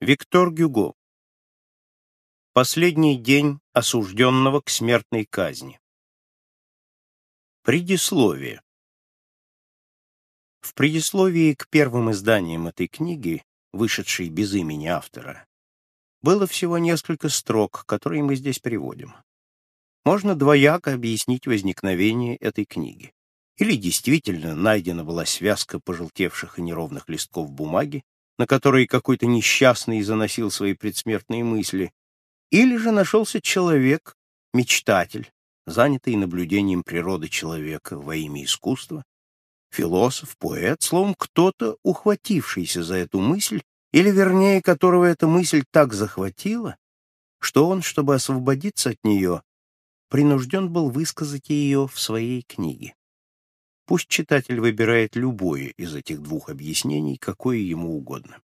Виктор Гюго. Последний день осужденного к смертной казни. Предисловие. В предисловии к первым изданиям этой книги, вышедшей без имени автора, было всего несколько строк, которые мы здесь приводим. Можно двояко объяснить возникновение этой книги. Или действительно найдена была связка пожелтевших и неровных листков бумаги, на которые какой-то несчастный заносил свои предсмертные мысли, или же нашелся человек, мечтатель, занятый наблюдением природы человека во имя искусства, философ, поэт, словом, кто-то, ухватившийся за эту мысль, или, вернее, которого эта мысль так захватила, что он, чтобы освободиться от нее, принужден был высказать ее в своей книге. Пусть читатель выбирает любое из этих двух объяснений, какое ему угодно.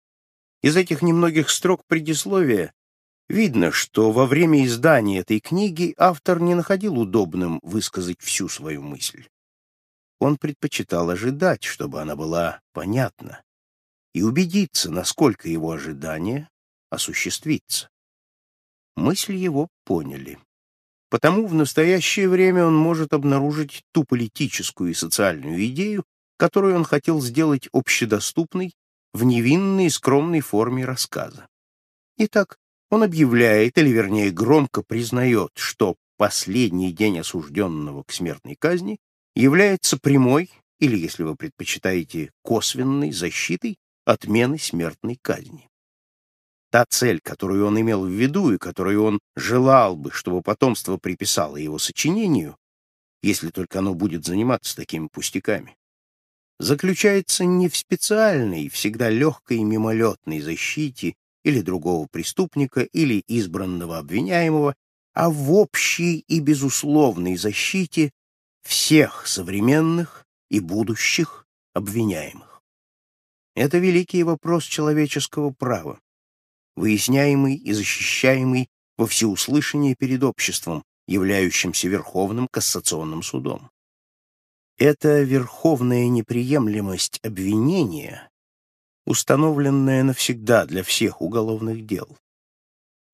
Из этих немногих строк предисловия видно, что во время издания этой книги автор не находил удобным высказать всю свою мысль. Он предпочитал ожидать, чтобы она была понятна, и убедиться, насколько его ожидание осуществится. Мысль его поняли. Потому в настоящее время он может обнаружить ту политическую и социальную идею, которую он хотел сделать общедоступной в невинной и скромной форме рассказа. Итак, он объявляет, или вернее громко признает, что последний день осужденного к смертной казни является прямой, или, если вы предпочитаете, косвенной защитой отмены смертной казни. Та цель, которую он имел в виду и которую он желал бы, чтобы потомство приписало его сочинению, если только оно будет заниматься такими пустяками, заключается не в специальной, всегда легкой мимолетной защите или другого преступника, или избранного обвиняемого, а в общей и безусловной защите всех современных и будущих обвиняемых. Это великий вопрос человеческого права выясняемый и защищаемый во всеуслышание перед обществом, являющимся Верховным кассационным судом. Эта верховная неприемлемость обвинения, установленная навсегда для всех уголовных дел,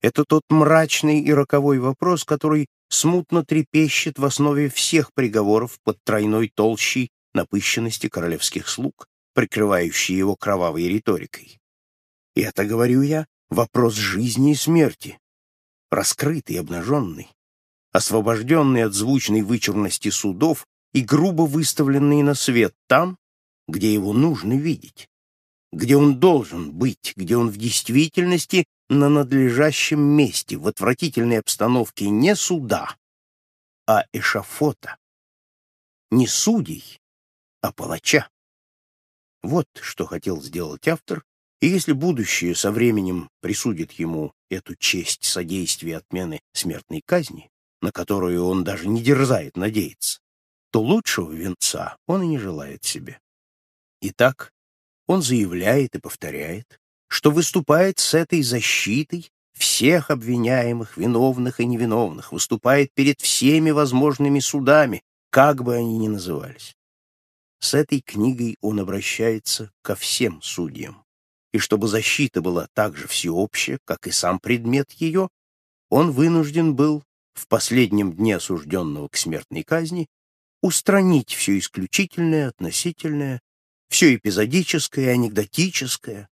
это тот мрачный и роковой вопрос, который смутно трепещет в основе всех приговоров под тройной толщей напыщенности королевских слуг, прикрывающей его кровавой риторикой. И это говорю я, вопрос жизни и смерти, раскрытый, обнаженный, освобожденный от звучной вычурности судов и грубо выставленный на свет там, где его нужно видеть, где он должен быть, где он в действительности на надлежащем месте, в отвратительной обстановке не суда, а эшафота, не судей, а палача. Вот что хотел сделать автор, и если будущее со временем присудит ему эту честь содействия отмены смертной казни, на которую он даже не дерзает надеяться, то лучшего венца он и не желает себе. Итак, он заявляет и повторяет, что выступает с этой защитой всех обвиняемых, виновных и невиновных, выступает перед всеми возможными судами, как бы они ни назывались. С этой книгой он обращается ко всем судьям и чтобы защита была так же всеобщая, как и сам предмет ее, он вынужден был в последнем дне осужденного к смертной казни устранить все исключительное, относительное, все эпизодическое, анекдотическое,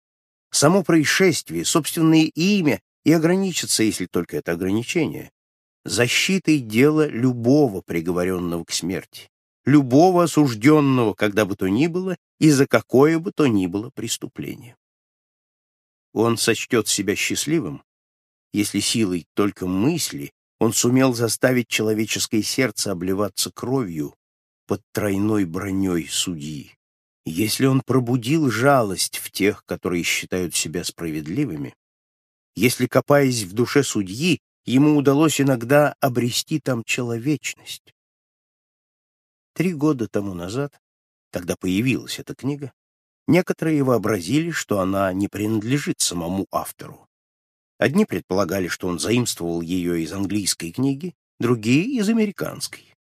само происшествие, собственное имя и ограничиться, если только это ограничение, защитой дела любого приговоренного к смерти, любого осужденного, когда бы то ни было, и за какое бы то ни было преступление. Он сочтет себя счастливым, если силой только мысли он сумел заставить человеческое сердце обливаться кровью под тройной броней судьи. Если он пробудил жалость в тех, которые считают себя справедливыми, если, копаясь в душе судьи, ему удалось иногда обрести там человечность. Три года тому назад, когда появилась эта книга, Некоторые вообразили, что она не принадлежит самому автору. Одни предполагали, что он заимствовал ее из английской книги, другие — из американской.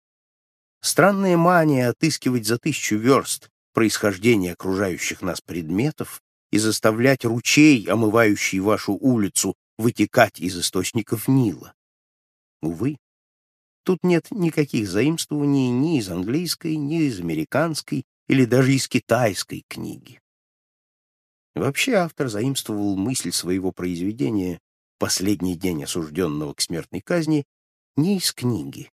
Странная мания отыскивать за тысячу верст происхождение окружающих нас предметов и заставлять ручей, омывающий вашу улицу, вытекать из источников Нила. Увы, тут нет никаких заимствований ни из английской, ни из американской или даже из китайской книги. Вообще автор заимствовал мысль своего произведения «Последний день осужденного к смертной казни» не из книги.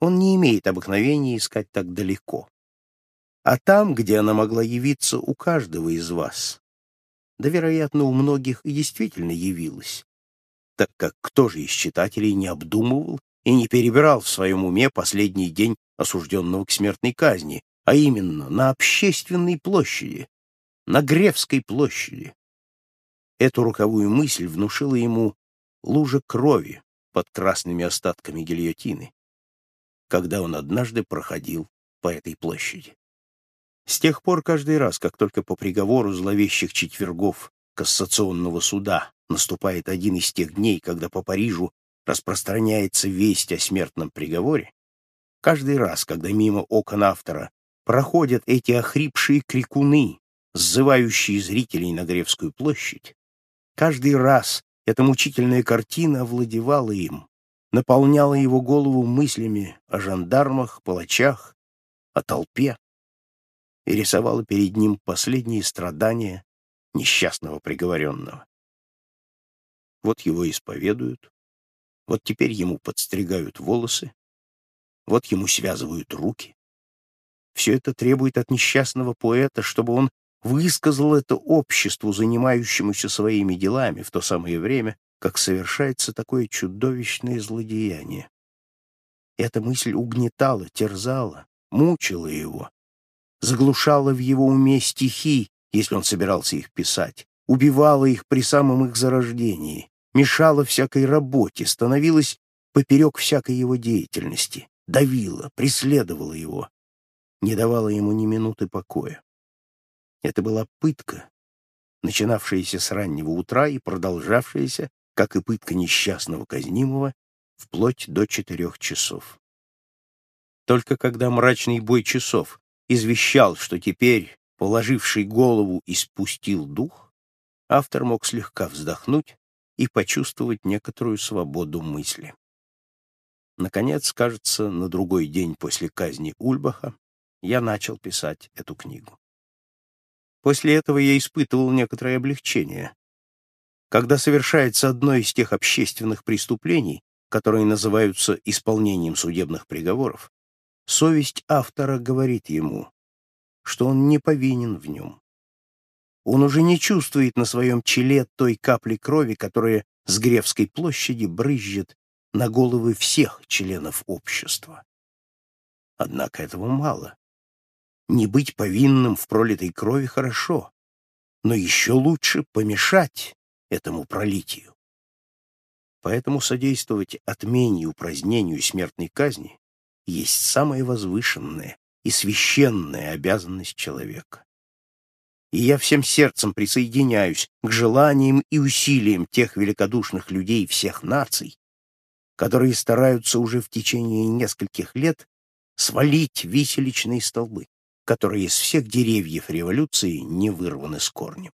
Он не имеет обыкновения искать так далеко. А там, где она могла явиться у каждого из вас, да, вероятно, у многих и действительно явилась, так как кто же из читателей не обдумывал и не перебирал в своем уме последний день осужденного к смертной казни, а именно на общественной площади, на Гревской площади. Эту руковую мысль внушила ему лужа крови под красными остатками гильотины, когда он однажды проходил по этой площади. С тех пор каждый раз, как только по приговору зловещих четвергов Кассационного суда наступает один из тех дней, когда по Парижу распространяется весть о смертном приговоре, каждый раз, когда мимо окон автора проходят эти охрипшие крикуны, сзывающие зрителей на Гревскую площадь, каждый раз эта мучительная картина овладевала им, наполняла его голову мыслями о жандармах, палачах, о толпе и рисовала перед ним последние страдания несчастного приговоренного. Вот его исповедуют, вот теперь ему подстригают волосы, вот ему связывают руки. Все это требует от несчастного поэта, чтобы он высказал это обществу, занимающемуся своими делами в то самое время, как совершается такое чудовищное злодеяние. Эта мысль угнетала, терзала, мучила его, заглушала в его уме стихи, если он собирался их писать, убивала их при самом их зарождении, мешала всякой работе, становилась поперек всякой его деятельности, давила, преследовала его, не давала ему ни минуты покоя. Это была пытка, начинавшаяся с раннего утра и продолжавшаяся, как и пытка несчастного казнимого, вплоть до четырех часов. Только когда мрачный бой часов извещал, что теперь, положивший голову, испустил дух, автор мог слегка вздохнуть и почувствовать некоторую свободу мысли. Наконец, кажется, на другой день после казни Ульбаха я начал писать эту книгу. После этого я испытывал некоторое облегчение. Когда совершается одно из тех общественных преступлений, которые называются исполнением судебных приговоров, совесть автора говорит ему, что он не повинен в нем. Он уже не чувствует на своем челе той капли крови, которая с Гревской площади брызжет на головы всех членов общества. Однако этого мало. Не быть повинным в пролитой крови хорошо, но еще лучше помешать этому пролитию. Поэтому содействовать отмене и упразднению смертной казни есть самая возвышенная и священная обязанность человека. И я всем сердцем присоединяюсь к желаниям и усилиям тех великодушных людей всех наций, которые стараются уже в течение нескольких лет свалить виселичные столбы которые из всех деревьев революции не вырваны с корнем.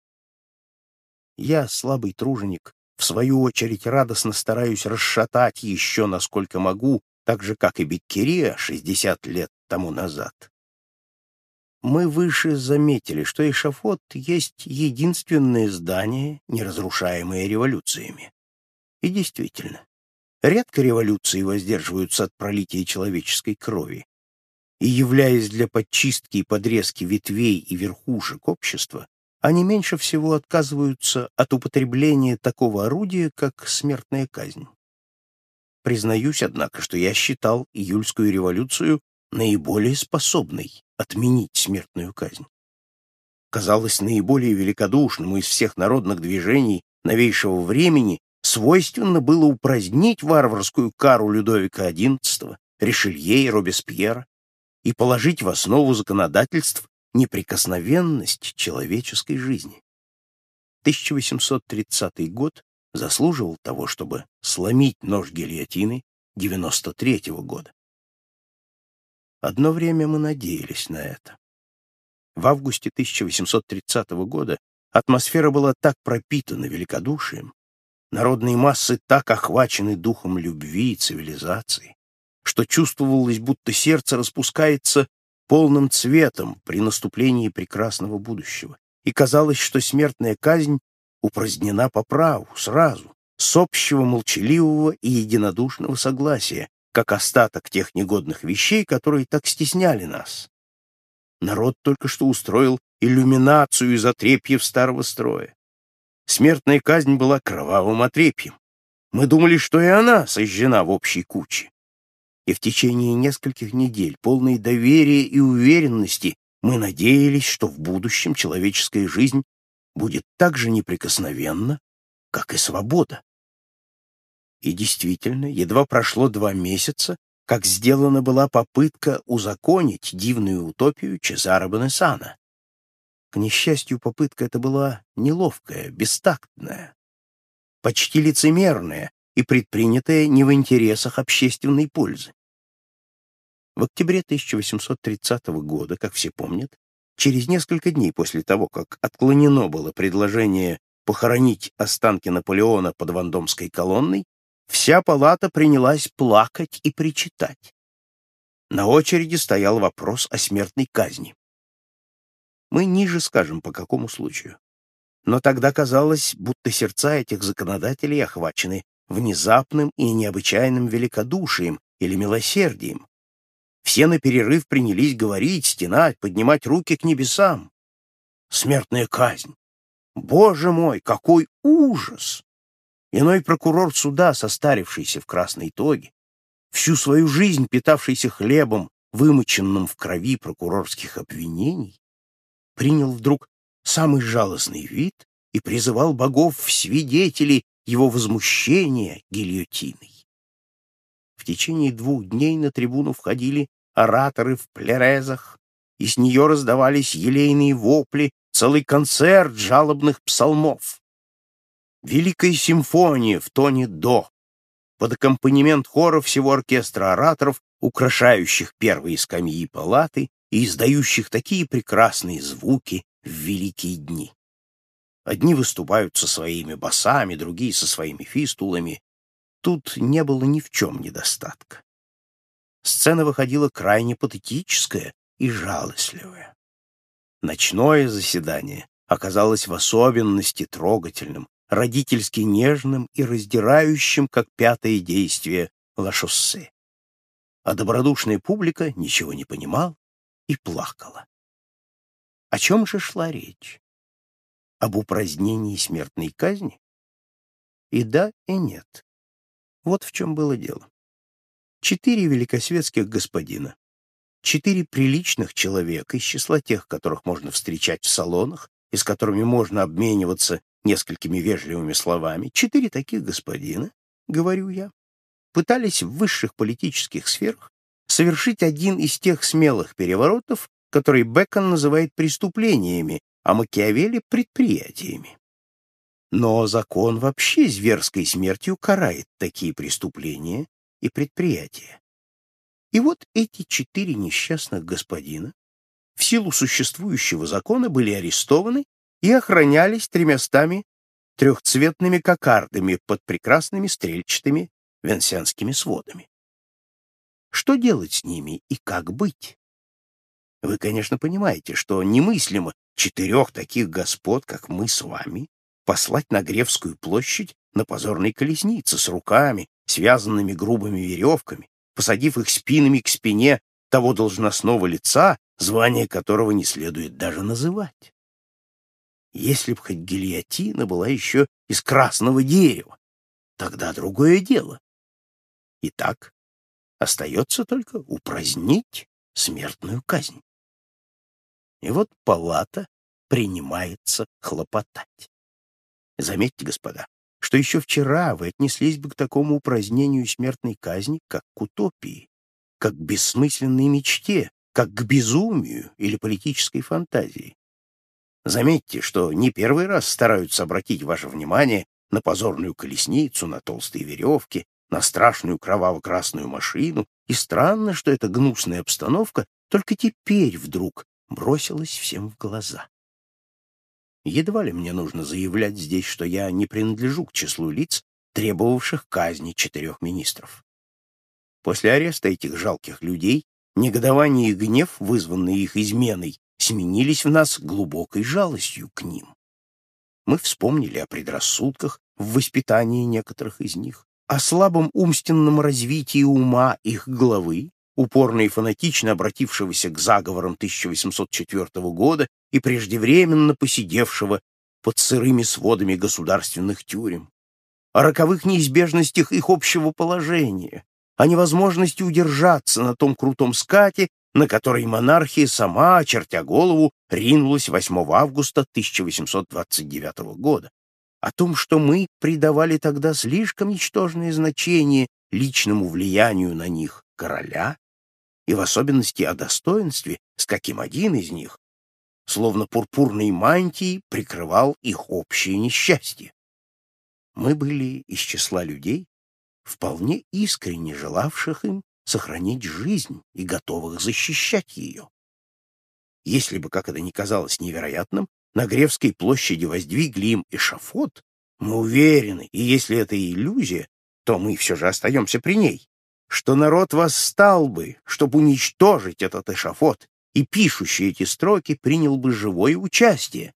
Я, слабый труженик, в свою очередь радостно стараюсь расшатать еще, насколько могу, так же, как и Беккерия 60 лет тому назад. Мы выше заметили, что эшафот есть единственное здание, неразрушаемое революциями. И действительно, редко революции воздерживаются от пролития человеческой крови и являясь для подчистки и подрезки ветвей и верхушек общества, они меньше всего отказываются от употребления такого орудия, как смертная казнь. Признаюсь, однако, что я считал июльскую революцию наиболее способной отменить смертную казнь. Казалось наиболее великодушному из всех народных движений новейшего времени свойственно было упразднить варварскую кару Людовика XI, Ришелье и Робеспьера, и положить в основу законодательств неприкосновенность человеческой жизни. 1830 год заслуживал того, чтобы сломить нож гильотины 93 -го года. Одно время мы надеялись на это. В августе 1830 года Атмосфера была так пропитана великодушием, народные массы так охвачены духом любви и цивилизации, что чувствовалось, будто сердце распускается полным цветом при наступлении прекрасного будущего, и казалось, что смертная казнь упразднена по праву, сразу, с общего молчаливого и единодушного согласия, как остаток тех негодных вещей, которые так стесняли нас. Народ только что устроил иллюминацию из отрепьев старого строя. Смертная казнь была кровавым отрепьем. Мы думали, что и она сожжена в общей куче. И в течение нескольких недель, полной доверия и уверенности, мы надеялись, что в будущем человеческая жизнь будет так же неприкосновенна, как и свобода. И действительно, едва прошло два месяца, как сделана была попытка узаконить дивную утопию Чезаро Бенесана. К несчастью, попытка эта была неловкая, бестактная, почти лицемерная и предпринятая не в интересах общественной пользы. В октябре 1830 года, как все помнят, через несколько дней после того, как отклонено было предложение похоронить останки Наполеона под Вандомской колонной, вся палата принялась плакать и причитать. На очереди стоял вопрос о смертной казни. Мы ниже скажем, по какому случаю. Но тогда казалось, будто сердца этих законодателей охвачены внезапным и необычайным великодушием или милосердием, все на перерыв принялись говорить, стенать, поднимать руки к небесам. Смертная казнь! Боже мой, какой ужас! Иной прокурор суда, состарившийся в красной тоге, всю свою жизнь питавшийся хлебом, вымоченным в крови прокурорских обвинений, принял вдруг самый жалостный вид и призывал богов в свидетели его возмущения гильотиной. В течение двух дней на трибуну входили ораторы в плерезах, и с нее раздавались елейные вопли, целый концерт жалобных псалмов. Великая симфония в тоне «до», под аккомпанемент хора всего оркестра ораторов, украшающих первые скамьи палаты и издающих такие прекрасные звуки в великие дни. Одни выступают со своими басами, другие со своими фистулами, Тут не было ни в чем недостатка. Сцена выходила крайне патетическая и жалостливая. Ночное заседание оказалось в особенности трогательным, родительски нежным и раздирающим, как пятое действие Ла-Шоссе. А добродушная публика ничего не понимала и плакала. О чем же шла речь? Об упразднении смертной казни? И да, и нет. Вот в чем было дело. Четыре великосветских господина, четыре приличных человека из числа тех, которых можно встречать в салонах и с которыми можно обмениваться несколькими вежливыми словами, четыре таких господина, говорю я, пытались в высших политических сферах совершить один из тех смелых переворотов, которые Бекон называет преступлениями, а Макиавелли — предприятиями. Но закон вообще зверской смертью карает такие преступления и предприятия. И вот эти четыре несчастных господина в силу существующего закона были арестованы и охранялись тремястами трехцветными кокардами под прекрасными стрельчатыми венсианскими сводами. Что делать с ними и как быть? Вы, конечно, понимаете, что немыслимо четырех таких господ, как мы с вами, послать на Гревскую площадь на позорной колеснице с руками, связанными грубыми веревками, посадив их спинами к спине того должностного лица, звание которого не следует даже называть. Если б хоть гильотина была еще из красного дерева, тогда другое дело. Итак, остается только упразднить смертную казнь. И вот палата принимается хлопотать. Заметьте, господа, что еще вчера вы отнеслись бы к такому упразднению смертной казни, как к утопии, как к бессмысленной мечте, как к безумию или политической фантазии. Заметьте, что не первый раз стараются обратить ваше внимание на позорную колесницу, на толстые веревки, на страшную кроваво-красную машину, и странно, что эта гнусная обстановка только теперь вдруг бросилась всем в глаза. Едва ли мне нужно заявлять здесь, что я не принадлежу к числу лиц, требовавших казни четырех министров. После ареста этих жалких людей негодование и гнев, вызванные их изменой, сменились в нас глубокой жалостью к ним. Мы вспомнили о предрассудках в воспитании некоторых из них, о слабом умственном развитии ума их главы, упорно и фанатично обратившегося к заговорам 1804 года и преждевременно посидевшего под сырыми сводами государственных тюрем, о роковых неизбежностях их общего положения, о невозможности удержаться на том крутом скате, на который монархия сама, очертя голову, ринулась 8 августа 1829 года, о том, что мы придавали тогда слишком ничтожное значение личному влиянию на них короля, и в особенности о достоинстве, с каким один из них, словно пурпурной мантией, прикрывал их общее несчастье. Мы были из числа людей, вполне искренне желавших им сохранить жизнь и готовых защищать ее. Если бы, как это ни казалось невероятным, на Гревской площади воздвигли им эшафот, мы уверены, и если это иллюзия, то мы все же остаемся при ней, что народ восстал бы, чтобы уничтожить этот эшафот, и пишущий эти строки принял бы живое участие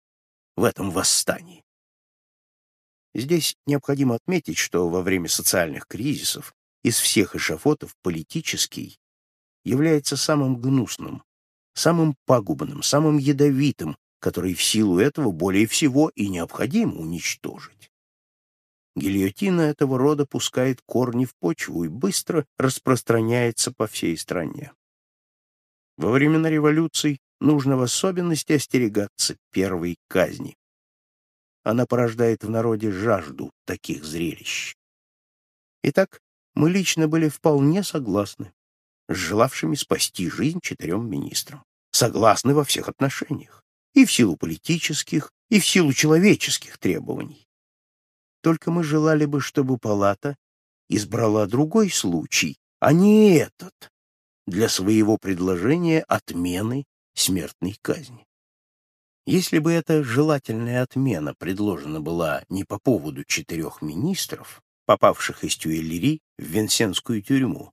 в этом восстании. Здесь необходимо отметить, что во время социальных кризисов из всех эшафотов политический является самым гнусным, самым пагубным, самым ядовитым, который в силу этого более всего и необходимо уничтожить. Гильотина этого рода пускает корни в почву и быстро распространяется по всей стране. Во времена революций нужно в особенности остерегаться первой казни. Она порождает в народе жажду таких зрелищ. Итак, мы лично были вполне согласны с желавшими спасти жизнь четырем министрам. Согласны во всех отношениях, и в силу политических, и в силу человеческих требований. Только мы желали бы, чтобы палата избрала другой случай, а не этот, для своего предложения отмены смертной казни. Если бы эта желательная отмена предложена была не по поводу четырех министров, попавших из Тюэллери в Венсенскую тюрьму,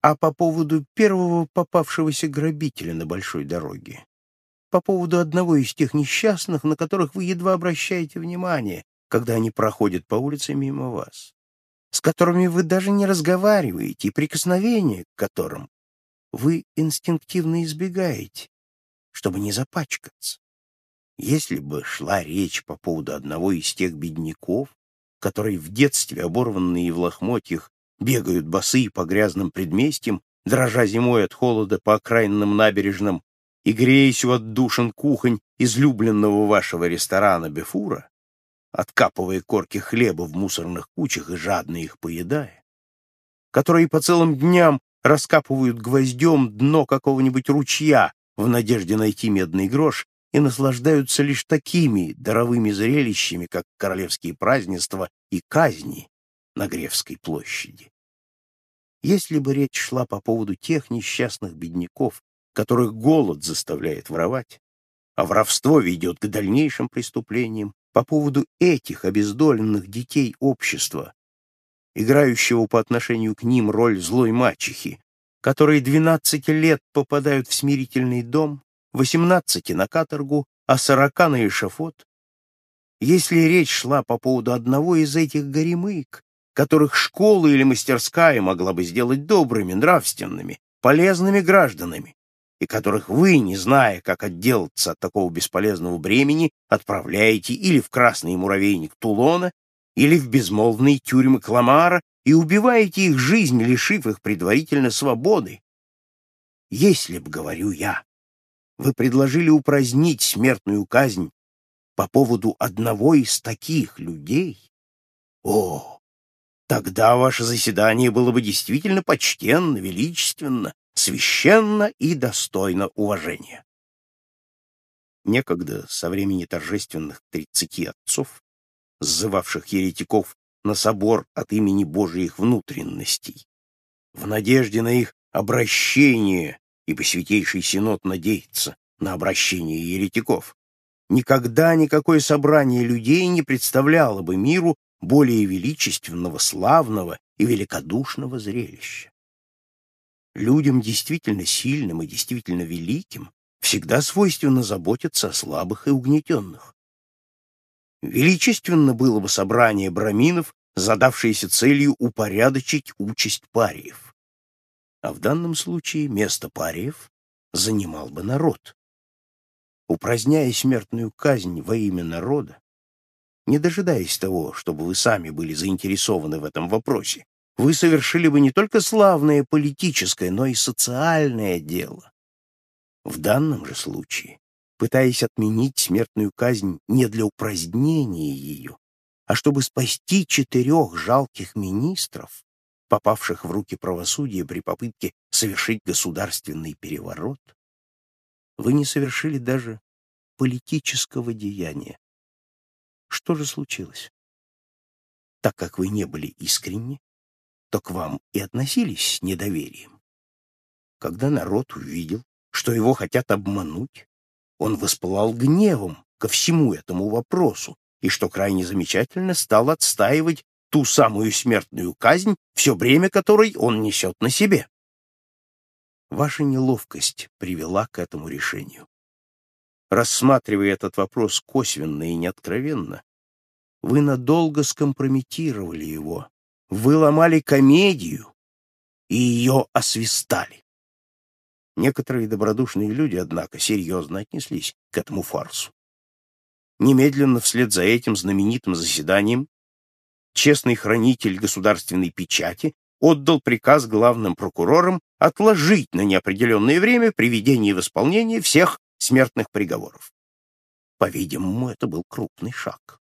а по поводу первого попавшегося грабителя на большой дороге, по поводу одного из тех несчастных, на которых вы едва обращаете внимание, когда они проходят по улице мимо вас, с которыми вы даже не разговариваете, и прикосновение к которым вы инстинктивно избегаете, чтобы не запачкаться. Если бы шла речь по поводу одного из тех бедняков, которые в детстве, оборванные в лохмотьях, бегают босые по грязным предместьям, дрожа зимой от холода по окраинным набережным и греясь у отдушин кухонь излюбленного вашего ресторана Бефура, откапывая корки хлеба в мусорных кучах и жадно их поедая, которые по целым дням раскапывают гвоздем дно какого-нибудь ручья в надежде найти медный грош и наслаждаются лишь такими даровыми зрелищами, как королевские празднества и казни на Гревской площади. Если бы речь шла по поводу тех несчастных бедняков, которых голод заставляет воровать, а воровство ведет к дальнейшим преступлениям, по поводу этих обездоленных детей общества, играющего по отношению к ним роль злой мачехи, которые 12 лет попадают в смирительный дом, 18 на каторгу, а 40 на эшафот. Если речь шла по поводу одного из этих горемык, которых школа или мастерская могла бы сделать добрыми, нравственными, полезными гражданами, и которых вы, не зная, как отделаться от такого бесполезного бремени, отправляете или в красный муравейник Тулона, или в безмолвные тюрьмы Кламара и убиваете их жизнь, лишив их предварительно свободы. Если б, говорю я, вы предложили упразднить смертную казнь по поводу одного из таких людей, о, тогда ваше заседание было бы действительно почтенно, величественно, священно и достойно уважения. Некогда, со времени торжественных тридцати отцов, сзывавших еретиков на собор от имени Божиих внутренностей, в надежде на их обращение ибо Святейший Синод надеется на обращение еретиков. никогда никакое собрание людей не представляло бы миру более величественного, славного и великодушного зрелища. Людям действительно сильным и действительно великим всегда свойственно заботиться о слабых и угнетенных. Величественно было бы собрание браминов, задавшееся целью упорядочить участь париев. А в данном случае место париев занимал бы народ. Упраздняя смертную казнь во имя народа, не дожидаясь того, чтобы вы сами были заинтересованы в этом вопросе, вы совершили бы не только славное политическое, но и социальное дело. В данном же случае, пытаясь отменить смертную казнь не для упразднения ее, а чтобы спасти четырех жалких министров, попавших в руки правосудия при попытке совершить государственный переворот, вы не совершили даже политического деяния. Что же случилось? Так как вы не были искренни, то к вам и относились с недоверием. Когда народ увидел, что его хотят обмануть, он воспылал гневом ко всему этому вопросу и, что крайне замечательно, стал отстаивать ту самую смертную казнь, все бремя которой он несет на себе. Ваша неловкость привела к этому решению. Рассматривая этот вопрос косвенно и неоткровенно, вы надолго скомпрометировали его, вы ломали комедию и ее освистали. Некоторые добродушные люди, однако, серьезно отнеслись к этому фарсу. Немедленно вслед за этим знаменитым заседанием честный хранитель государственной печати отдал приказ главным прокурорам отложить на неопределенное время приведение в исполнение всех смертных приговоров. По-видимому, это был крупный шаг.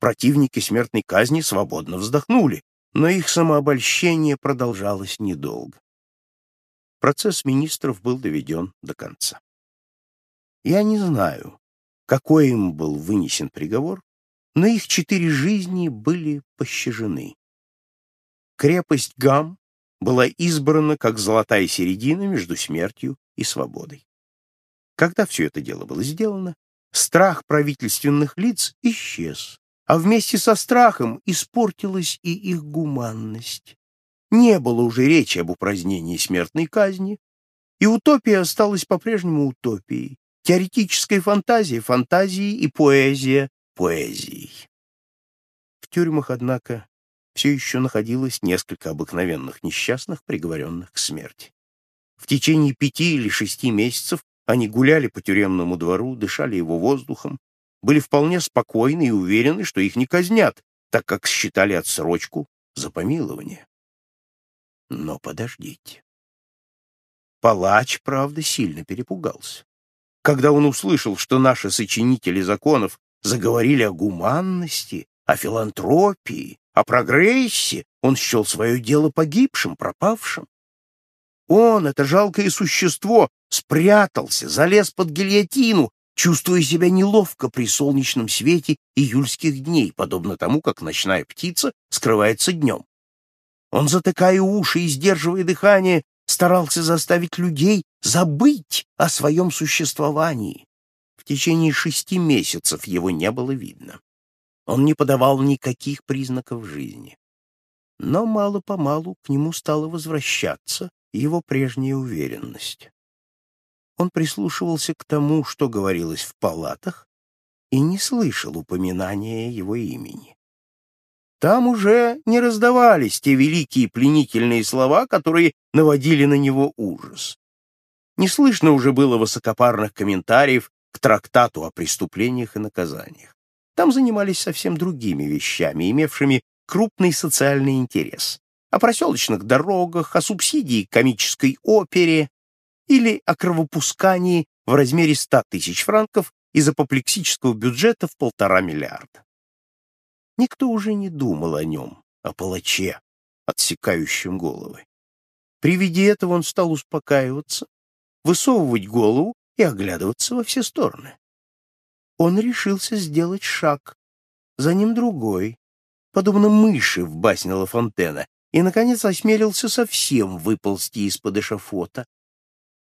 Противники смертной казни свободно вздохнули, но их самообольщение продолжалось недолго. Процесс министров был доведен до конца. Я не знаю, какой им был вынесен приговор, но их четыре жизни были пощажены. Крепость Гам была избрана как золотая середина между смертью и свободой. Когда все это дело было сделано, страх правительственных лиц исчез, а вместе со страхом испортилась и их гуманность. Не было уже речи об упразднении смертной казни, и утопия осталась по-прежнему утопией, теоретическая фантазия фантазией и поэзия поэзией. В тюрьмах, однако, все еще находилось несколько обыкновенных несчастных, приговоренных к смерти. В течение пяти или шести месяцев они гуляли по тюремному двору, дышали его воздухом, были вполне спокойны и уверены, что их не казнят, так как считали отсрочку за помилование. Но подождите. Палач, правда, сильно перепугался. Когда он услышал, что наши сочинители законов заговорили о гуманности, о филантропии, о прогрессе, он счел свое дело погибшим, пропавшим. Он, это жалкое существо, спрятался, залез под гильотину, чувствуя себя неловко при солнечном свете июльских дней, подобно тому, как ночная птица скрывается днем. Он, затыкая уши и сдерживая дыхание, старался заставить людей забыть о своем существовании. В течение шести месяцев его не было видно. Он не подавал никаких признаков жизни. Но мало-помалу к нему стала возвращаться его прежняя уверенность. Он прислушивался к тому, что говорилось в палатах, и не слышал упоминания его имени. Там уже не раздавались те великие пленительные слова, которые наводили на него ужас. Не слышно уже было высокопарных комментариев к трактату о преступлениях и наказаниях. Там занимались совсем другими вещами, имевшими крупный социальный интерес. О проселочных дорогах, о субсидии комической опере или о кровопускании в размере 100 тысяч франков из апоплексического бюджета в полтора миллиарда. Никто уже не думал о нем, о палаче, отсекающем головы. При виде этого он стал успокаиваться, высовывать голову и оглядываться во все стороны. Он решился сделать шаг, за ним другой, подобно мыши в басне Ла Фонтена, и, наконец, осмелился совсем выползти из-под эшафота.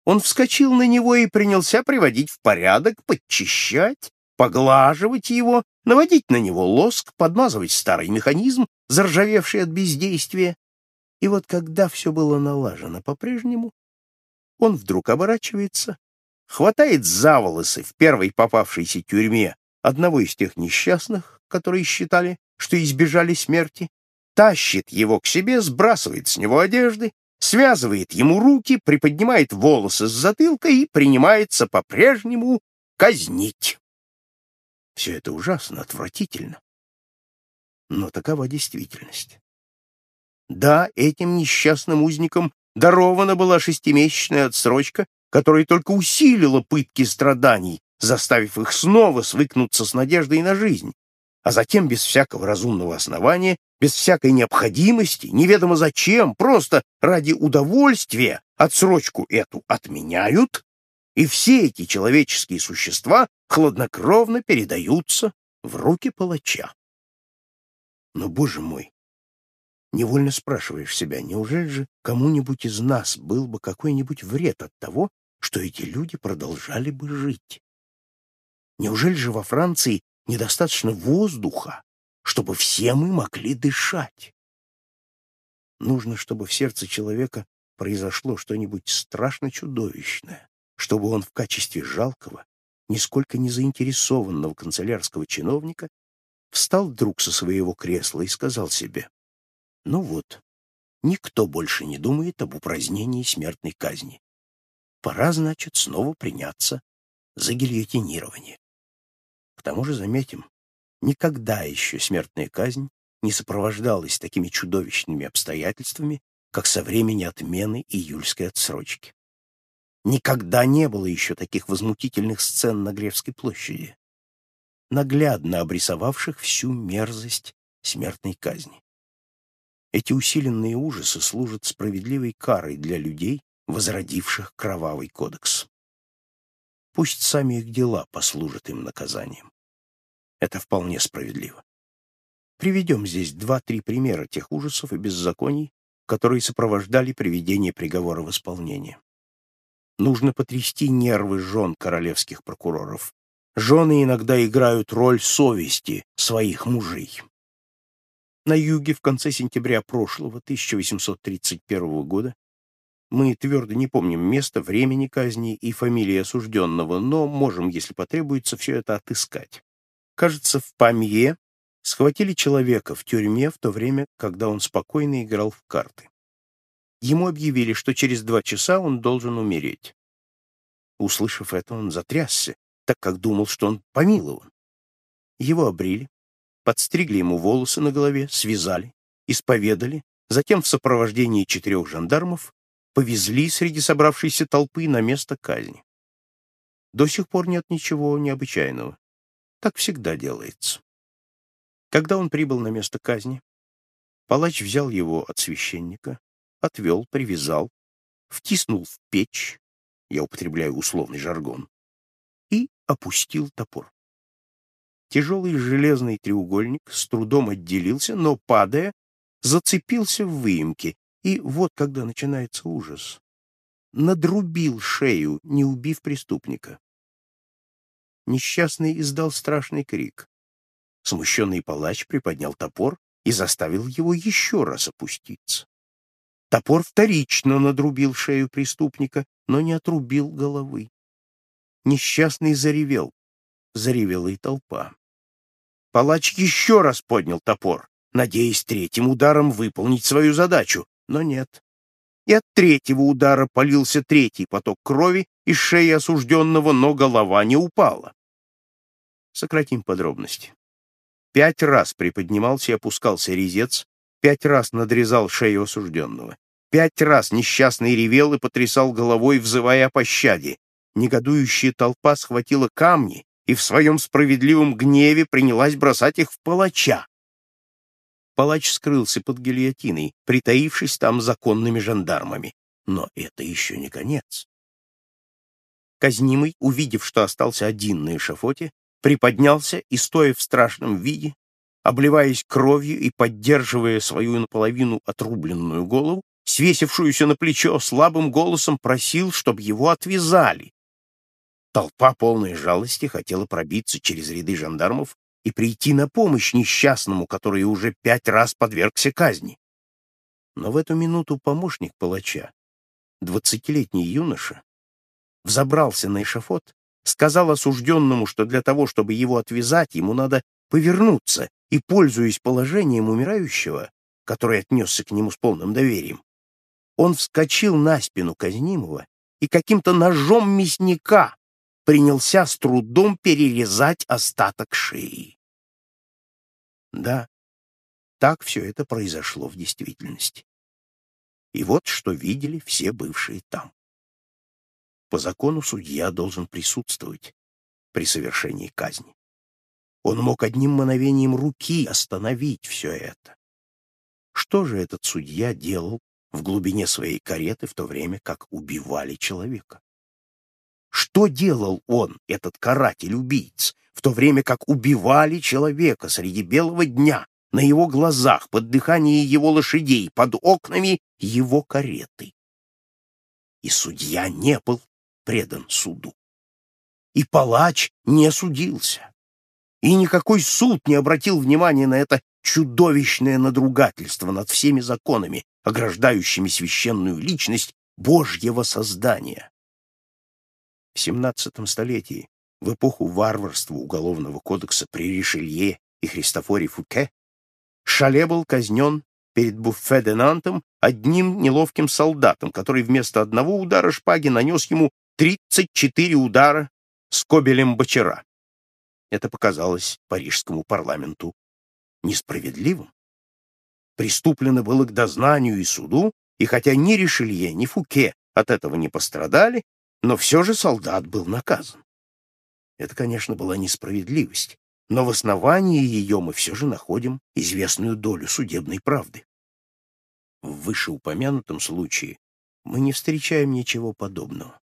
Он вскочил на него и принялся приводить в порядок, подчищать, поглаживать его, наводить на него лоск, подмазывать старый механизм, заржавевший от бездействия. И вот когда все было налажено по-прежнему, он вдруг оборачивается, хватает за волосы в первой попавшейся тюрьме одного из тех несчастных, которые считали, что избежали смерти, тащит его к себе, сбрасывает с него одежды, связывает ему руки, приподнимает волосы с затылка и принимается по-прежнему казнить. Все это ужасно, отвратительно. Но такова действительность. Да, этим несчастным узникам дарована была шестимесячная отсрочка, которая только усилила пытки страданий, заставив их снова свыкнуться с надеждой на жизнь, а затем без всякого разумного основания, без всякой необходимости, неведомо зачем, просто ради удовольствия отсрочку эту отменяют, и все эти человеческие существа хладнокровно передаются в руки палача. Но, боже мой, невольно спрашиваешь себя, неужели же кому-нибудь из нас был бы какой-нибудь вред от того, что эти люди продолжали бы жить? Неужели же во Франции недостаточно воздуха, чтобы все мы могли дышать. Нужно, чтобы в сердце человека произошло что-нибудь страшно чудовищное, чтобы он в качестве жалкого, нисколько не заинтересованного канцелярского чиновника встал вдруг со своего кресла и сказал себе, «Ну вот, никто больше не думает об упразднении смертной казни. Пора, значит, снова приняться за гильотинирование». К тому же, заметим, никогда еще смертная казнь не сопровождалась такими чудовищными обстоятельствами, как со времени отмены июльской отсрочки. Никогда не было еще таких возмутительных сцен на Гревской площади, наглядно обрисовавших всю мерзость смертной казни. Эти усиленные ужасы служат справедливой карой для людей, возродивших кровавый кодекс. Пусть сами их дела послужат им наказанием. Это вполне справедливо. Приведем здесь два-три примера тех ужасов и беззаконий, которые сопровождали приведение приговора в исполнение. Нужно потрясти нервы жен королевских прокуроров. Жены иногда играют роль совести своих мужей. На юге в конце сентября прошлого 1831 года мы твердо не помним места, времени казни и фамилии осужденного, но можем, если потребуется, все это отыскать. Кажется, в Памье схватили человека в тюрьме в то время, когда он спокойно играл в карты. Ему объявили, что через два часа он должен умереть. Услышав это, он затрясся, так как думал, что он помилован. Его обрили, подстригли ему волосы на голове, связали, исповедали, затем в сопровождении четырех жандармов повезли среди собравшейся толпы на место казни. До сих пор нет ничего необычайного. Так всегда делается. Когда он прибыл на место казни, палач взял его от священника, отвел, привязал, втиснул в печь, я употребляю условный жаргон, и опустил топор. Тяжелый железный треугольник с трудом отделился, но, падая, зацепился в выемке, и вот когда начинается ужас. Надрубил шею, не убив преступника. Несчастный издал страшный крик. Смущенный палач приподнял топор и заставил его еще раз опуститься. Топор вторично надрубил шею преступника, но не отрубил головы. Несчастный заревел. Заревела и толпа. Палач еще раз поднял топор, надеясь третьим ударом выполнить свою задачу, но нет. И от третьего удара полился третий поток крови из шеи осужденного, но голова не упала. Сократим подробности. Пять раз приподнимался и опускался резец, пять раз надрезал шею осужденного. Пять раз несчастный ревел и потрясал головой, взывая о пощаде. Негодующая толпа схватила камни и в своем справедливом гневе принялась бросать их в палача. Палач скрылся под гильотиной, притаившись там законными жандармами. Но это еще не конец. Казнимый, увидев, что остался один на эшафоте, приподнялся и, стоя в страшном виде, обливаясь кровью и поддерживая свою наполовину отрубленную голову, свесившуюся на плечо, слабым голосом просил, чтобы его отвязали. Толпа, полная жалости, хотела пробиться через ряды жандармов и прийти на помощь несчастному, который уже пять раз подвергся казни. Но в эту минуту помощник палача, двадцатилетний юноша, взобрался на эшафот, сказал осужденному, что для того, чтобы его отвязать, ему надо повернуться, и, пользуясь положением умирающего, который отнесся к нему с полным доверием, он вскочил на спину казнимого и каким-то ножом мясника принялся с трудом перерезать остаток шеи. Да, так все это произошло в действительности. И вот что видели все бывшие там. По закону судья должен присутствовать при совершении казни. Он мог одним мановением руки остановить все это. Что же этот судья делал в глубине своей кареты в то время, как убивали человека? Что делал он, этот каратель-убийц, в то время как убивали человека среди белого дня, на его глазах, под дыхание его лошадей, под окнами его кареты? И судья не был предан суду. И палач не судился. И никакой суд не обратил внимания на это чудовищное надругательство над всеми законами, ограждающими священную личность Божьего создания. В XVII столетии, в эпоху варварства Уголовного кодекса при Ришелье и Христофоре Фуке, Шале был казнен перед Буффе-де-Нантом одним неловким солдатом, который вместо одного удара шпаги нанес ему 34 удара с кобелем бочера. Это показалось парижскому парламенту несправедливым. Преступлено было к дознанию и суду, и хотя ни Ришелье, ни Фуке от этого не пострадали, но все же солдат был наказан. Это, конечно, была несправедливость, но в основании ее мы все же находим известную долю судебной правды. В вышеупомянутом случае мы не встречаем ничего подобного.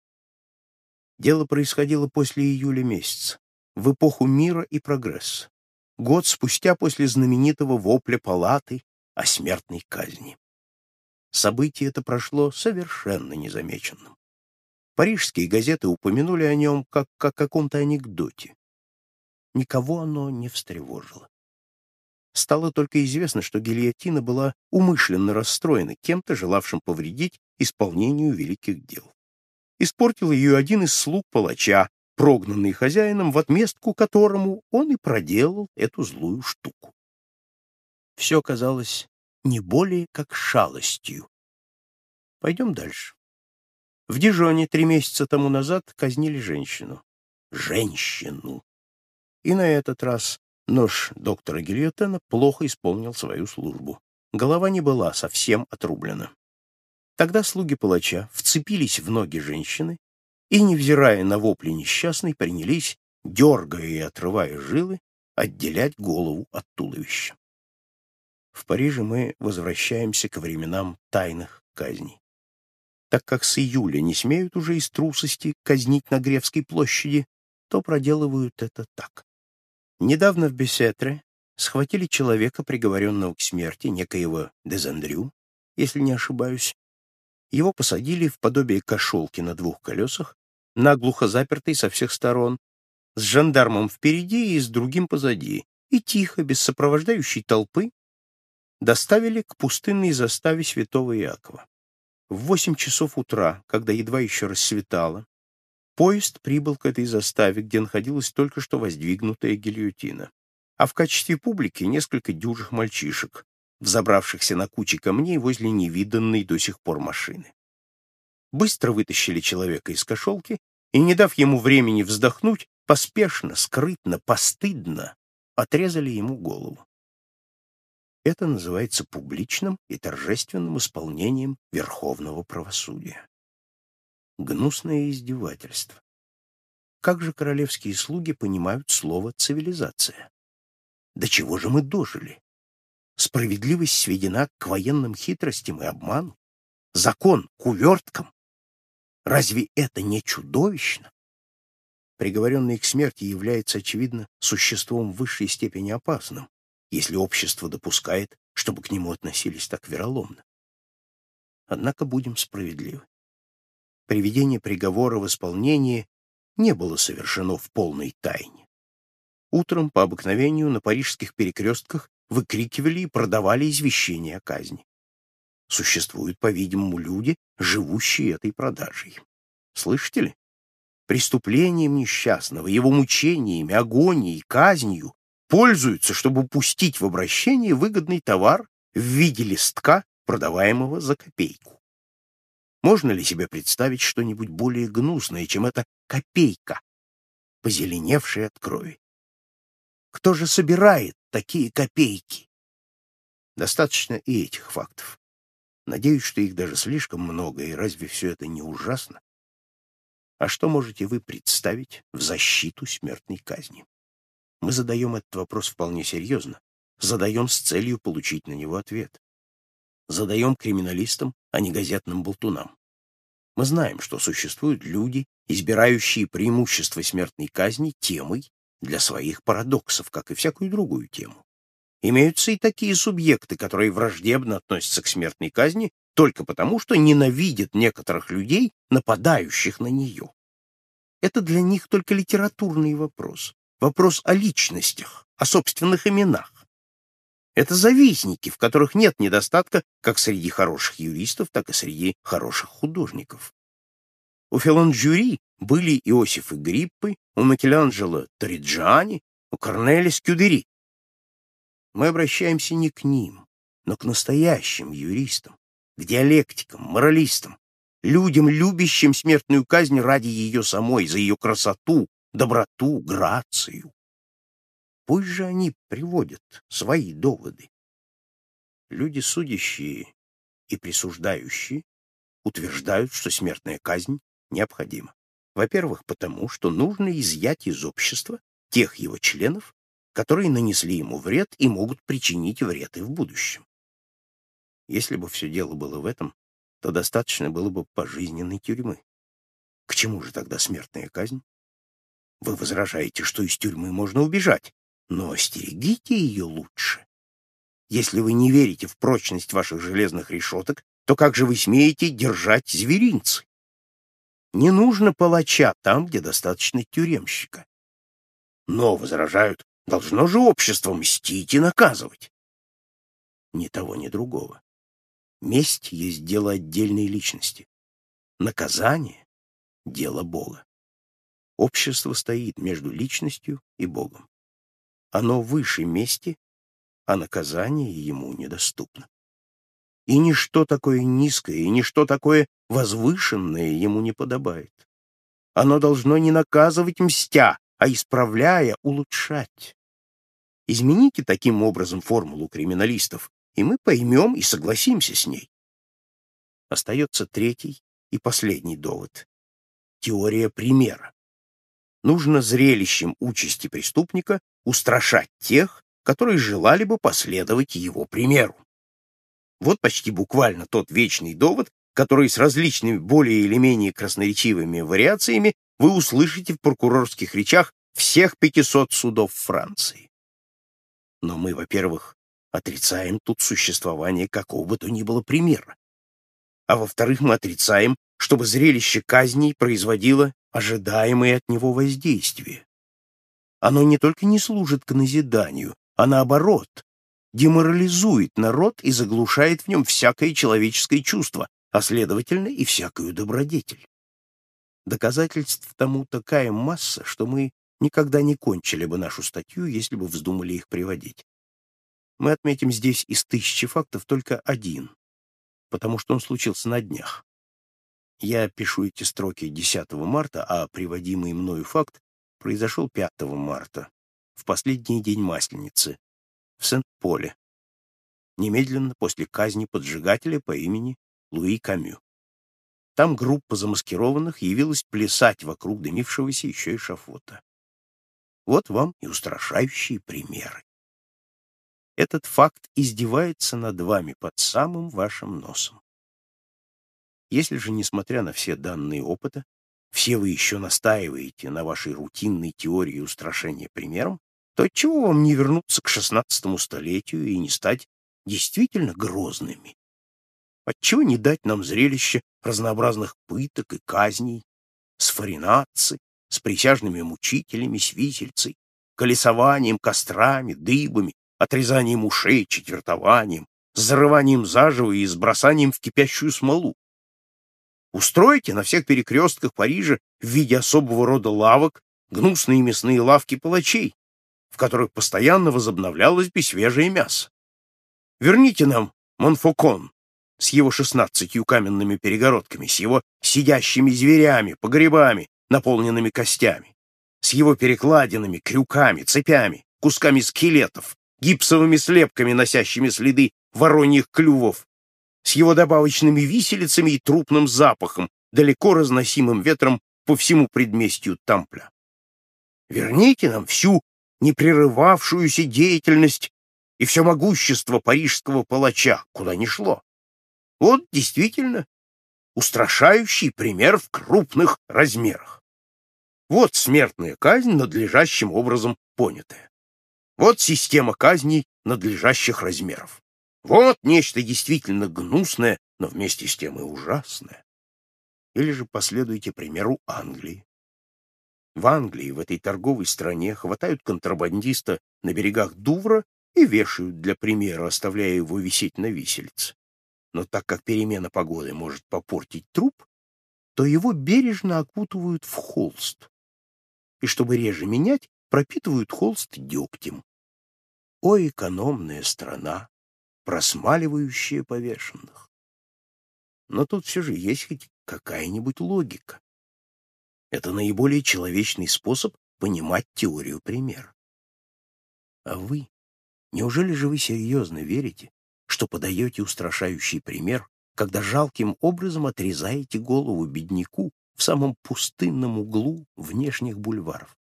Дело происходило после июля месяца в эпоху мира и прогресса, год спустя после знаменитого вопля палаты о смертной казни. Событие это прошло совершенно незамеченным. Парижские газеты упомянули о нем как о каком-то анекдоте. Никого оно не встревожило. Стало только известно, что гильотина была умышленно расстроена кем-то, желавшим повредить исполнению великих дел. Испортил ее один из слуг палача, прогнанный хозяином, в отместку которому он и проделал эту злую штуку. Все казалось не более как шалостью. Пойдем дальше. В Дижоне три месяца тому назад казнили женщину. Женщину! И на этот раз нож доктора Гильотена плохо исполнил свою службу. Голова не была совсем отрублена. Тогда слуги палача вцепились в ноги женщины и, невзирая на вопли несчастной, принялись, дергая и отрывая жилы, отделять голову от туловища. В Париже мы возвращаемся к временам тайных казней. Так как с июля не смеют уже из трусости казнить на Гревской площади, то проделывают это так. Недавно в Бесетре схватили человека, приговоренного к смерти, некоего Дезандрю, если не ошибаюсь, его посадили в подобие кошелки на двух колесах, наглухо запертой со всех сторон, с жандармом впереди и с другим позади, и тихо, без сопровождающей толпы, доставили к пустынной заставе святого Иакова. В восемь часов утра, когда едва еще рассветало, поезд прибыл к этой заставе, где находилась только что воздвигнутая гильотина, а в качестве публики несколько дюжих мальчишек, взобравшихся на кучи камней возле невиданной до сих пор машины. Быстро вытащили человека из кошелки и, не дав ему времени вздохнуть, поспешно, скрытно, постыдно отрезали ему голову. Это называется публичным и торжественным исполнением верховного правосудия. Гнусное издевательство. Как же королевские слуги понимают слово «цивилизация»? До чего же мы дожили? Справедливость сведена к военным хитростям и обману, закон к уверткам. Разве это не чудовищно? Приговоренный к смерти является, очевидно, существом в высшей степени опасным, если общество допускает, чтобы к нему относились так вероломно. Однако будем справедливы. Приведение приговора в исполнение не было совершено в полной тайне. Утром, по обыкновению, на парижских перекрестках выкрикивали и продавали извещения о казни. Существуют, по-видимому, люди, живущие этой продажей. Слышите ли? Преступлением несчастного, его мучениями, агонией, казнью пользуются, чтобы пустить в обращение выгодный товар в виде листка, продаваемого за копейку. Можно ли себе представить что-нибудь более гнусное, чем эта копейка, позеленевшая от крови? Кто же собирает такие копейки? Достаточно и этих фактов. Надеюсь, что их даже слишком много, и разве все это не ужасно? А что можете вы представить в защиту смертной казни? Мы задаем этот вопрос вполне серьезно, задаем с целью получить на него ответ. Задаем криминалистам, а не газетным болтунам. Мы знаем, что существуют люди, избирающие преимущество смертной казни темой для своих парадоксов, как и всякую другую тему. Имеются и такие субъекты, которые враждебно относятся к смертной казни только потому, что ненавидят некоторых людей, нападающих на нее. Это для них только литературный вопрос, вопрос о личностях, о собственных именах. Это завистники, в которых нет недостатка как среди хороших юристов, так и среди хороших художников. У Филон-Жюри были Иосиф и Гриппы, у Микеланджело Ториджани, у Корнеля Скюдери. Мы обращаемся не к ним, но к настоящим юристам, к диалектикам, моралистам, людям, любящим смертную казнь ради ее самой, за ее красоту, доброту, грацию. Пусть же они приводят свои доводы. Люди, судящие и присуждающие, утверждают, что смертная казнь необходима. Во-первых, потому что нужно изъять из общества тех его членов, которые нанесли ему вред и могут причинить вред и в будущем. Если бы все дело было в этом, то достаточно было бы пожизненной тюрьмы. К чему же тогда смертная казнь? Вы возражаете, что из тюрьмы можно убежать, но остерегите ее лучше. Если вы не верите в прочность ваших железных решеток, то как же вы смеете держать зверинцы? Не нужно палача там, где достаточно тюремщика. Но, возражают, Должно же общество мстить и наказывать. Ни того, ни другого. Месть есть дело отдельной личности. Наказание — дело Бога. Общество стоит между личностью и Богом. Оно выше мести, а наказание ему недоступно. И ничто такое низкое, и ничто такое возвышенное ему не подобает. Оно должно не наказывать мстя, а, исправляя, улучшать. Измените таким образом формулу криминалистов, и мы поймем и согласимся с ней. Остается третий и последний довод. Теория примера. Нужно зрелищем участи преступника устрашать тех, которые желали бы последовать его примеру. Вот почти буквально тот вечный довод, который с различными более или менее красноречивыми вариациями вы услышите в прокурорских речах всех 500 судов Франции. Но мы, во-первых, отрицаем тут существование какого бы то ни было примера. А во-вторых, мы отрицаем, чтобы зрелище казней производило ожидаемое от него воздействие. Оно не только не служит к назиданию, а наоборот, деморализует народ и заглушает в нем всякое человеческое чувство, а следовательно и всякую добродетель. Доказательств тому такая масса, что мы никогда не кончили бы нашу статью, если бы вздумали их приводить. Мы отметим здесь из тысячи фактов только один, потому что он случился на днях. Я пишу эти строки 10 марта, а приводимый мною факт произошел 5 марта, в последний день Масленицы, в Сент-Поле, немедленно после казни поджигателя по имени Луи Камю. Там группа замаскированных явилась плясать вокруг дымившегося еще и шафота. Вот вам и устрашающие примеры. Этот факт издевается над вами под самым вашим носом. Если же, несмотря на все данные опыта, все вы еще настаиваете на вашей рутинной теории устрашения примером, то отчего вам не вернуться к шестнадцатому столетию и не стать действительно грозными? Отчего не дать нам зрелище разнообразных пыток и казней, сфаринаций, с присяжными мучителями, с висельцей, колесованием, кострами, дыбами, отрезанием ушей, четвертованием, взрыванием заживо и сбросанием в кипящую смолу. Устройте на всех перекрестках Парижа в виде особого рода лавок гнусные мясные лавки палачей, которых постоянно возобновлялось бы свежее мясо. Верните нам Монфокон с его шестнадцатью каменными перегородками, с его сидящими зверями, погребами, наполненными костями, с его перекладинами, крюками, цепями, кусками скелетов, гипсовыми слепками, носящими следы вороньих клювов, с его добавочными виселицами и трупным запахом, далеко разносимым ветром по всему предместью Тампля. Верните нам всю непрерывавшуюся деятельность и все могущество парижского палача, куда ни шло. Вот действительно устрашающий пример в крупных размерах. Вот смертная казнь, надлежащим образом понятая. Вот система казней надлежащих размеров. Вот нечто действительно гнусное, но вместе с тем и ужасное. Или же последуйте примеру Англии. В Англии, в этой торговой стране, хватают контрабандиста на берегах Дувра и вешают для примера, оставляя его висеть на висельце. Но так как перемена погоды может попортить труп, то его бережно окутывают в холст. И чтобы реже менять, пропитывают холст дегтем. О, экономная страна, просмаливающая повешенных! Но тут все же есть хоть какая-нибудь логика. Это наиболее человечный способ понимать теорию примера. А вы, неужели же вы серьезно верите, что подаете устрашающий пример, когда жалким образом отрезаете голову бедняку в самом пустынном углу внешних бульваров?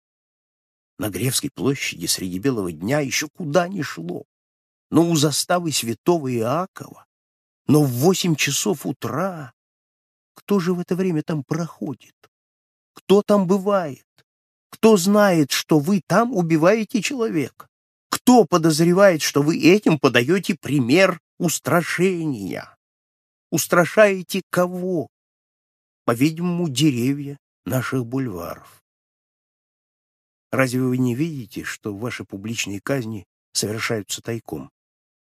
На Гревской площади среди белого дня еще куда ни шло, но у заставы святого Иакова, но в восемь часов утра кто же в это время там проходит? Кто там бывает? Кто знает, что вы там убиваете человека? Кто подозревает, что вы этим подаете пример устрашения? Устрашаете кого? По-видимому, деревья наших бульваров. Разве вы не видите, что ваши публичные казни совершаются тайком?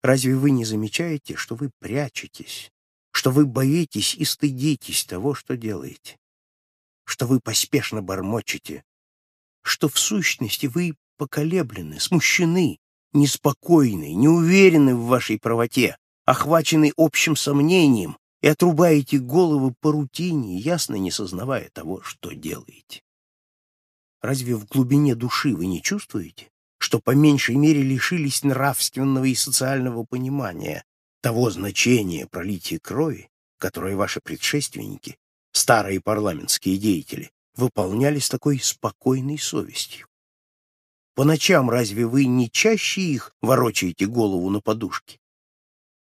Разве вы не замечаете, что вы прячетесь, что вы боитесь и стыдитесь того, что делаете? Что вы поспешно бормочете, что в сущности вы поколеблены, смущены, неспокойны, неуверены в вашей правоте, охвачены общим сомнением и отрубаете головы по рутине, ясно не сознавая того, что делаете. Разве в глубине души вы не чувствуете, что по меньшей мере лишились нравственного и социального понимания того значения пролития крови, которое ваши предшественники старые парламентские деятели, выполняли с такой спокойной совестью. По ночам разве вы не чаще их ворочаете голову на подушке?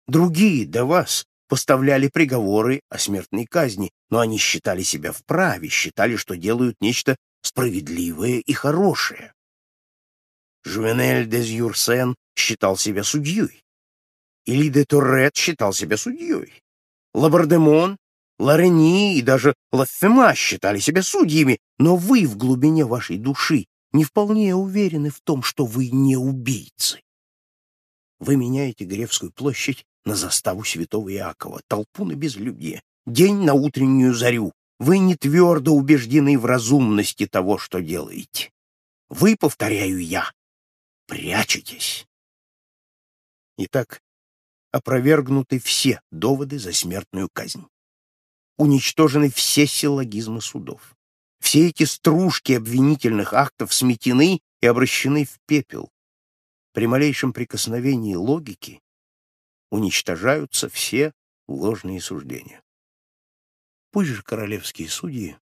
Другие до вас поставляли приговоры о смертной казни, но они считали себя вправе, считали, что делают нечто справедливое и хорошее. Жювенель де Зюрсен считал себя судьей. Или де Торрет считал себя судьей. Лабардемон Лорени и даже Лаффема считали себя судьями, но вы в глубине вашей души не вполне уверены в том, что вы не убийцы. Вы меняете Гревскую площадь на заставу святого Иакова, толпу на безлюдье, день на утреннюю зарю. Вы не твердо убеждены в разумности того, что делаете. Вы, повторяю я, прячетесь. Итак, опровергнуты все доводы за смертную казнь уничтожены все силлогизмы судов. Все эти стружки обвинительных актов сметены и обращены в пепел. При малейшем прикосновении логики уничтожаются все ложные суждения. Пусть же королевские судьи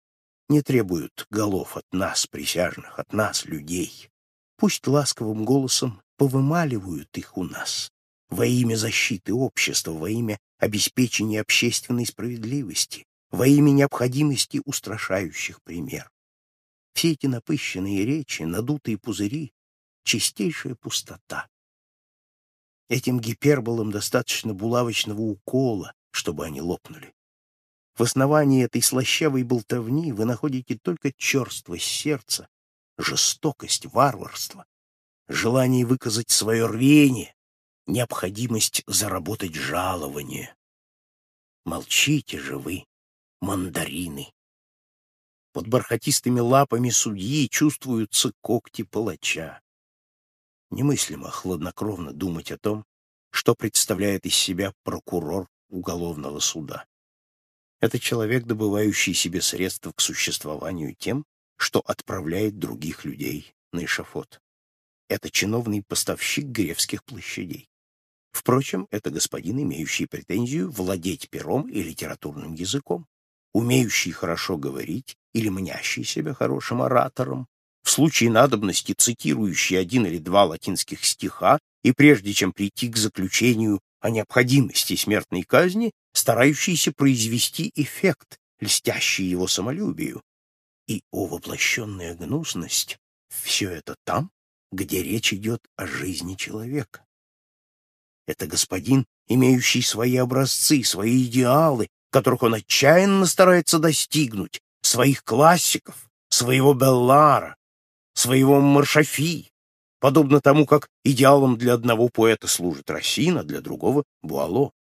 не требуют голов от нас, присяжных, от нас, людей. Пусть ласковым голосом повымаливают их у нас во имя защиты общества, во имя обеспечения общественной справедливости, во имя необходимости устрашающих пример. Все эти напыщенные речи, надутые пузыри — чистейшая пустота. Этим гиперболам достаточно булавочного укола, чтобы они лопнули. в основании этой слащавой болтовни вы находите только черствость сердца, жестокость, варварство, желание выказать свое рвение, необходимость заработать жалование. Молчите же вы, мандарины. Под бархатистыми лапами судьи чувствуются когти палача. Немыслимо хладнокровно думать о том, что представляет из себя прокурор уголовного суда. Это человек, добывающий себе средства к существованию тем, что отправляет других людей на эшафот. Это чиновный поставщик гревских площадей. Впрочем, это господин, имеющий претензию владеть пером и литературным языком, умеющий хорошо говорить или мнящий себя хорошим оратором, в случае надобности цитирующий один или два латинских стиха и прежде чем прийти к заключению о необходимости смертной казни, старающийся произвести эффект, льстящий его самолюбию. И, о воплощенная гнусность, все это там, где речь идет о жизни человека. Это господин, имеющий свои образцы, свои идеалы, которых он отчаянно старается достигнуть, своих классиков, своего Беллара, своего Маршафи, подобно тому, как идеалом для одного поэта служит Рассин, для другого — Буало.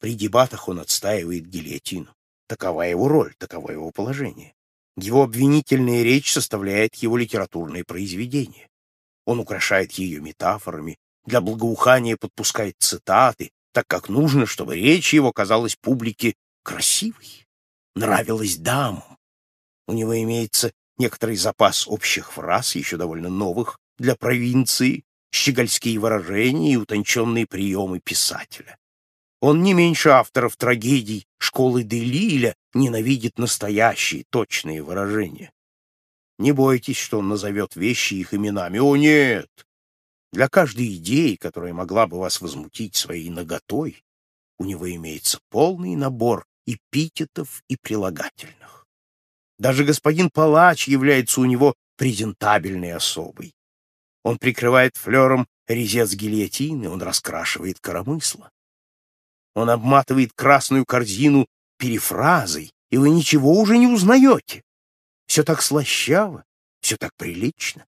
При дебатах он отстаивает гильотину. Такова его роль, таково его положение. Его обвинительная речь составляет его литературное произведение. Он украшает ее метафорами, для благоухания подпускает цитаты, так как нужно, чтобы речь его казалась публике красивой, нравилась дамам. У него имеется некоторый запас общих фраз, еще довольно новых, для провинции, щегольские выражения и утонченные приемы писателя. Он не меньше авторов трагедий школы Делиля ненавидит настоящие, точные выражения. Не бойтесь, что он назовет вещи их именами. О, нет! Для каждой идеи, которая могла бы вас возмутить своей наготой, у него имеется полный набор эпитетов и прилагательных. Даже господин палач является у него презентабельной особой. Он прикрывает флером резец гильотины, он раскрашивает коромысло. Он обматывает красную корзину перефразой, и вы ничего уже не узнаете. Все так слащаво, все так прилично.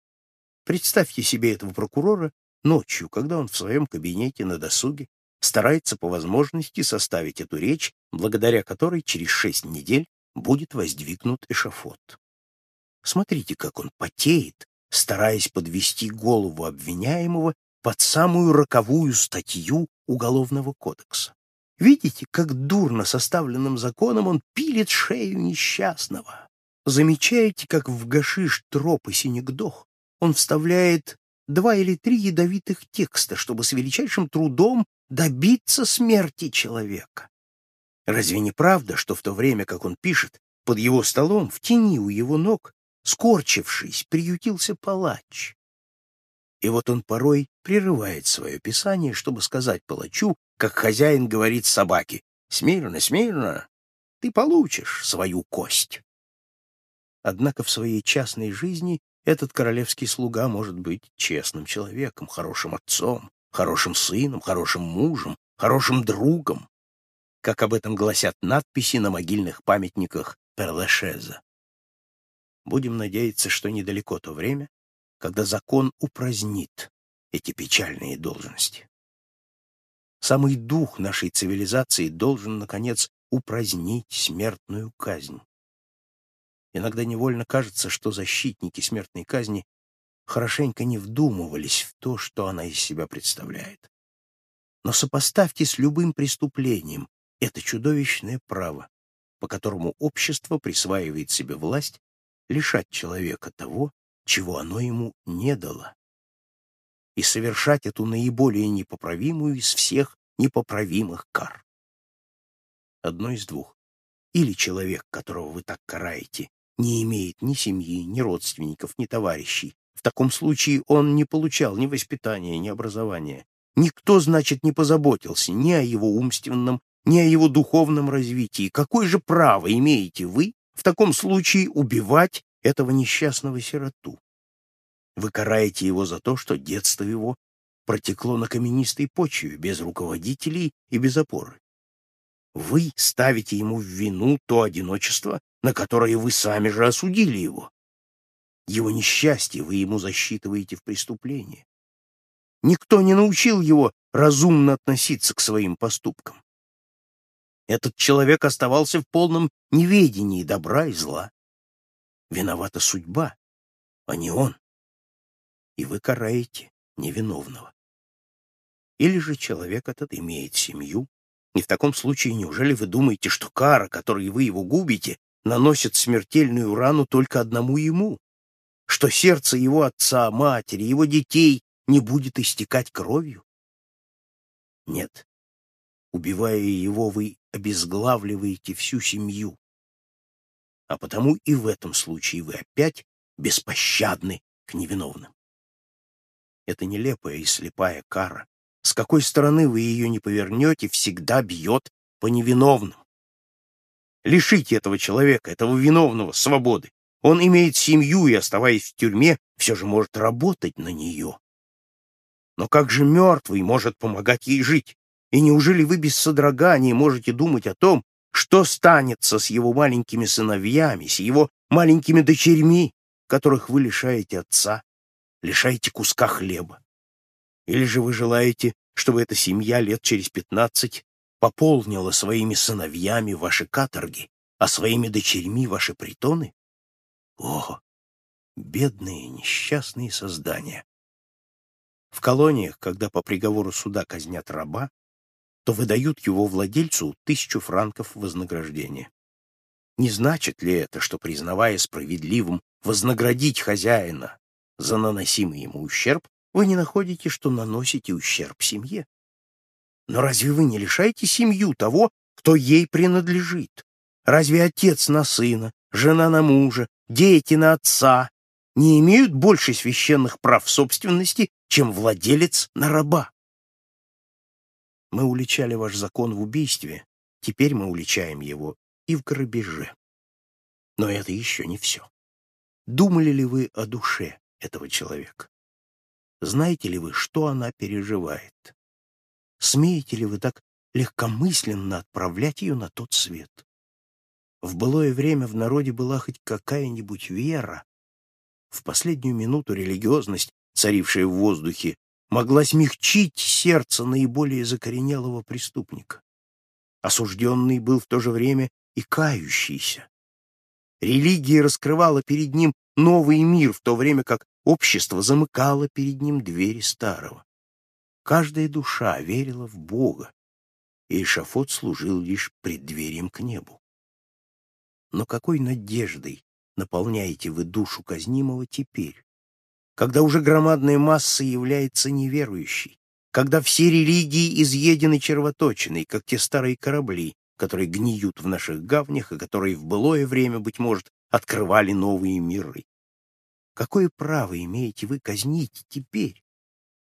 Представьте себе этого прокурора ночью, когда он в своем кабинете на досуге старается по возможности составить эту речь, благодаря которой через шесть недель будет воздвигнут эшафот. Смотрите, как он потеет, стараясь подвести голову обвиняемого под самую роковую статью Уголовного кодекса. Видите, как дурно составленным законом он пилит шею несчастного. Замечаете, как в гашиш троп и синегдох он вставляет два или три ядовитых текста, чтобы с величайшим трудом добиться смерти человека. Разве не правда, что в то время, как он пишет, под его столом, в тени у его ног, скорчившись, приютился палач? И вот он порой прерывает свое писание, чтобы сказать палачу, как хозяин говорит собаке, «Смирно, смирно, ты получишь свою кость». Однако в своей частной жизни этот королевский слуга может быть честным человеком, хорошим отцом, хорошим сыном, хорошим мужем, хорошим другом, как об этом гласят надписи на могильных памятниках Перлешеза. Будем надеяться, что недалеко то время, когда закон упразднит эти печальные должности. Самый дух нашей цивилизации должен, наконец, упразднить смертную казнь. Иногда невольно кажется, что защитники смертной казни хорошенько не вдумывались в то, что она из себя представляет. Но сопоставьте с любым преступлением это чудовищное право, по которому общество присваивает себе власть лишать человека того, чего оно ему не дало, и совершать эту наиболее непоправимую из всех непоправимых кар. Одно из двух. Или человек, которого вы так караете, не имеет ни семьи, ни родственников, ни товарищей. В таком случае он не получал ни воспитания, ни образования. Никто, значит, не позаботился ни о его умственном, ни о его духовном развитии. Какое же право имеете вы в таком случае убивать этого несчастного сироту? Вы караете его за то, что детство его протекло на каменистой почве, без руководителей и без опоры. Вы ставите ему в вину то одиночество, на которое вы сами же осудили его. Его несчастье вы ему засчитываете в преступлении. Никто не научил его разумно относиться к своим поступкам. Этот человек оставался в полном неведении добра и зла. Виновата судьба, а не он. И вы караете невиновного. Или же человек этот имеет семью, и в таком случае неужели вы думаете, что кара, которой вы его губите, наносит смертельную рану только одному ему? Что сердце его отца, матери, его детей не будет истекать кровью? Нет. Убивая его, вы обезглавливаете всю семью. А потому и в этом случае вы опять беспощадны к невиновным. Это нелепая и слепая кара, с какой стороны вы ее не повернете, всегда бьет по невиновным. Лишите этого человека, этого виновного, свободы. Он имеет семью и, оставаясь в тюрьме, все же может работать на нее. Но как же мертвый может помогать ей жить? И неужели вы без содрогания можете думать о том, что станется с его маленькими сыновьями, с его маленькими дочерьми, которых вы лишаете отца, лишаете куска хлеба? Или же вы желаете, чтобы эта семья лет через пятнадцать пополнила своими сыновьями ваши каторги, а своими дочерьми ваши притоны? О, бедные несчастные создания! В колониях, когда по приговору суда казнят раба, то выдают его владельцу тысячу франков вознаграждения. Не значит ли это, что, признавая справедливым вознаградить хозяина за наносимый ему ущерб, вы не находите, что наносите ущерб семье. Но разве вы не лишаете семью того, кто ей принадлежит? Разве отец на сына, жена на мужа, дети на отца не имеют больше священных прав собственности, чем владелец на раба? Мы уличали ваш закон в убийстве, теперь мы уличаем его и в грабеже. Но это еще не все. Думали ли вы о душе этого человека? Знаете ли вы, что она переживает? Смеете ли вы так легкомысленно отправлять ее на тот свет? В былое время в народе была хоть какая-нибудь вера. В последнюю минуту религиозность, царившая в воздухе, могла смягчить сердце наиболее закоренелого преступника. Осужденный был в то же время и кающийся. Религия раскрывала перед ним новый мир, в то время как Общество замыкало перед ним двери старого. Каждая душа верила в Бога, и эшафот служил лишь преддверием к небу. Но какой надеждой наполняете вы душу казнимого теперь, когда уже громадная масса является неверующей, когда все религии изъедены червоточиной, как те старые корабли, которые гниют в наших гавнях и которые в былое время, быть может, открывали новые миры. Какое право имеете вы казнить теперь,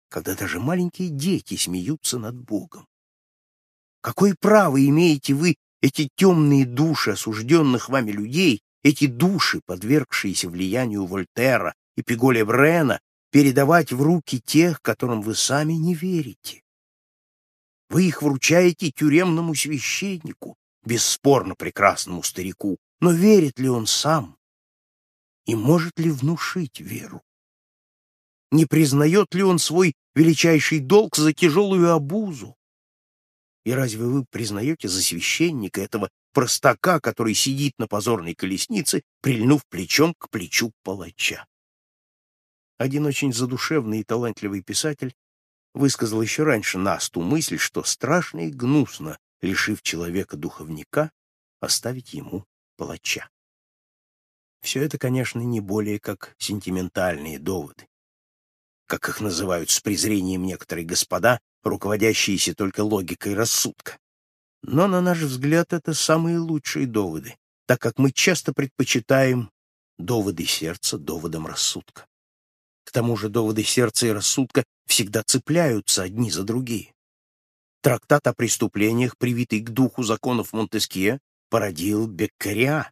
когда даже маленькие дети смеются над Богом? Какое право имеете вы эти темные души осужденных вами людей, эти души, подвергшиеся влиянию Вольтера и Пиголя Брена, передавать в руки тех, которым вы сами не верите? Вы их вручаете тюремному священнику, бесспорно прекрасному старику, но верит ли он сам? и может ли внушить веру? Не признает ли он свой величайший долг за тяжелую обузу? И разве вы признаете за священника этого простака, который сидит на позорной колеснице, прильнув плечом к плечу палача? Один очень задушевный и талантливый писатель высказал еще раньше нас ту мысль, что страшно и гнусно, лишив человека духовника, оставить ему палача. Все это, конечно, не более как сентиментальные доводы. Как их называют с презрением некоторые господа, руководящиеся только логикой рассудка. Но, на наш взгляд, это самые лучшие доводы, так как мы часто предпочитаем доводы сердца доводам рассудка. К тому же доводы сердца и рассудка всегда цепляются одни за другие. Трактат о преступлениях, привитый к духу законов Монтескье, породил Беккариа,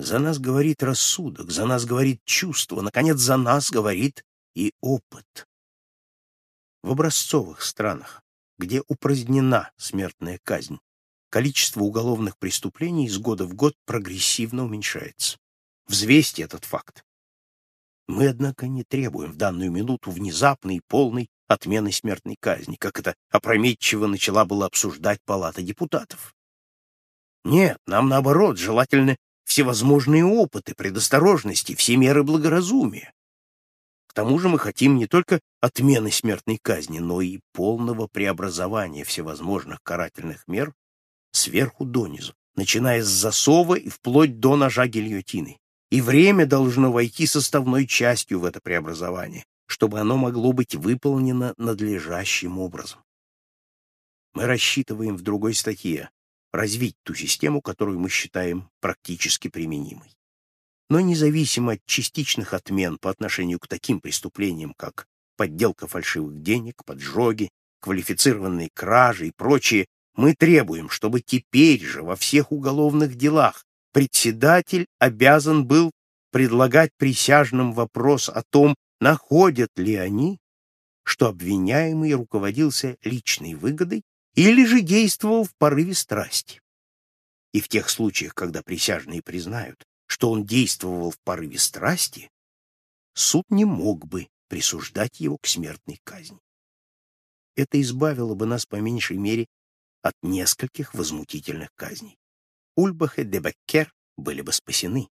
за нас говорит рассудок, за нас говорит чувство, наконец, за нас говорит и опыт. В образцовых странах, где упразднена смертная казнь, количество уголовных преступлений из года в год прогрессивно уменьшается. Взвесьте этот факт. Мы, однако, не требуем в данную минуту внезапной и полной отмены смертной казни, как это опрометчиво начала была обсуждать Палата депутатов. Нет, нам, наоборот, желательны всевозможные опыты, предосторожности, все меры благоразумия. К тому же мы хотим не только отмены смертной казни, но и полного преобразования всевозможных карательных мер сверху донизу, начиная с засова и вплоть до ножа гильотины. И время должно войти составной частью в это преобразование, чтобы оно могло быть выполнено надлежащим образом. Мы рассчитываем в другой статье развить ту систему, которую мы считаем практически применимой но независимо от частичных отмен по отношению к таким преступлениям, как подделка фальшивых денег, поджоги, квалифицированные кражи и прочее, мы требуем, чтобы теперь же во всех уголовных делах председатель обязан был предлагать присяжным вопрос о том, находят ли они, что обвиняемый руководился личной выгодой или же действовал в порыве страсти. И в тех случаях, когда присяжные признают, что он действовал в порыве страсти, суд не мог бы присуждать его к смертной казни. Это избавило бы нас по меньшей мере от нескольких возмутительных казней. Ульбах и Дебеккер были бы спасены.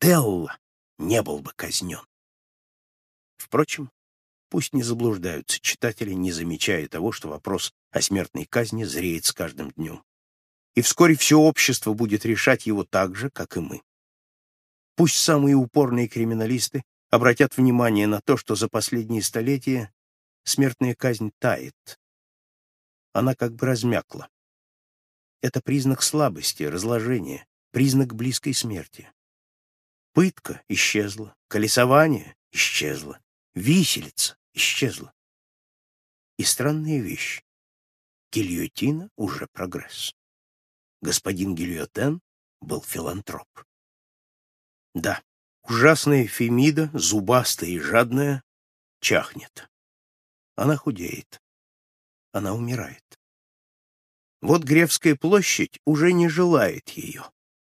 Телла не был бы казнен. Впрочем, пусть не заблуждаются читатели, не замечая того, что вопрос о смертной казни зреет с каждым днем и вскоре все общество будет решать его так же, как и мы. Пусть самые упорные криминалисты обратят внимание на то, что за последние столетия смертная казнь тает. Она как бы размякла. Это признак слабости, разложения, признак близкой смерти. Пытка исчезла, колесование исчезло, виселица исчезла. И странная вещь. Гильотина уже прогресс господин Гильотен был филантроп. Да, ужасная Фемида, зубастая и жадная, чахнет. Она худеет. Она умирает. Вот Гревская площадь уже не желает ее.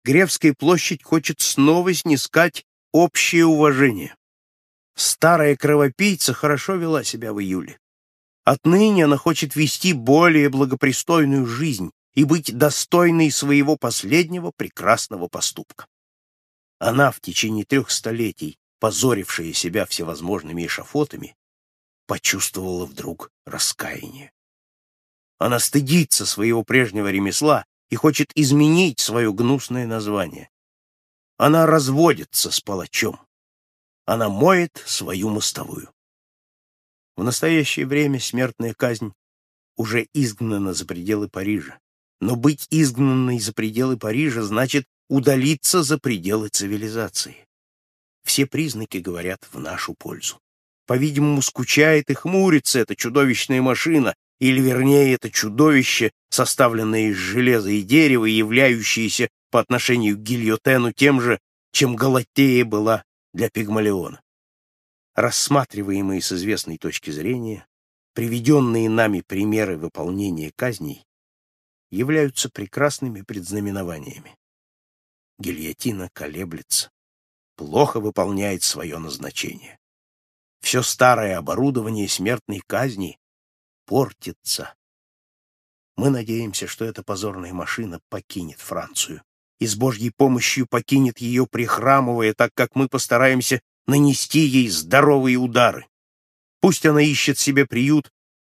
Гревская площадь хочет снова снискать общее уважение. Старая кровопийца хорошо вела себя в июле. Отныне она хочет вести более благопристойную жизнь, и быть достойной своего последнего прекрасного поступка. Она в течение трех столетий, позорившая себя всевозможными эшафотами, почувствовала вдруг раскаяние. Она стыдится своего прежнего ремесла и хочет изменить свое гнусное название. Она разводится с палачом. Она моет свою мостовую. В настоящее время смертная казнь уже изгнана за пределы Парижа. Но быть изгнанной за пределы Парижа значит удалиться за пределы цивилизации. Все признаки говорят в нашу пользу. По-видимому, скучает и хмурится эта чудовищная машина, или, вернее, это чудовище, составленное из железа и дерева, являющееся по отношению к гильотену тем же, чем Галатея была для Пигмалиона. Рассматриваемые с известной точки зрения, приведенные нами примеры выполнения казней являются прекрасными предзнаменованиями. Гильотина колеблется, плохо выполняет свое назначение. Все старое оборудование смертной казни портится. Мы надеемся, что эта позорная машина покинет Францию и с Божьей помощью покинет ее, прихрамывая, так как мы постараемся нанести ей здоровые удары. Пусть она ищет себе приют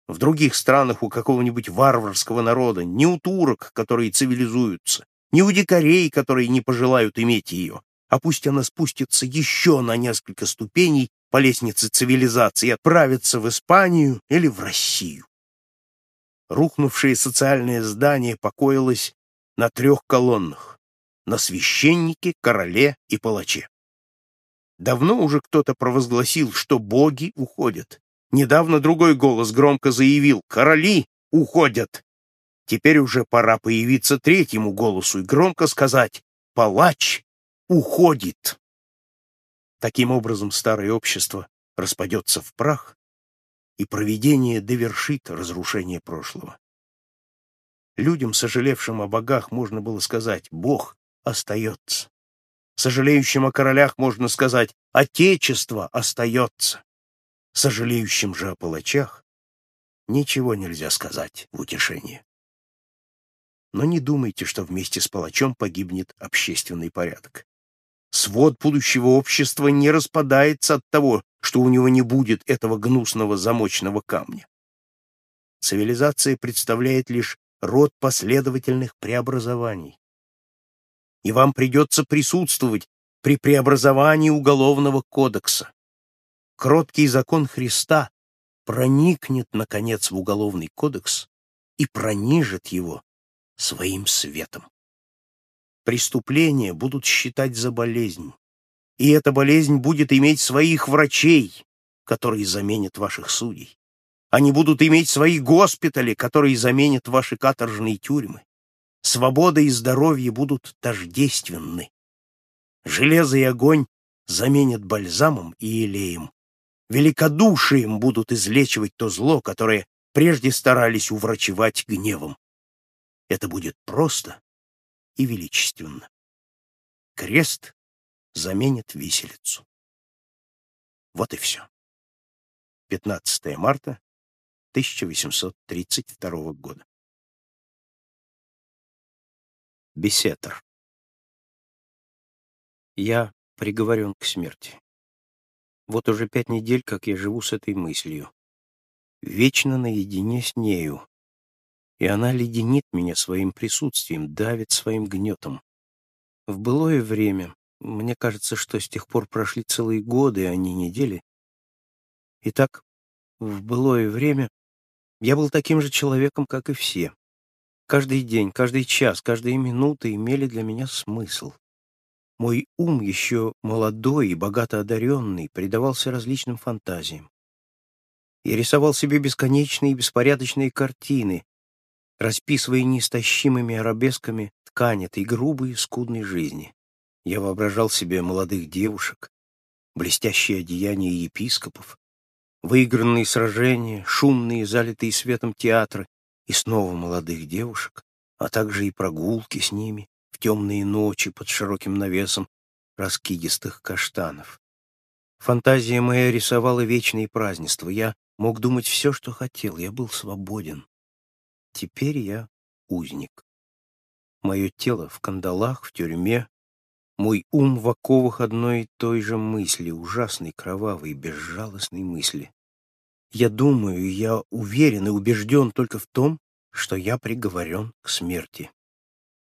в других странах у какого-нибудь варварского народа, не у турок, которые цивилизуются, не у дикарей, которые не пожелают иметь ее, а пусть она спустится еще на несколько ступеней по лестнице цивилизации и отправится в Испанию или в Россию. Рухнувшее социальное здание покоилось на трех колоннах — на священнике, короле и палаче. Давно уже кто-то провозгласил, что боги уходят, Недавно другой голос громко заявил «Короли уходят!» Теперь уже пора появиться третьему голосу и громко сказать «Палач уходит!» Таким образом старое общество распадется в прах, и провидение довершит разрушение прошлого. Людям, сожалевшим о богах, можно было сказать «Бог остается». Сожалеющим о королях можно сказать «Отечество остается». Сожалеющим же о палачах ничего нельзя сказать в утешение. Но не думайте, что вместе с палачом погибнет общественный порядок. Свод будущего общества не распадается от того, что у него не будет этого гнусного замочного камня. Цивилизация представляет лишь род последовательных преобразований. И вам придется присутствовать при преобразовании Уголовного кодекса. Кроткий закон Христа проникнет, наконец, в Уголовный кодекс и пронижит его своим светом. Преступления будут считать за болезнь, и эта болезнь будет иметь своих врачей, которые заменят ваших судей. Они будут иметь свои госпитали, которые заменят ваши каторжные тюрьмы. Свобода и здоровье будут тождественны. Железо и огонь заменят бальзамом и елеем. Великодушием будут излечивать то зло, которое прежде старались уврачевать гневом. Это будет просто и величественно. Крест заменит виселицу. Вот и все. 15 марта 1832 года. Бесетер. Я приговорен к смерти. Вот уже пять недель, как я живу с этой мыслью. Вечно наедине с нею. И она леденит меня своим присутствием, давит своим гнетом. В былое время, мне кажется, что с тех пор прошли целые годы, а не недели. Итак, в былое время я был таким же человеком, как и все. Каждый день, каждый час, каждая минута имели для меня смысл. Мой ум, еще молодой и богато одаренный, предавался различным фантазиям. Я рисовал себе бесконечные беспорядочные картины, расписывая неистощимыми арабесками ткань этой грубой и скудной жизни. Я воображал себе молодых девушек, блестящие одеяния епископов, выигранные сражения, шумные, залитые светом театры и снова молодых девушек, а также и прогулки с ними темные ночи под широким навесом раскидистых каштанов. Фантазия моя рисовала вечные празднества. Я мог думать все, что хотел. Я был свободен. Теперь я узник. Мое тело в кандалах, в тюрьме, мой ум в оковах одной и той же мысли, ужасной, кровавой, безжалостной мысли. Я думаю, я уверен и убежден только в том, что я приговорен к смерти.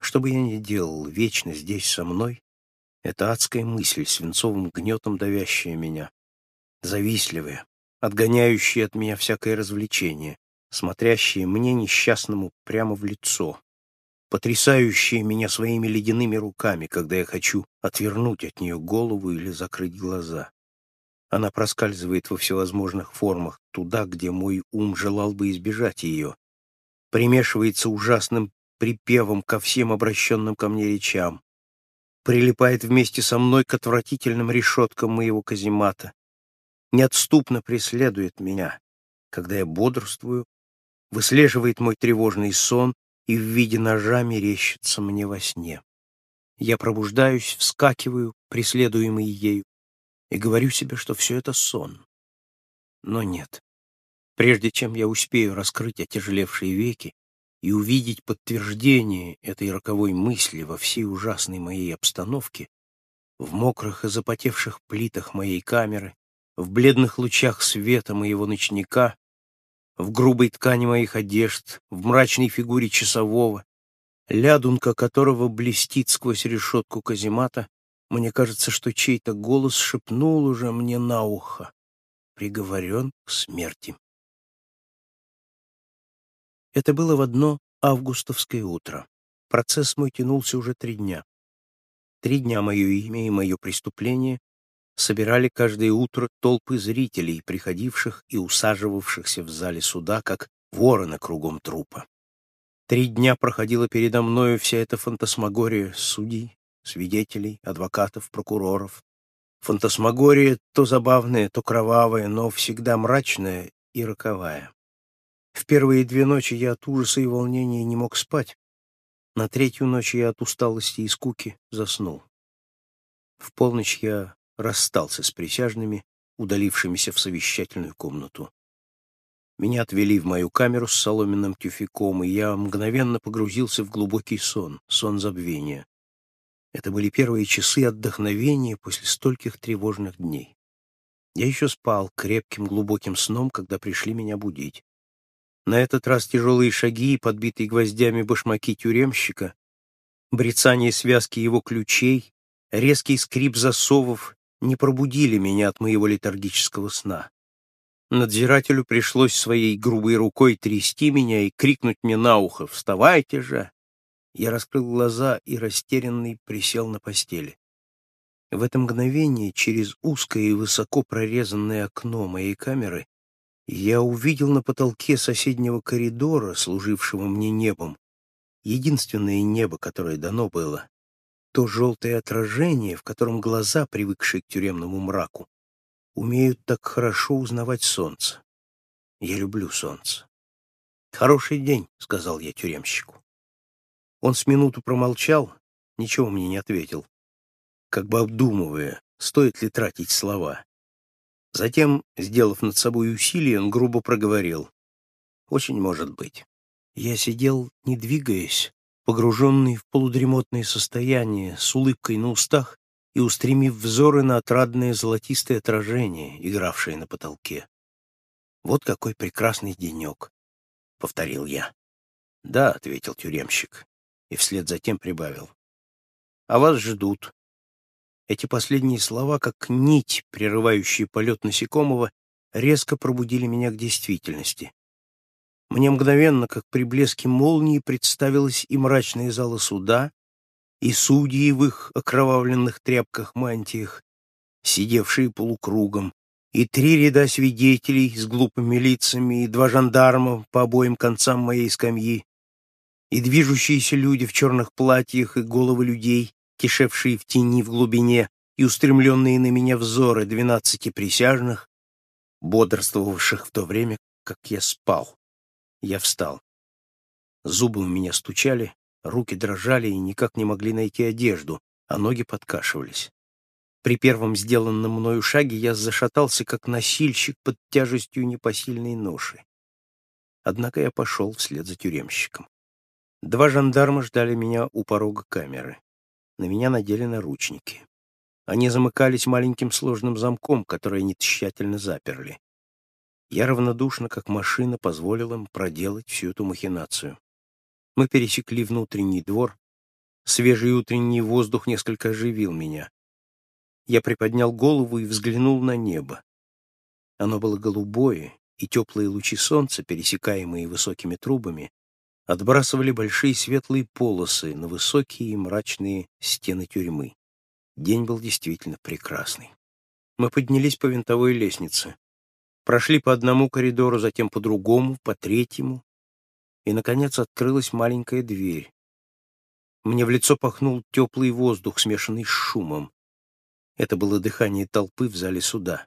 Что бы я ни делал вечно здесь со мной, это адская мысль, свинцовым гнетом давящая меня, завистливая, отгоняющая от меня всякое развлечение, смотрящая мне несчастному прямо в лицо, потрясающая меня своими ледяными руками, когда я хочу отвернуть от нее голову или закрыть глаза. Она проскальзывает во всевозможных формах туда, где мой ум желал бы избежать ее, примешивается ужасным припевом ко всем обращенным ко мне речам, прилипает вместе со мной к отвратительным решеткам моего каземата, неотступно преследует меня, когда я бодрствую, выслеживает мой тревожный сон и в виде ножа мерещится мне во сне. Я пробуждаюсь, вскакиваю, преследуемый ею, и говорю себе, что все это сон. Но нет. Прежде чем я успею раскрыть отяжелевшие веки и увидеть подтверждение этой роковой мысли во всей ужасной моей обстановке, в мокрых и запотевших плитах моей камеры, в бледных лучах света моего ночника, в грубой ткани моих одежд, в мрачной фигуре часового, лядунка которого блестит сквозь решетку каземата, мне кажется, что чей-то голос шепнул уже мне на ухо, приговорен к смерти. Это было в одно августовское утро. Процесс мой тянулся уже три дня. Три дня мое имя и мое преступление собирали каждое утро толпы зрителей, приходивших и усаживавшихся в зале суда, как вороны кругом трупа. Три дня проходила передо мною вся эта фантасмагория судей, свидетелей, адвокатов, прокуроров. Фантасмагория то забавная, то кровавая, но всегда мрачная и роковая. В первые две ночи я от ужаса и волнения не мог спать. На третью ночь я от усталости и скуки заснул. В полночь я расстался с присяжными, удалившимися в совещательную комнату. Меня отвели в мою камеру с соломенным тюфяком, и я мгновенно погрузился в глубокий сон, сон забвения. Это были первые часы отдохновения после стольких тревожных дней. Я еще спал крепким глубоким сном, когда пришли меня будить. На этот раз тяжелые шаги, подбитые гвоздями башмаки тюремщика, брецание связки его ключей, резкий скрип засовов не пробудили меня от моего летаргического сна. Надзирателю пришлось своей грубой рукой трясти меня и крикнуть мне на ухо «Вставайте же!». Я раскрыл глаза и растерянный присел на постели. В это мгновение через узкое и высоко прорезанное окно моей камеры я увидел на потолке соседнего коридора, служившего мне небом, единственное небо, которое дано было, то желтое отражение, в котором глаза, привыкшие к тюремному мраку, умеют так хорошо узнавать солнце. Я люблю солнце. «Хороший день», — сказал я тюремщику. Он с минуту промолчал, ничего мне не ответил, как бы обдумывая, стоит ли тратить слова. Затем, сделав над собой усилие, он грубо проговорил. «Очень может быть». Я сидел, не двигаясь, погруженный в полудремотное состояние, с улыбкой на устах и устремив взоры на отрадное золотистое отражение, игравшее на потолке. «Вот какой прекрасный денек», — повторил я. «Да», — ответил тюремщик, и вслед за тем прибавил. «А вас ждут». Эти последние слова, как нить, прерывающая полет насекомого, резко пробудили меня к действительности. Мне мгновенно, как при блеске молнии, представилась и мрачная зала суда, и судьи в их окровавленных тряпках-мантиях, сидевшие полукругом, и три ряда свидетелей с глупыми лицами, и два жандарма по обоим концам моей скамьи, и движущиеся люди в черных платьях, и головы людей, кишевшие в тени в глубине, и устремленные на меня взоры двенадцати присяжных, бодрствовавших в то время, как я спал. Я встал. Зубы у меня стучали, Руки дрожали и никак не могли найти одежду, а ноги подкашивались. При первом сделанном мною шаге я зашатался, как носильщик под тяжестью непосильной ноши. Однако я пошел вслед за тюремщиком. Два жандарма ждали меня у порога камеры. На меня надели наручники. Они замыкались маленьким сложным замком, который они тщательно заперли. Я равнодушно, как машина, позволил им проделать всю эту махинацию. Мы пересекли внутренний двор. Свежий утренний воздух несколько оживил меня. Я приподнял голову и взглянул на небо. Оно было голубое, и теплые лучи солнца, пересекаемые высокими трубами, отбрасывали большие светлые полосы на высокие и мрачные стены тюрьмы. День был действительно прекрасный. Мы поднялись по винтовой лестнице. Прошли по одному коридору, затем по другому, по третьему, и, наконец, открылась маленькая дверь. Мне в лицо пахнул теплый воздух, смешанный с шумом. Это было дыхание толпы в зале суда.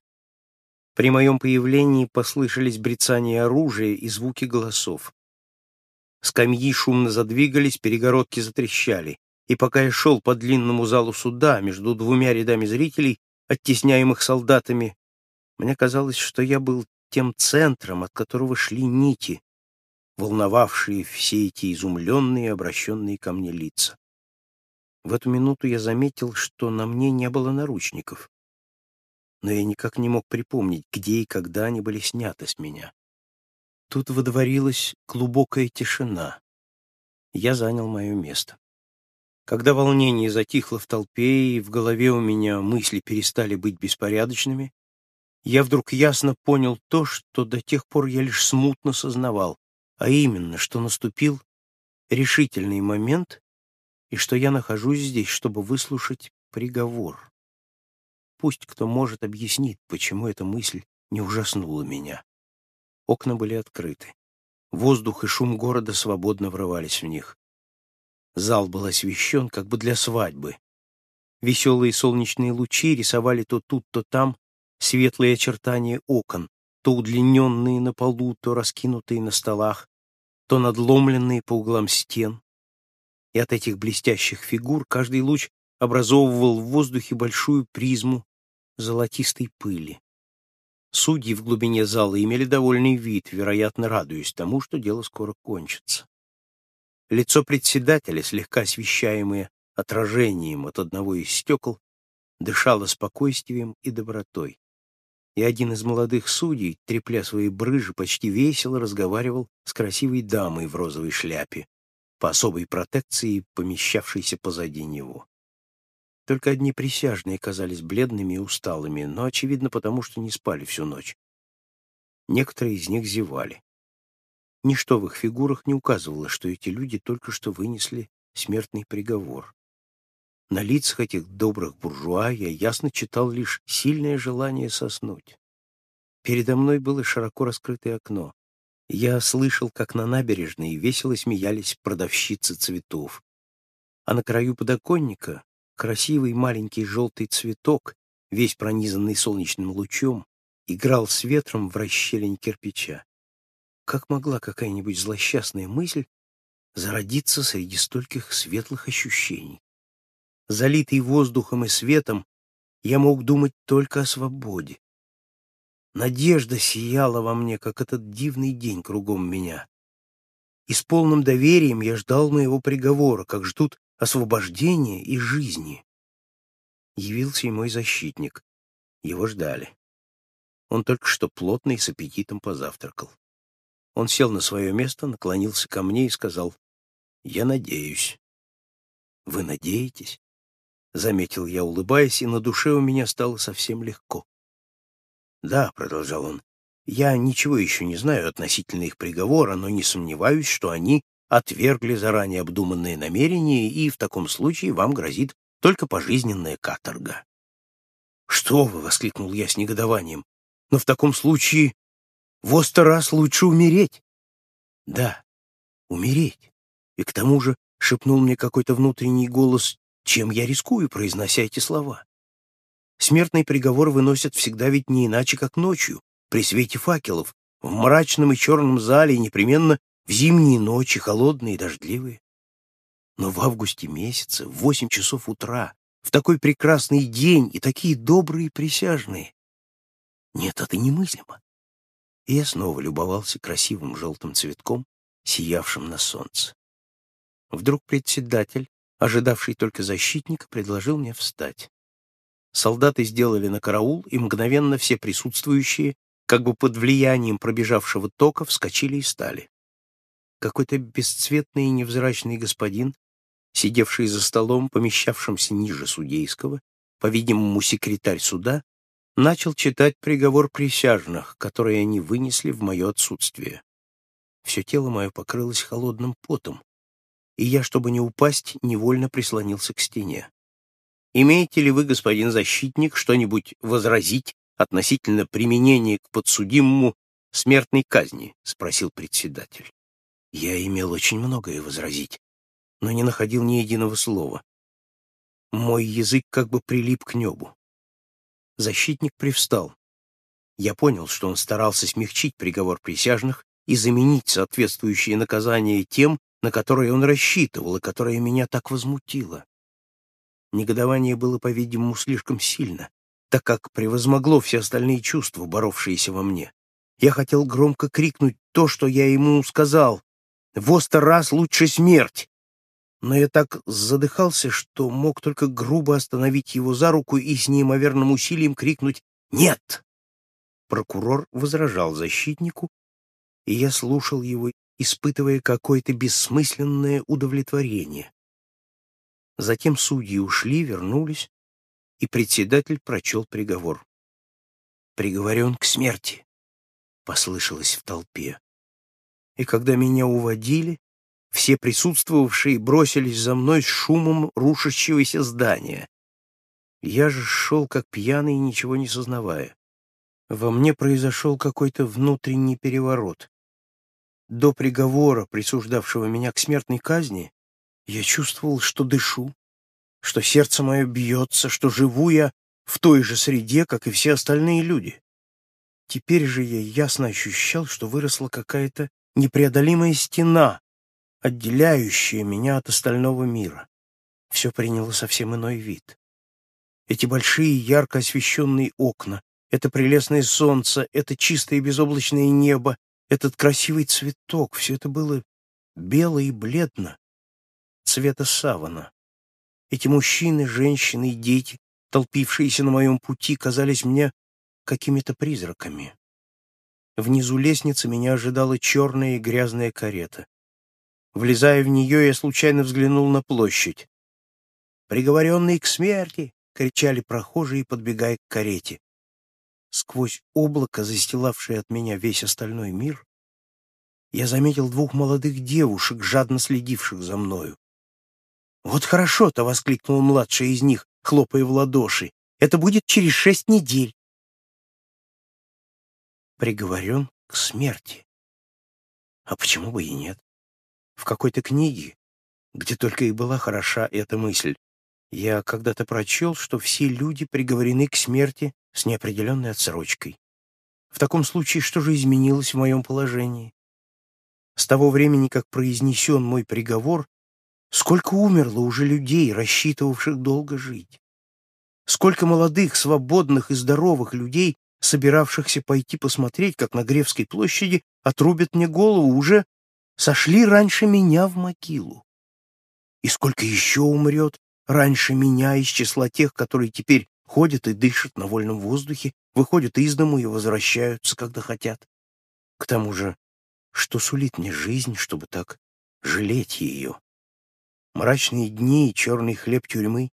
При моем появлении послышались брецания оружия и звуки голосов. Скамьи шумно задвигались, перегородки затрещали. И пока я шел по длинному залу суда между двумя рядами зрителей, оттесняемых солдатами, мне казалось, что я был тем центром, от которого шли нити, волновавшие все эти изумленные, обращенные ко мне лица. В эту минуту я заметил, что на мне не было наручников, но я никак не мог припомнить, где и когда они были сняты с меня. Тут водворилась глубокая тишина. Я занял мое место. Когда волнение затихло в толпе, и в голове у меня мысли перестали быть беспорядочными, я вдруг ясно понял то, что до тех пор я лишь смутно сознавал а именно, что наступил решительный момент и что я нахожусь здесь, чтобы выслушать приговор. Пусть кто может объяснит, почему эта мысль не ужаснула меня. Окна были открыты. Воздух и шум города свободно врывались в них. Зал был освещен как бы для свадьбы. Веселые солнечные лучи рисовали то тут, то там светлые очертания окон, то удлиненные на полу, то раскинутые на столах, то надломленные по углам стен. И от этих блестящих фигур каждый луч образовывал в воздухе большую призму золотистой пыли. Судьи в глубине зала имели довольный вид, вероятно, радуясь тому, что дело скоро кончится. Лицо председателя, слегка освещаемое отражением от одного из стекол, дышало спокойствием и добротой. И один из молодых судей, трепля свои брыжи, почти весело разговаривал с красивой дамой в розовой шляпе, по особой протекции, помещавшейся позади него. Только одни присяжные казались бледными и усталыми, но, очевидно, потому что не спали всю ночь. Некоторые из них зевали. Ничто в их фигурах не указывало, что эти люди только что вынесли смертный приговор. На лицах этих добрых буржуа я ясно читал лишь сильное желание соснуть. Передо мной было широко раскрытое окно. Я слышал, как на набережной весело смеялись продавщицы цветов. А на краю подоконника Красивый маленький желтый цветок, весь пронизанный солнечным лучом, играл с ветром в расщелине кирпича. Как могла какая-нибудь злосчастная мысль зародиться среди стольких светлых ощущений? Залитый воздухом и светом, я мог думать только о свободе. Надежда сияла во мне, как этот дивный день кругом меня. И с полным доверием я ждал моего приговора, как ждут освобождения и жизни. Явился и мой защитник. Его ждали. Он только что плотно и с аппетитом позавтракал. Он сел на свое место, наклонился ко мне и сказал, «Я надеюсь». «Вы надеетесь?» — заметил я, улыбаясь, и на душе у меня стало совсем легко. «Да», — продолжал он, — «я ничего еще не знаю относительно их приговора, но не сомневаюсь, что они отвергли заранее обдуманные намерения, и в таком случае вам грозит только пожизненная каторга. «Что вы!» — воскликнул я с негодованием. «Но в таком случае во сто раз лучше умереть». «Да, умереть. И к тому же, — шепнул мне какой-то внутренний голос, — чем я рискую, произнося эти слова? Смертный приговор выносят всегда ведь не иначе, как ночью, при свете факелов, в мрачном и черном зале, непременно в зимние ночи, холодные и дождливые. Но в августе месяце, в восемь часов утра, в такой прекрасный день и такие добрые присяжные. Нет, это немыслимо. И я снова любовался красивым желтым цветком, сиявшим на солнце. Вдруг председатель, ожидавший только защитника, предложил мне встать. Солдаты сделали на караул, и мгновенно все присутствующие, как бы под влиянием пробежавшего тока, вскочили и стали какой-то бесцветный и невзрачный господин, сидевший за столом, помещавшимся ниже судейского, по-видимому, секретарь суда, начал читать приговор присяжных, который они вынесли в мое отсутствие. Все тело мое покрылось холодным потом, и я, чтобы не упасть, невольно прислонился к стене. «Имеете ли вы, господин защитник, что-нибудь возразить относительно применения к подсудимому смертной казни?» — спросил председатель. Я имел очень многое возразить, но не находил ни единого слова. Мой язык как бы прилип к небу. Защитник привстал. Я понял, что он старался смягчить приговор присяжных и заменить соответствующие наказания тем, на которые он рассчитывал и которое меня так возмутило. Негодование было, по-видимому, слишком сильно, так как превозмогло все остальные чувства, боровшиеся во мне. Я хотел громко крикнуть то, что я ему сказал, во сто раз лучше смерть. Но я так задыхался, что мог только грубо остановить его за руку и с неимоверным усилием крикнуть «Нет!». Прокурор возражал защитнику, и я слушал его, испытывая какое-то бессмысленное удовлетворение. Затем судьи ушли, вернулись, и председатель прочел приговор. «Приговорен к смерти», — послышалось в толпе и когда меня уводили, все присутствовавшие бросились за мной с шумом рушащегося здания. Я же шел как пьяный, ничего не сознавая. Во мне произошел какой-то внутренний переворот. До приговора, присуждавшего меня к смертной казни, я чувствовал, что дышу, что сердце мое бьется, что живу я в той же среде, как и все остальные люди. Теперь же я ясно ощущал, что выросла какая-то непреодолимая стена, отделяющая меня от остального мира. Все приняло совсем иной вид. Эти большие ярко освещенные окна, это прелестное солнце, это чистое безоблачное небо, этот красивый цветок — все это было бело и бледно, цвета савана. Эти мужчины, женщины и дети, толпившиеся на моем пути, казались мне какими-то призраками. Внизу лестницы меня ожидала черная и грязная карета. Влезая в нее, я случайно взглянул на площадь. «Приговоренный к смерти!» — кричали прохожие, подбегая к карете. Сквозь облако, застилавшее от меня весь остальной мир, я заметил двух молодых девушек, жадно следивших за мною. «Вот хорошо-то!» — воскликнул младший из них, хлопая в ладоши. «Это будет через шесть недель!» Приговорен к смерти. А почему бы и нет? В какой-то книге, где только и была хороша эта мысль, я когда-то прочел, что все люди приговорены к смерти с неопределенной отсрочкой. В таком случае что же изменилось в моем положении? С того времени, как произнесен мой приговор, сколько умерло уже людей, рассчитывавших долго жить. Сколько молодых, свободных и здоровых людей, собиравшихся пойти посмотреть, как на Гревской площади отрубят мне голову, уже сошли раньше меня в могилу. И сколько еще умрет раньше меня из числа тех, которые теперь ходят и дышат на вольном воздухе, выходят из дому и возвращаются, когда хотят. К тому же что сулит мне жизнь, чтобы так жалеть ее? Мрачные дни и черный хлеб тюрьмы,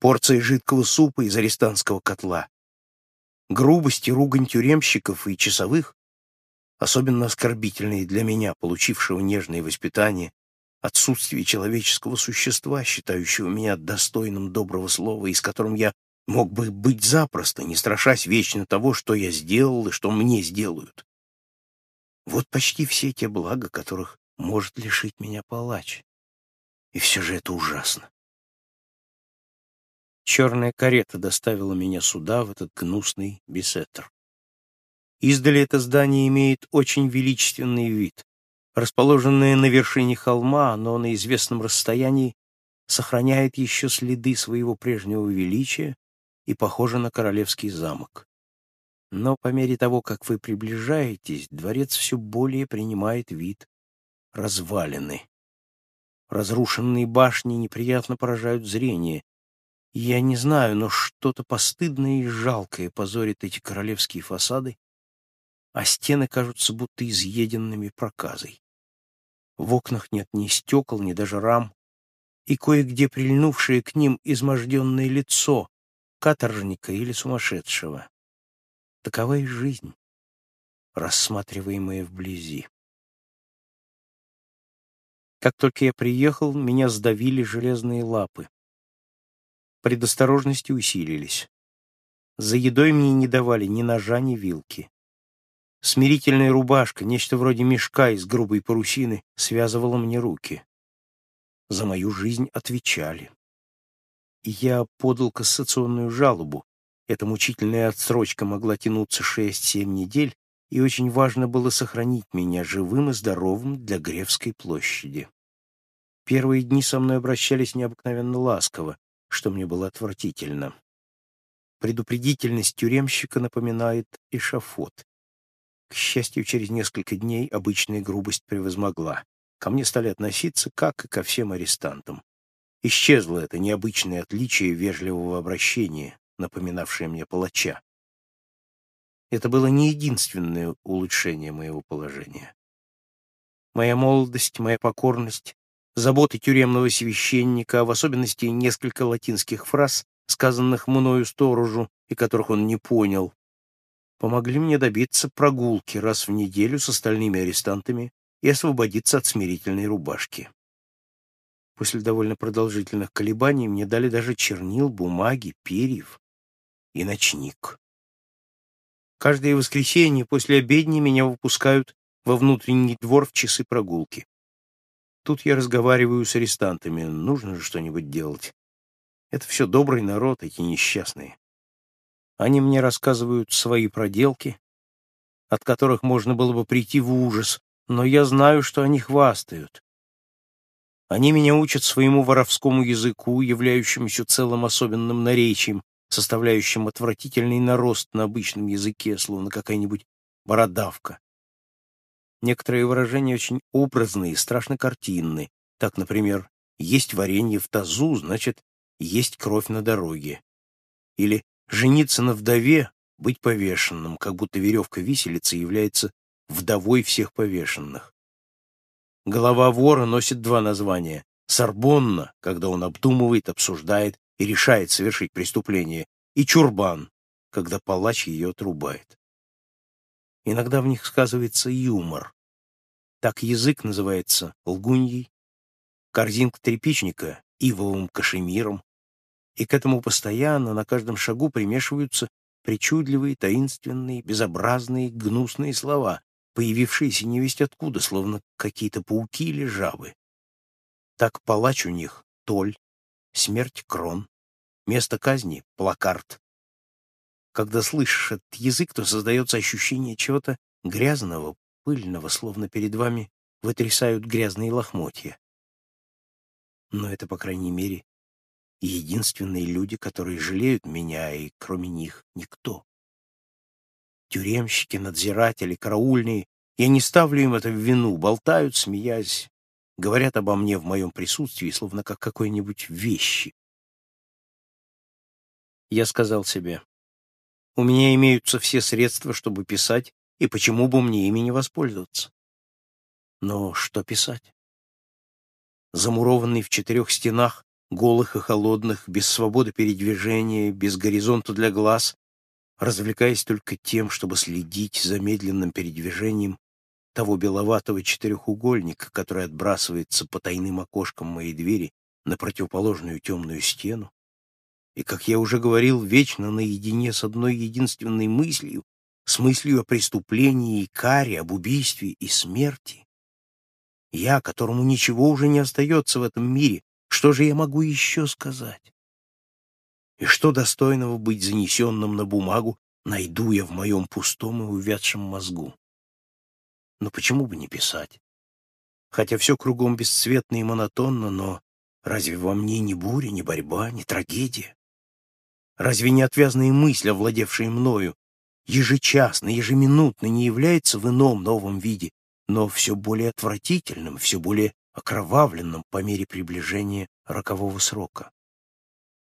порция жидкого супа из арестантского котла, грубость и ругань тюремщиков и часовых, особенно оскорбительные для меня, получившего нежное воспитание, отсутствие человеческого существа, считающего меня достойным доброго слова и с которым я мог бы быть запросто, не страшась вечно того, что я сделал и что мне сделают. Вот почти все те блага, которых может лишить меня палач. И все же это ужасно. Черная карета доставила меня сюда, в этот гнусный бесеттер. Издали это здание имеет очень величественный вид. Расположенное на вершине холма, оно на известном расстоянии сохраняет еще следы своего прежнего величия и похоже на королевский замок. Но по мере того, как вы приближаетесь, дворец все более принимает вид развалины. Разрушенные башни неприятно поражают зрение. Я не знаю, но что-то постыдное и жалкое позорит эти королевские фасады, а стены кажутся будто изъеденными проказой. В окнах нет ни стекол, ни даже рам, и кое-где прильнувшее к ним изможденное лицо каторжника или сумасшедшего. Такова и жизнь, рассматриваемая вблизи. Как только я приехал, меня сдавили железные лапы. Предосторожности усилились. За едой мне не давали ни ножа, ни вилки. Смирительная рубашка, нечто вроде мешка из грубой парусины, связывала мне руки. За мою жизнь отвечали. И я подал кассационную жалобу, эта мучительная отсрочка могла тянуться шесть-семь недель, и очень важно было сохранить меня живым и здоровым для Гревской площади. Первые дни со мной обращались необыкновенно ласково, что мне было отвратительно. Предупредительность тюремщика напоминает эшафот. К счастью, через несколько дней обычная грубость превозмогла. Ко мне стали относиться, как и ко всем арестантам. Исчезло это необычное отличие вежливого обращения, напоминавшее мне палача. Это было не единственное улучшение моего положения. Моя молодость, моя покорность, заботы тюремного священника, в особенности несколько латинских фраз, сказанных мною сторожу и которых он не понял, помогли мне добиться прогулки раз в неделю с остальными арестантами и освободиться от смирительной рубашки. После довольно продолжительных колебаний мне дали даже чернил, бумаги, перьев и ночник. Каждое воскресенье после обедни меня выпускают во внутренний двор в часы прогулки. Тут я разговариваю с арестантами, нужно же что-нибудь делать. Это все добрый народ, эти несчастные. Они мне рассказывают свои проделки, от которых можно было бы прийти в ужас, но я знаю, что они хвастают. Они меня учат своему воровскому языку, являющемуся целым особенным наречием, составляющим отвратительный нарост на обычном языке, словно какая-нибудь бородавка. Некоторые выражения очень образные, страшно картинные. Так, например, «есть варенье в тазу» значит «есть кровь на дороге». Или «жениться на вдове, быть повешенным», как будто веревка виселицы является вдовой всех повешенных. Голова вора носит два названия. Сорбонна, когда он обдумывает, обсуждает и решает совершить преступление, и чурбан, когда палач ее отрубает. Иногда в них сказывается юмор. Так язык называется лгуньей, корзинка тряпичника — ивовым кашемиром, и к этому постоянно на каждом шагу примешиваются причудливые, таинственные, безобразные, гнусные слова, появившиеся невесть откуда, словно какие-то пауки или жабы. Так палач у них — толь, смерть — крон, место казни — плакарт. Когда слышишь этот язык, то создается ощущение чего-то грязного, пыльного, словно перед вами вытрясают грязные лохмотья. Но это, по крайней мере, единственные люди, которые жалеют меня, и кроме них никто тюремщики, надзиратели, караульные. Я не ставлю им это в вину, болтают, смеясь, говорят обо мне в моем присутствии, словно как какой-нибудь вещи. Я сказал себе, у меня имеются все средства, чтобы писать, и почему бы мне ими не воспользоваться? Но что писать? Замурованный в четырех стенах, голых и холодных, без свободы передвижения, без горизонта для глаз, развлекаясь только тем, чтобы следить за медленным передвижением того беловатого четырехугольника, который отбрасывается по тайным окошкам моей двери на противоположную темную стену, и, как я уже говорил, вечно наедине с одной единственной мыслью, с мыслью о преступлении и каре, об убийстве и смерти. Я, которому ничего уже не остается в этом мире, что же я могу еще сказать? И что достойного быть занесенным на бумагу найду я в моем пустом и увядшем мозгу? Но почему бы не писать? Хотя все кругом бесцветно и монотонно, но разве во мне ни буря, ни борьба, ни трагедия? Разве не отвязные мысли, овладевшие мною, ежечасно, ежеминутно не является в ином новом виде, но все более отвратительным, все более окровавленным по мере приближения рокового срока?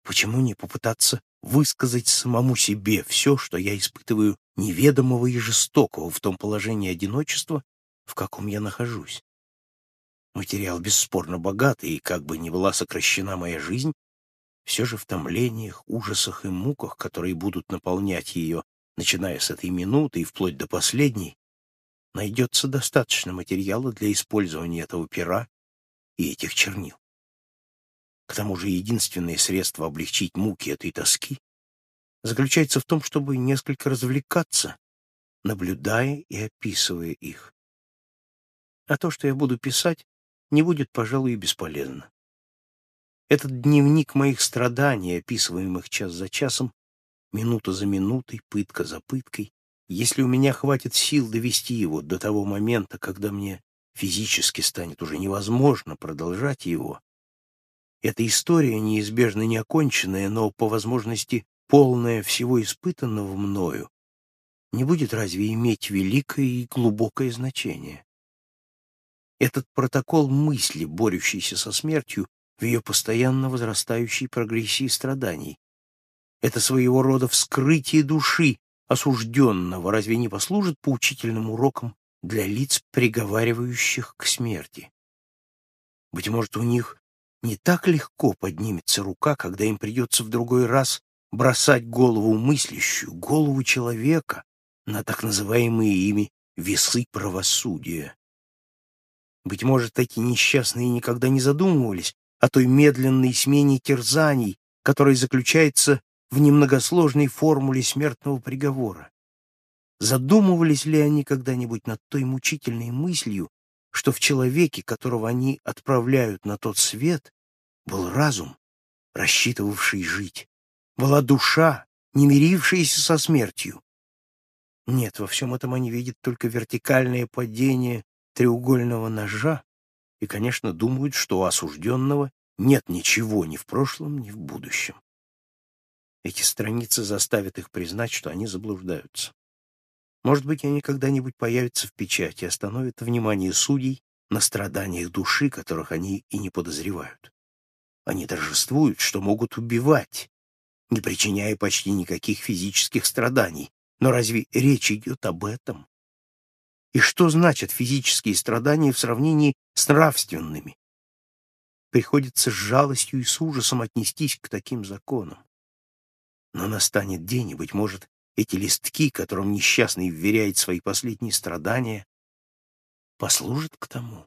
Почему не попытаться высказать самому себе все, что я испытываю неведомого и жестокого в том положении одиночества, в каком я нахожусь? Материал бесспорно богатый, и как бы ни была сокращена моя жизнь, все же в томлениях, ужасах и муках, которые будут наполнять ее, начиная с этой минуты и вплоть до последней, найдется достаточно материала для использования этого пера и этих чернил. К тому же единственное средство облегчить муки этой тоски заключается в том, чтобы несколько развлекаться, наблюдая и описывая их. А то, что я буду писать, не будет, пожалуй, бесполезно. Этот дневник моих страданий, описываемых час за часом, минута за минутой, пытка за пыткой, если у меня хватит сил довести его до того момента, когда мне физически станет уже невозможно продолжать его, эта история неизбежно неоконченная, но, по возможности, полная всего испытанного мною, не будет разве иметь великое и глубокое значение? Этот протокол мысли, борющийся со смертью в ее постоянно возрастающей прогрессии страданий, это своего рода вскрытие души осужденного разве не послужит поучительным уроком для лиц, приговаривающих к смерти? Быть может, у них не так легко поднимется рука, когда им придется в другой раз бросать голову мыслящую, голову человека на так называемые ими весы правосудия. Быть может, такие несчастные никогда не задумывались о той медленной смене терзаний, которая заключается в немногосложной формуле смертного приговора. Задумывались ли они когда-нибудь над той мучительной мыслью, что в человеке, которого они отправляют на тот свет, был разум, рассчитывавший жить, была душа, не мирившаяся со смертью. Нет, во всем этом они видят только вертикальное падение треугольного ножа и, конечно, думают, что у осужденного нет ничего ни в прошлом, ни в будущем. Эти страницы заставят их признать, что они заблуждаются. Может быть, они когда-нибудь появятся в печати и остановят внимание судей на страданиях души, которых они и не подозревают. Они торжествуют, что могут убивать, не причиняя почти никаких физических страданий. Но разве речь идет об этом? И что значат физические страдания в сравнении с нравственными? Приходится с жалостью и с ужасом отнестись к таким законам. Но настанет день, и, быть может, эти листки, которым несчастный вверяет свои последние страдания, послужат к тому.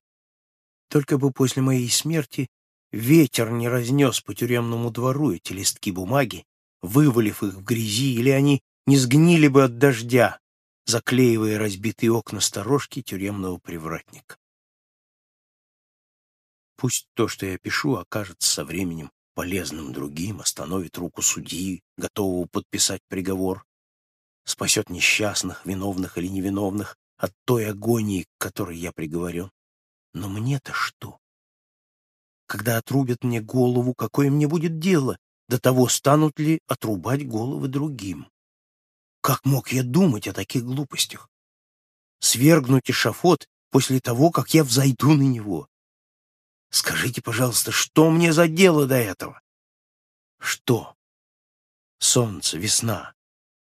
Только бы после моей смерти ветер не разнес по тюремному двору эти листки бумаги, вывалив их в грязи, или они не сгнили бы от дождя, заклеивая разбитые окна сторожки тюремного привратника. Пусть то, что я пишу, окажется со временем полезным другим, остановит руку судьи, готового подписать приговор, спасет несчастных, виновных или невиновных, от той агонии, к которой я приговорен. Но мне-то что? Когда отрубят мне голову, какое мне будет дело? До того, станут ли отрубать головы другим? Как мог я думать о таких глупостях? Свергнуть эшафот после того, как я взойду на него? Скажите, пожалуйста, что мне за дело до этого? Что? Солнце, весна,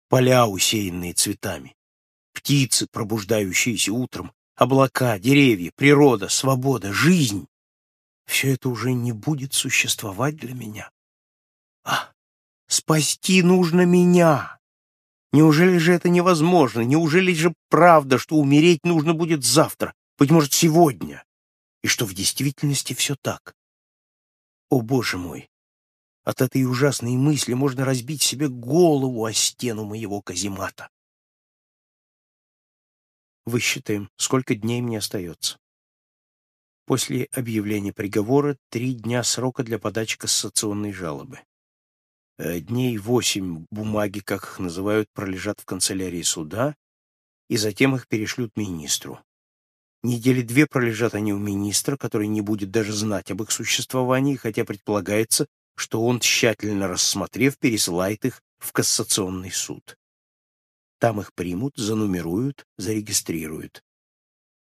поля, усеянные цветами, птицы, пробуждающиеся утром, облака, деревья, природа, свобода, жизнь. Все это уже не будет существовать для меня. А, спасти нужно меня. Неужели же это невозможно? Неужели же правда, что умереть нужно будет завтра, быть может, сегодня? И что в действительности все так? О, Боже мой! От этой ужасной мысли можно разбить себе голову о стену моего каземата. Высчитаем, сколько дней мне остается. После объявления приговора три дня срока для подачи кассационной жалобы. Э, дней восемь бумаги, как их называют, пролежат в канцелярии суда, и затем их перешлют министру. Недели две пролежат они у министра, который не будет даже знать об их существовании, хотя предполагается, что он, тщательно рассмотрев, пересылает их в кассационный суд. Там их примут, занумеруют, зарегистрируют.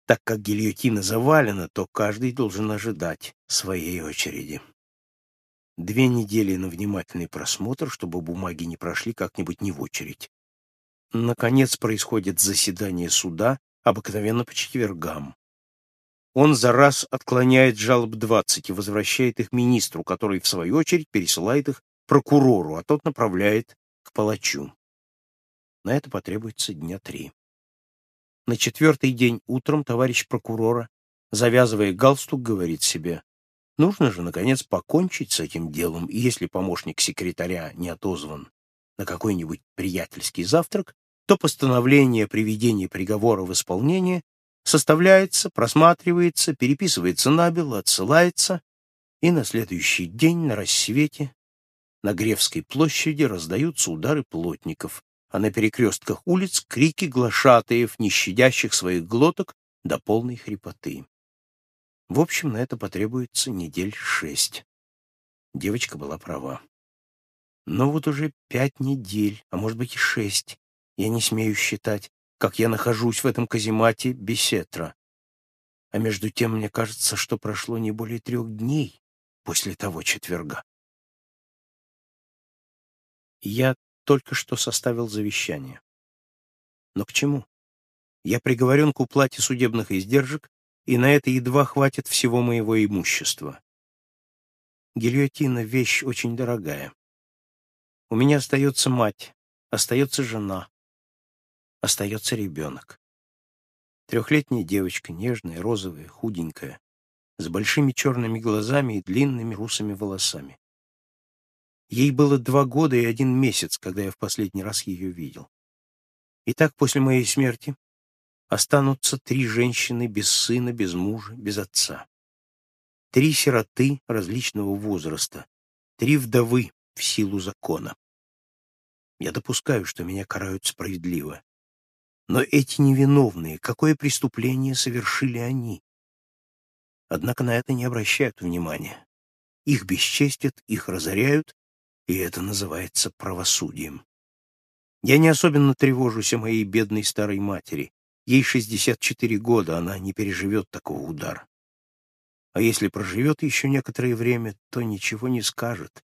Так как гильотина завалена, то каждый должен ожидать своей очереди. Две недели на внимательный просмотр, чтобы бумаги не прошли как-нибудь не в очередь. Наконец происходит заседание суда, обыкновенно по четвергам. Он за раз отклоняет жалоб 20 и возвращает их министру, который, в свою очередь, пересылает их прокурору, а тот направляет к палачу. На это потребуется дня три. На четвертый день утром товарищ прокурора, завязывая галстук, говорит себе, нужно же, наконец, покончить с этим делом, и если помощник секретаря не отозван на какой-нибудь приятельский завтрак, то постановление о приведении приговора в исполнение составляется, просматривается, переписывается набело, отсылается, и на следующий день на рассвете на Гревской площади раздаются удары плотников, а на перекрестках улиц крики глашатаев, не щадящих своих глоток до полной хрипоты. В общем, на это потребуется недель шесть. Девочка была права. Но вот уже пять недель, а может быть и шесть, я не смею считать, как я нахожусь в этом каземате Бесетра. А между тем мне кажется, что прошло не более трех дней после того четверга. Я только что составил завещание. Но к чему? Я приговорен к уплате судебных издержек, и на это едва хватит всего моего имущества. Гильотина — вещь очень дорогая. У меня остается мать, остается жена, остается ребенок. Трехлетняя девочка, нежная, розовая, худенькая, с большими черными глазами и длинными русыми волосами. Ей было два года и один месяц, когда я в последний раз ее видел. И так после моей смерти останутся три женщины без сына, без мужа, без отца. Три сироты различного возраста, три вдовы в силу закона. Я допускаю, что меня карают справедливо. Но эти невиновные, какое преступление совершили они? Однако на это не обращают внимания. Их бесчестят, их разоряют, и это называется правосудием. Я не особенно тревожусь о моей бедной старой матери. Ей 64 года, она не переживет такого удара. А если проживет еще некоторое время, то ничего не скажет.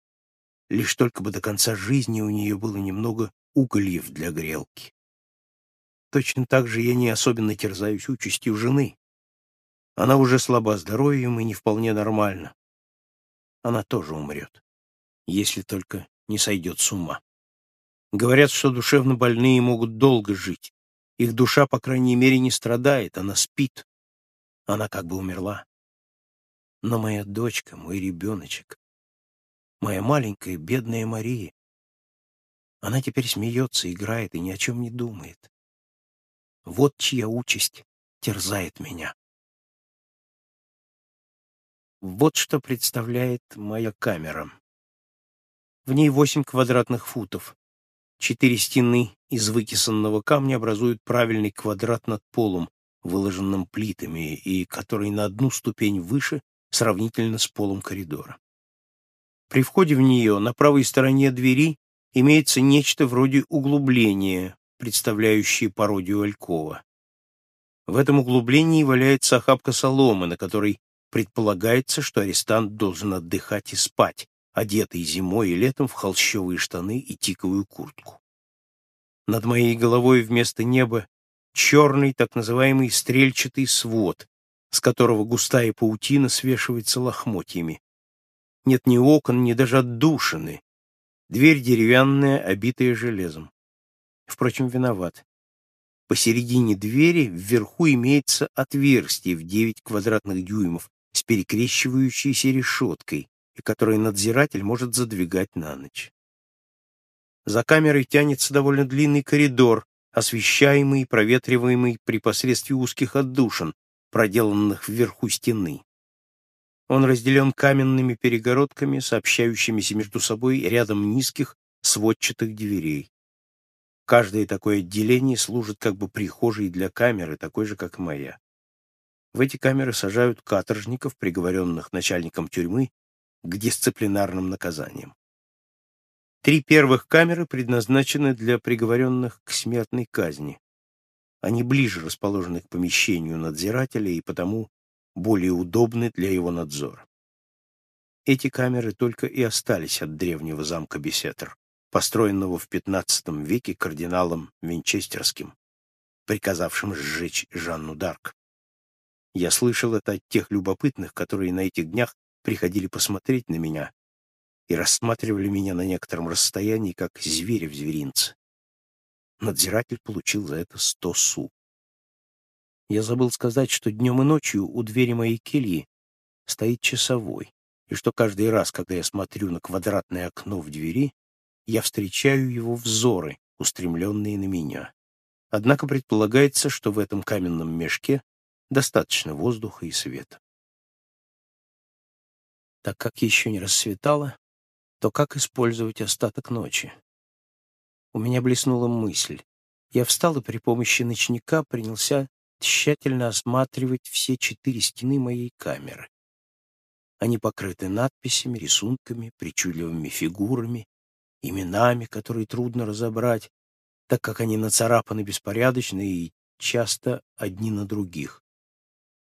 Лишь только бы до конца жизни у нее было немного угольев для грелки. Точно так же я не особенно терзаюсь участью жены. Она уже слаба здоровьем и не вполне нормальна. Она тоже умрет, если только не сойдет с ума. Говорят, что душевно больные могут долго жить. Их душа, по крайней мере, не страдает, она спит. Она как бы умерла. Но моя дочка, мой ребеночек, моя маленькая бедная Мария, она теперь смеется, играет и ни о чем не думает. Вот чья участь терзает меня. Вот что представляет моя камера. В ней восемь квадратных футов. Четыре стены из выкисанного камня образуют правильный квадрат над полом, выложенным плитами, и который на одну ступень выше сравнительно с полом коридора. При входе в нее на правой стороне двери имеется нечто вроде углубления, представляющее пародию Алькова. В этом углублении валяется охапка соломы, на которой предполагается, что арестант должен отдыхать и спать, одетый зимой и летом в холщовые штаны и тиковую куртку. Над моей головой вместо неба черный так называемый стрельчатый свод, с которого густая паутина свешивается лохмотьями. Нет ни окон, ни даже отдушины. Дверь деревянная, обитая железом. Впрочем, виноват. Посередине двери вверху имеется отверстие в 9 квадратных дюймов с перекрещивающейся решеткой, и который надзиратель может задвигать на ночь. За камерой тянется довольно длинный коридор, освещаемый и проветриваемый при посредстве узких отдушин, проделанных вверху стены. Он разделен каменными перегородками, сообщающимися между собой рядом низких сводчатых дверей. Каждое такое отделение служит как бы прихожей для камеры, такой же, как моя. В эти камеры сажают каторжников, приговоренных начальником тюрьмы к дисциплинарным наказаниям. Три первых камеры предназначены для приговоренных к смертной казни. Они ближе расположены к помещению надзирателя и потому более удобны для его надзора. Эти камеры только и остались от древнего замка Бесетер, построенного в XV веке кардиналом Винчестерским, приказавшим сжечь Жанну Дарк. Я слышал это от тех любопытных, которые на этих днях приходили посмотреть на меня и рассматривали меня на некотором расстоянии, как зверя в зверинце. Надзиратель получил за это сто су. Я забыл сказать, что днем и ночью у двери моей кельи стоит часовой, и что каждый раз, когда я смотрю на квадратное окно в двери, я встречаю его взоры, устремленные на меня. Однако предполагается, что в этом каменном мешке достаточно воздуха и света. Так как еще не рассветало, то как использовать остаток ночи? У меня блеснула мысль. Я встал и при помощи ночника принялся тщательно осматривать все четыре стены моей камеры. Они покрыты надписями, рисунками, причудливыми фигурами, именами, которые трудно разобрать, так как они нацарапаны беспорядочно и часто одни на других.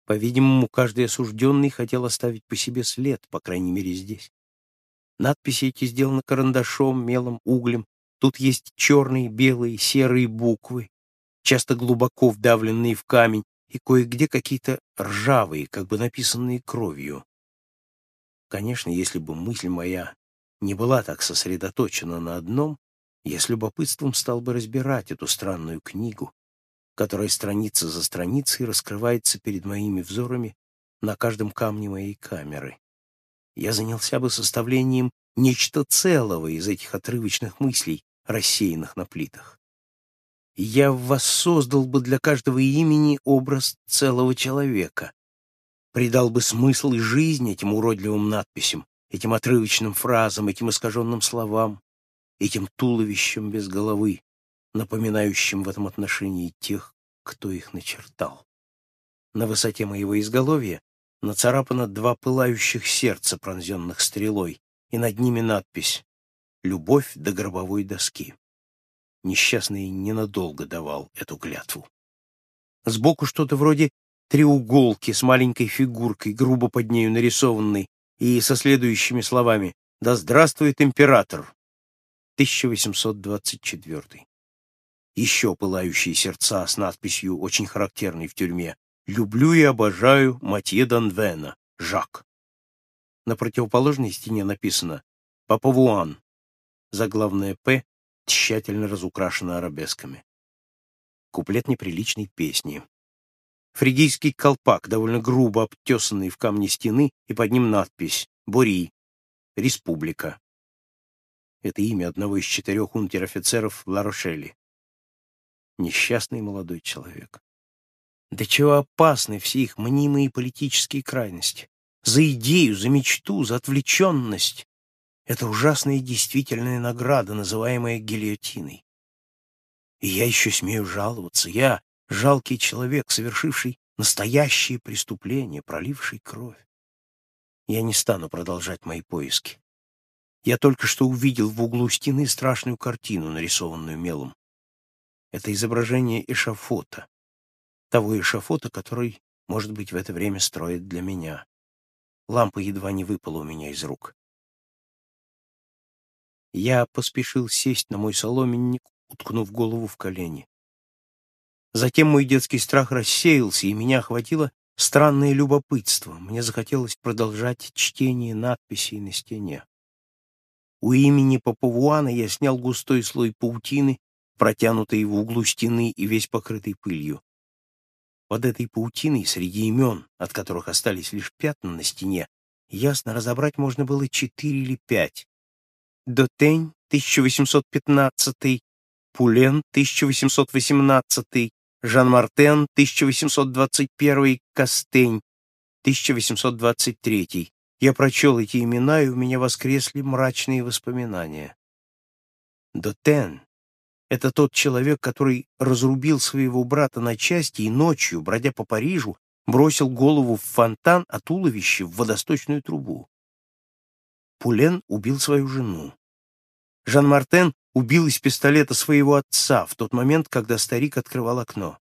По-видимому, каждый осужденный хотел оставить по себе след, по крайней мере, здесь. Надписи эти сделаны карандашом, мелом, углем. Тут есть черные, белые, серые буквы, часто глубоко вдавленные в камень, и кое-где какие-то ржавые, как бы написанные кровью. Конечно, если бы мысль моя не была так сосредоточена на одном, я с любопытством стал бы разбирать эту странную книгу, которая страница за страницей раскрывается перед моими взорами на каждом камне моей камеры. Я занялся бы составлением нечто целого из этих отрывочных мыслей, рассеянных на плитах. Я воссоздал бы для каждого имени образ целого человека, придал бы смысл и жизнь этим уродливым надписям, этим отрывочным фразам, этим искаженным словам, этим туловищем без головы, напоминающим в этом отношении тех, кто их начертал. На высоте моего изголовья нацарапано два пылающих сердца, пронзенных стрелой, и над ними надпись «Любовь до гробовой доски». Несчастный ненадолго давал эту клятву. Сбоку что-то вроде треуголки с маленькой фигуркой, грубо под нею нарисованной, и со следующими словами «Да здравствует император!» 1824. Еще пылающие сердца с надписью, очень характерной в тюрьме «Люблю и обожаю Матье Данвена, Жак». На противоположной стене написано «Папавуан», заглавное «П» тщательно разукрашено арабесками. Куплет неприличной песни. Фригийский колпак, довольно грубо обтесанный в камне стены, и под ним надпись «Бори. Республика». Это имя одного из четырех унтер-офицеров Ларошели. Несчастный молодой человек. До чего опасны все их мнимые политические крайности. За идею, за мечту, за отвлеченность. Это ужасная действительная награда, называемая гильотиной. И я еще смею жаловаться. Я, жалкий человек, совершивший настоящие преступления, проливший кровь. Я не стану продолжать мои поиски. Я только что увидел в углу стены страшную картину, нарисованную мелом. Это изображение эшафота. Того эшафота, который, может быть, в это время строит для меня. Лампа едва не выпала у меня из рук. Я поспешил сесть на мой соломенник, уткнув голову в колени. Затем мой детский страх рассеялся, и меня охватило странное любопытство. Мне захотелось продолжать чтение надписей на стене. У имени Папавуана я снял густой слой паутины, протянутый в углу стены и весь покрытый пылью. Под этой паутиной, среди имен, от которых остались лишь пятна на стене, ясно разобрать можно было четыре или пять. Дотень, 1815, Пулен, 1818, Жан-Мартен, 1821, Кастень, 1823. Я прочел эти имена, и у меня воскресли мрачные воспоминания. Дотен — это тот человек, который разрубил своего брата на части и ночью, бродя по Парижу, бросил голову в фонтан, а туловище в водосточную трубу. Пулен убил свою жену. Жан-Мартен убил из пистолета своего отца в тот момент, когда старик открывал окно.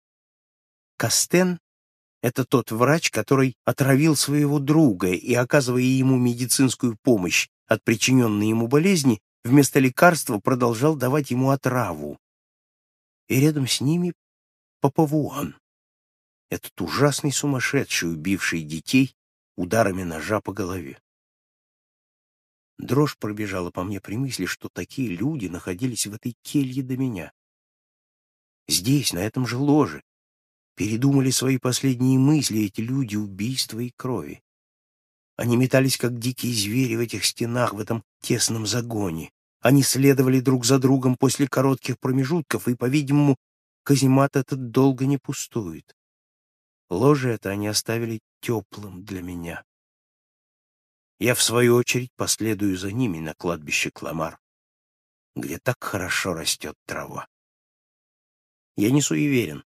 Кастен — это тот врач, который отравил своего друга и, оказывая ему медицинскую помощь от причиненной ему болезни, вместо лекарства продолжал давать ему отраву. И рядом с ними Папавуан, этот ужасный сумасшедший, убивший детей ударами ножа по голове. Дрожь пробежала по мне при мысли, что такие люди находились в этой келье до меня. Здесь, на этом же ложе, передумали свои последние мысли эти люди убийства и крови. Они метались, как дикие звери в этих стенах, в этом тесном загоне. Они следовали друг за другом после коротких промежутков, и, по-видимому, каземат этот долго не пустует. Ложе это они оставили теплым для меня. Я, в свою очередь, последую за ними на кладбище Кламар, где так хорошо растет трава. Я не суеверен,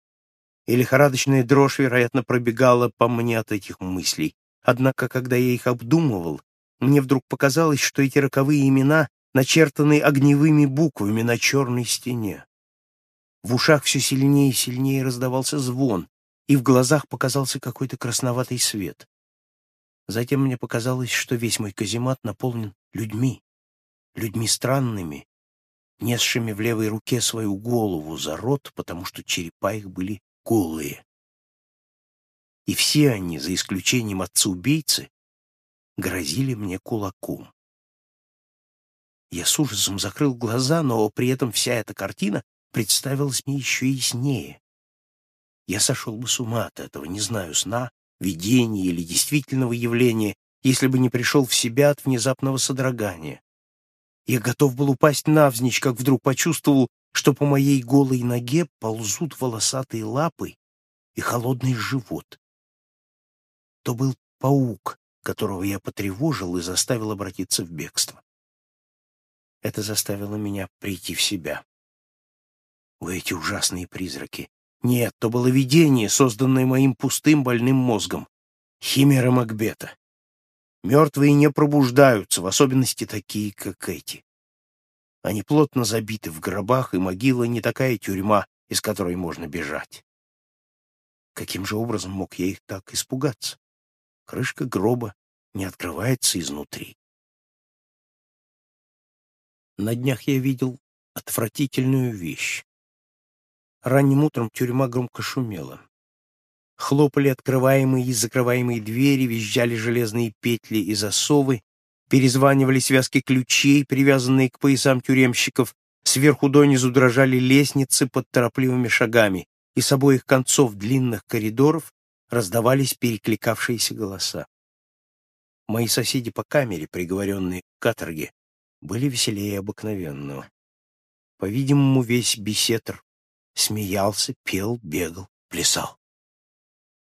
и лихорадочная дрожь, вероятно, пробегала по мне от этих мыслей. Однако, когда я их обдумывал, мне вдруг показалось, что эти роковые имена начертаны огневыми буквами на черной стене. В ушах все сильнее и сильнее раздавался звон, и в глазах показался какой-то красноватый свет. Затем мне показалось, что весь мой каземат наполнен людьми, людьми странными, несшими в левой руке свою голову за рот, потому что черепа их были голые. И все они, за исключением отца-убийцы, грозили мне кулаком. Я с ужасом закрыл глаза, но при этом вся эта картина представилась мне еще яснее. Я сошел бы с ума от этого, не знаю, сна видения или действительного явления, если бы не пришел в себя от внезапного содрогания. Я готов был упасть навзничь, как вдруг почувствовал, что по моей голой ноге ползут волосатые лапы и холодный живот. То был паук, которого я потревожил и заставил обратиться в бегство. Это заставило меня прийти в себя. О, эти ужасные призраки! Нет, то было видение, созданное моим пустым больным мозгом. Химера Макбета. Мертвые не пробуждаются, в особенности такие, как эти. Они плотно забиты в гробах, и могила не такая тюрьма, из которой можно бежать. Каким же образом мог я их так испугаться? Крышка гроба не открывается изнутри. На днях я видел отвратительную вещь. Ранним утром тюрьма громко шумела. Хлопали открываемые и закрываемые двери, визжали железные петли и засовы, перезванивали связки ключей, привязанные к поясам тюремщиков, сверху донизу дрожали лестницы под торопливыми шагами, и с обоих концов длинных коридоров раздавались перекликавшиеся голоса. Мои соседи по камере, приговоренные к каторге, были веселее обыкновенного. По-видимому, весь беседр смеялся, пел, бегал, плясал.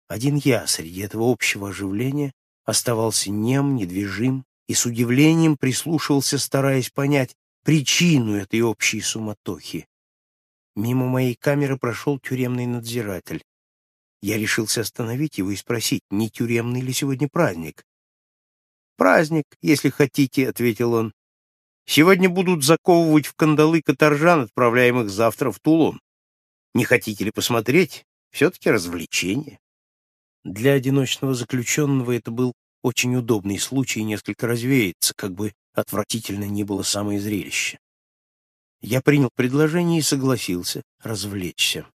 Один я среди этого общего оживления оставался нем, недвижим и с удивлением прислушивался, стараясь понять причину этой общей суматохи. Мимо моей камеры прошел тюремный надзиратель. Я решился остановить его и спросить, не тюремный ли сегодня праздник. «Праздник, если хотите», — ответил он. «Сегодня будут заковывать в кандалы каторжан, отправляемых завтра в Тулон. Не хотите ли посмотреть? Все-таки развлечение». Для одиночного заключенного это был очень удобный случай несколько развеяться, как бы отвратительно ни было самое зрелище. Я принял предложение и согласился развлечься.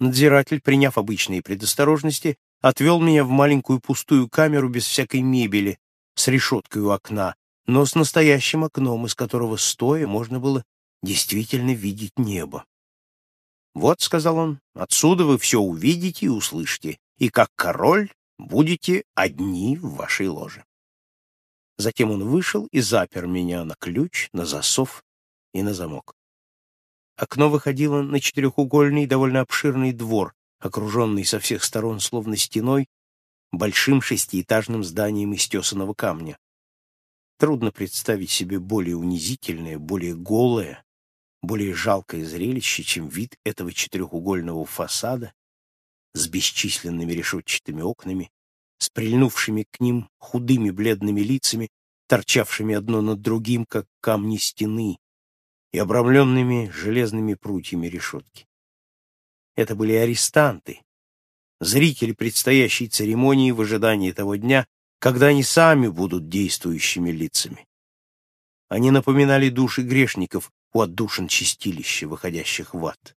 Надзиратель, приняв обычные предосторожности, отвел меня в маленькую пустую камеру без всякой мебели, с решеткой у окна, но с настоящим окном, из которого стоя можно было действительно видеть небо. «Вот», — сказал он, — «отсюда вы все увидите и услышите, и как король будете одни в вашей ложе». Затем он вышел и запер меня на ключ, на засов и на замок. Окно выходило на четырехугольный, довольно обширный двор, окруженный со всех сторон словно стеной, большим шестиэтажным зданием из тесаного камня. Трудно представить себе более унизительное, более голое, более жалкое зрелище, чем вид этого четырехугольного фасада с бесчисленными решетчатыми окнами, с прильнувшими к ним худыми бледными лицами, торчавшими одно над другим, как камни стены, и обрамленными железными прутьями решетки. Это были арестанты, зрители предстоящей церемонии в ожидании того дня, когда они сами будут действующими лицами. Они напоминали души грешников у отдушин чистилища, выходящих в ад.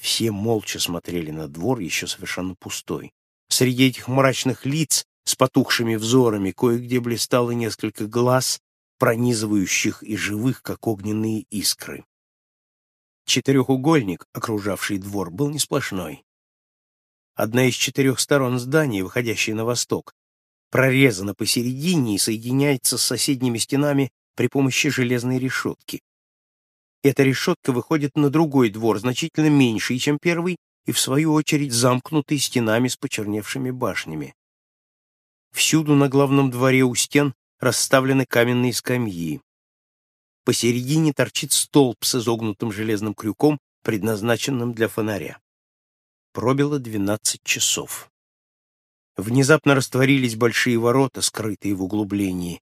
Все молча смотрели на двор, еще совершенно пустой. Среди этих мрачных лиц с потухшими взорами кое-где блистало несколько глаз, пронизывающих и живых, как огненные искры. Четырехугольник, окружавший двор, был не сплошной. Одна из четырех сторон здания, выходящая на восток, прорезана посередине и соединяется с соседними стенами при помощи железной решетки. Эта решетка выходит на другой двор, значительно меньший, чем первый, и, в свою очередь, замкнутый стенами с почерневшими башнями. Всюду на главном дворе у стен расставлены каменные скамьи. Посередине торчит столб с изогнутым железным крюком, предназначенным для фонаря. Пробило двенадцать часов. Внезапно растворились большие ворота, скрытые в углублении.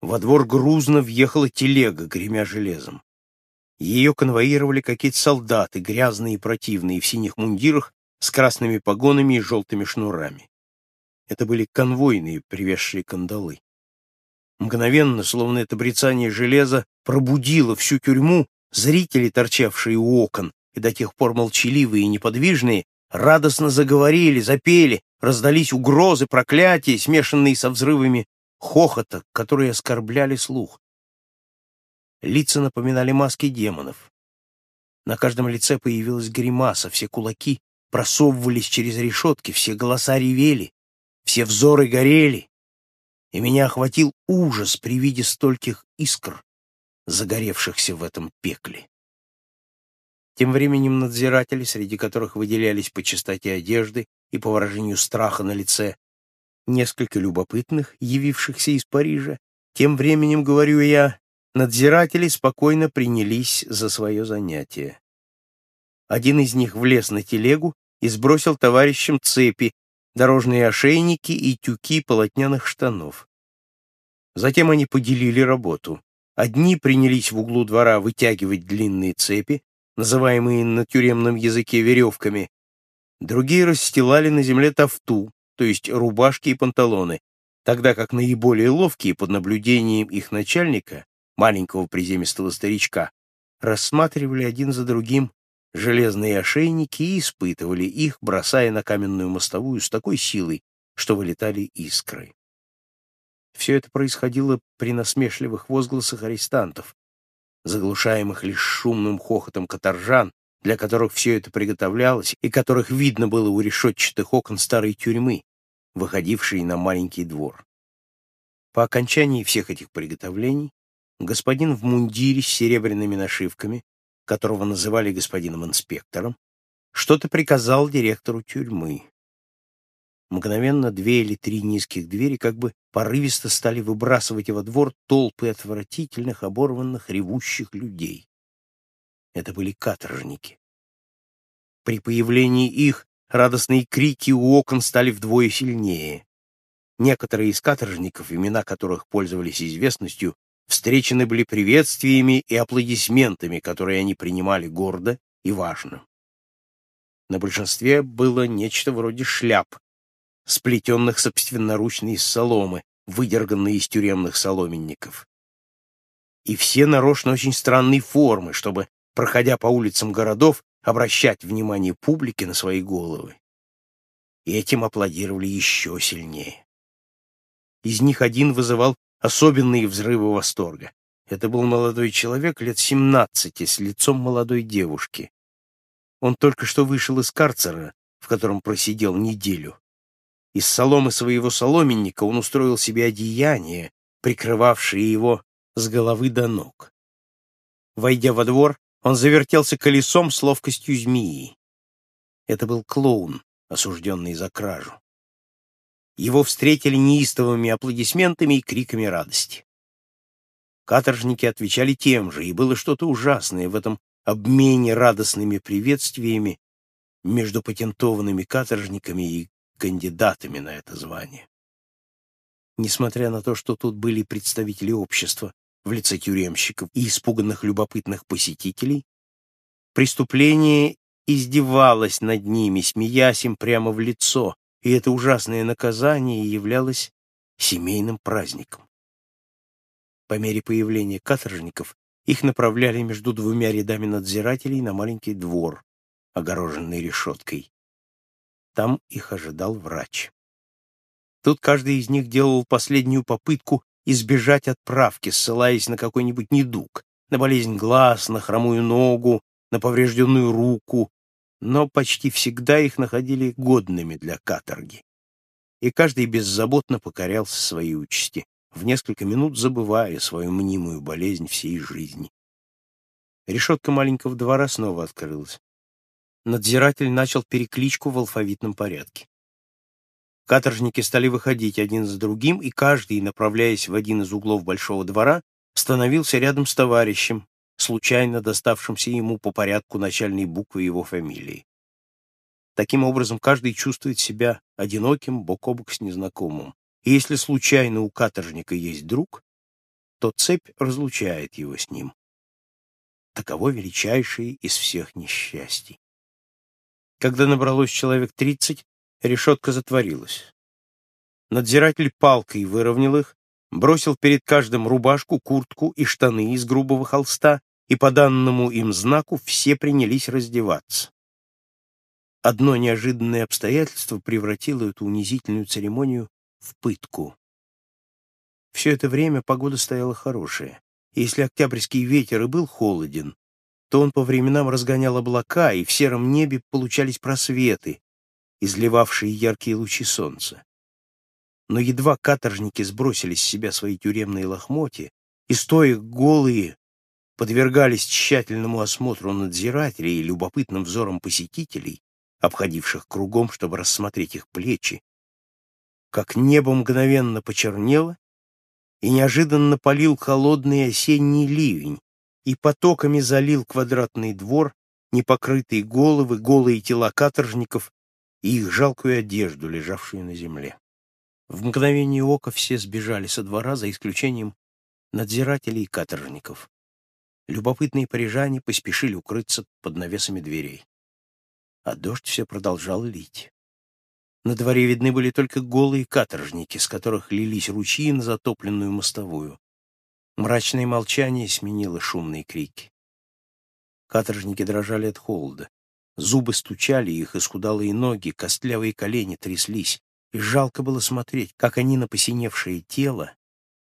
Во двор грузно въехала телега, гремя железом. Ее конвоировали какие-то солдаты, грязные и противные, в синих мундирах, с красными погонами и желтыми шнурами. Это были конвойные, привезшие кандалы. Мгновенно, словно это брецание железа, пробудило всю тюрьму, зрители, торчавшие у окон, и до тех пор молчаливые и неподвижные, радостно заговорили, запели, раздались угрозы, проклятия, смешанные со взрывами хохота, которые оскорбляли слух. Лица напоминали маски демонов. На каждом лице появилась гримаса, все кулаки просовывались через решетки, все голоса ревели, все взоры горели и меня охватил ужас при виде стольких искр, загоревшихся в этом пекле. Тем временем надзиратели, среди которых выделялись по чистоте одежды и по выражению страха на лице, несколько любопытных, явившихся из Парижа, тем временем, говорю я, надзиратели спокойно принялись за свое занятие. Один из них влез на телегу и сбросил товарищам цепи, дорожные ошейники и тюки полотняных штанов. Затем они поделили работу. Одни принялись в углу двора вытягивать длинные цепи, называемые на тюремном языке веревками, другие расстилали на земле тафту, то есть рубашки и панталоны, тогда как наиболее ловкие под наблюдением их начальника, маленького приземистого старичка, рассматривали один за другим железные ошейники и испытывали их, бросая на каменную мостовую с такой силой, что вылетали искры. Все это происходило при насмешливых возгласах арестантов, заглушаемых лишь шумным хохотом каторжан, для которых все это приготовлялось и которых видно было у решетчатых окон старой тюрьмы, выходившей на маленький двор. По окончании всех этих приготовлений господин в мундире с серебряными нашивками, которого называли господином инспектором, что-то приказал директору тюрьмы. Мгновенно две или три низких двери как бы порывисто стали выбрасывать во двор толпы отвратительных, оборванных, ревущих людей. Это были каторжники. При появлении их радостные крики у окон стали вдвое сильнее. Некоторые из каторжников, имена которых пользовались известностью, встречены были приветствиями и аплодисментами, которые они принимали гордо и важно. На большинстве было нечто вроде шляп, сплетенных собственноручно из соломы, выдерганной из тюремных соломенников. И все нарочно очень странной формы, чтобы, проходя по улицам городов, обращать внимание публики на свои головы. И этим аплодировали еще сильнее. Из них один вызывал особенные взрывы восторга. Это был молодой человек лет семнадцати с лицом молодой девушки. Он только что вышел из карцера, в котором просидел неделю. Из соломы своего соломенника он устроил себе одеяние, прикрывавшее его с головы до ног. Войдя во двор, он завертелся колесом с ловкостью змеи. Это был клоун, осужденный за кражу. Его встретили неистовыми аплодисментами и криками радости. Каторжники отвечали тем же, и было что-то ужасное в этом обмене радостными приветствиями между патентованными каторжниками и кандидатами на это звание. Несмотря на то, что тут были представители общества в лице тюремщиков и испуганных любопытных посетителей, преступление издевалось над ними, смеясь им прямо в лицо, и это ужасное наказание являлось семейным праздником. По мере появления каторжников их направляли между двумя рядами надзирателей на маленький двор, огороженный решеткой. Там их ожидал врач. Тут каждый из них делал последнюю попытку избежать отправки, ссылаясь на какой-нибудь недуг, на болезнь глаз, на хромую ногу, на поврежденную руку, но почти всегда их находили годными для каторги. И каждый беззаботно покорялся своей участи, в несколько минут забывая свою мнимую болезнь всей жизни. Решетка маленького двора снова открылась надзиратель начал перекличку в алфавитном порядке. Каторжники стали выходить один за другим, и каждый, направляясь в один из углов большого двора, становился рядом с товарищем, случайно доставшимся ему по порядку начальной буквы его фамилии. Таким образом, каждый чувствует себя одиноким бок о бок с незнакомым. И если случайно у каторжника есть друг, то цепь разлучает его с ним. Таково величайшее из всех несчастий. Когда набралось человек тридцать, решетка затворилась. Надзиратель палкой выровнял их, бросил перед каждым рубашку, куртку и штаны из грубого холста, и по данному им знаку все принялись раздеваться. Одно неожиданное обстоятельство превратило эту унизительную церемонию в пытку. Все это время погода стояла хорошая, если октябрьский ветер и был холоден, то он по временам разгонял облака, и в сером небе получались просветы, изливавшие яркие лучи солнца. Но едва каторжники сбросили с себя свои тюремные лохмотья, и, стоя голые, подвергались тщательному осмотру надзирателей и любопытным взорам посетителей, обходивших кругом, чтобы рассмотреть их плечи, как небо мгновенно почернело, и неожиданно полил холодный осенний ливень и потоками залил квадратный двор, непокрытые головы, голые тела каторжников и их жалкую одежду, лежавшую на земле. В мгновение ока все сбежали со двора, за исключением надзирателей и каторжников. Любопытные парижане поспешили укрыться под навесами дверей. А дождь все продолжал лить. На дворе видны были только голые каторжники, с которых лились ручьи на затопленную мостовую. Мрачное молчание сменило шумные крики. Каторжники дрожали от холода. Зубы стучали, их исхудалые ноги, костлявые колени тряслись, и жалко было смотреть, как они на посиневшее тело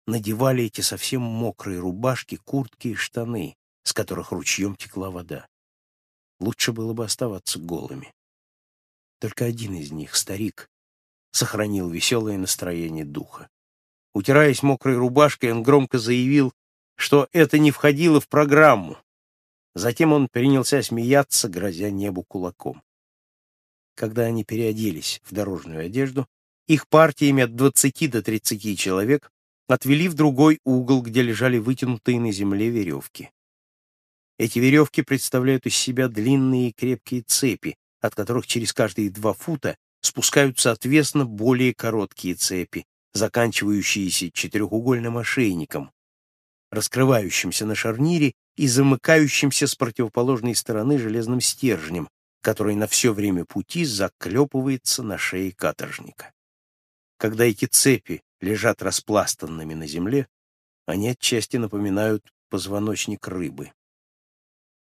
надевали эти совсем мокрые рубашки, куртки и штаны, с которых ручьем текла вода. Лучше было бы оставаться голыми. Только один из них, старик, сохранил веселое настроение духа. Утираясь мокрой рубашкой, он громко заявил, что это не входило в программу, Затем он принялся смеяться, грозя небу кулаком. Когда они переоделись в дорожную одежду, их партиями от двадцати до тридцати человек отвели в другой угол, где лежали вытянутые на земле веревки. Эти веревки представляют из себя длинные и крепкие цепи, от которых через каждые два фута спускаются отвесно более короткие цепи, заканчивающиеся четырехугольным ошейником, раскрывающимся на шарнире и замыкающимся с противоположной стороны железным стержнем, который на все время пути заклепывается на шее каторжника. Когда эти цепи лежат распластанными на земле, они отчасти напоминают позвоночник рыбы.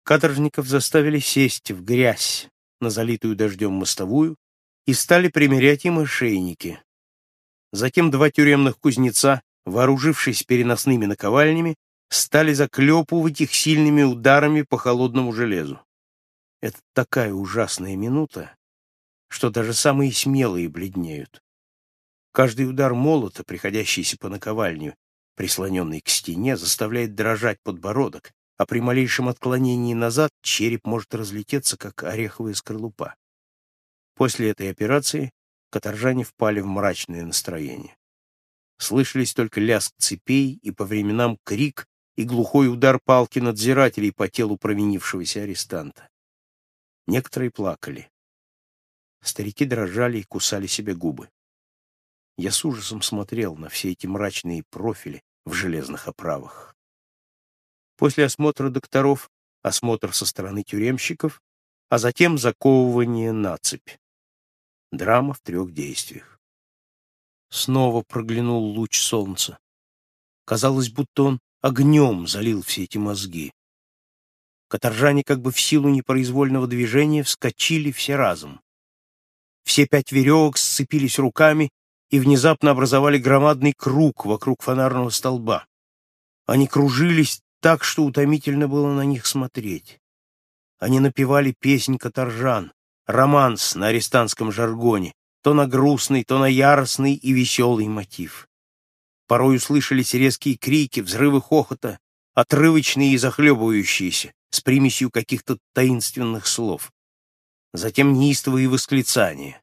Каторжников заставили сесть в грязь на залитую дождем мостовую и стали примерять им ошейники. Затем два тюремных кузнеца, вооружившись переносными наковальнями, стали заклепывать их сильными ударами по холодному железу. Это такая ужасная минута, что даже самые смелые бледнеют. Каждый удар молота, приходящийся по наковальню, прислоненный к стене, заставляет дрожать подбородок, а при малейшем отклонении назад череп может разлететься, как ореховая скорлупа. После этой операции каторжане впали в мрачное настроение. Слышались только лязг цепей и по временам крик и глухой удар палки надзирателей по телу провинившегося арестанта. Некоторые плакали. Старики дрожали и кусали себе губы. Я с ужасом смотрел на все эти мрачные профили в железных оправах. После осмотра докторов осмотр со стороны тюремщиков, а затем заковывание на цепь. Драма в трех действиях. Снова проглянул луч солнца. Казалось, будто он огнем залил все эти мозги. Каторжане как бы в силу непроизвольного движения вскочили все разом. Все пять веревок сцепились руками и внезапно образовали громадный круг вокруг фонарного столба. Они кружились так, что утомительно было на них смотреть. Они напевали песнь каторжан, романс на арестантском жаргоне, то на грустный, то на яростный и веселый мотив. Порой услышались резкие крики, взрывы хохота, отрывочные и захлебывающиеся, с примесью каких-то таинственных слов. Затем неистовые восклицания.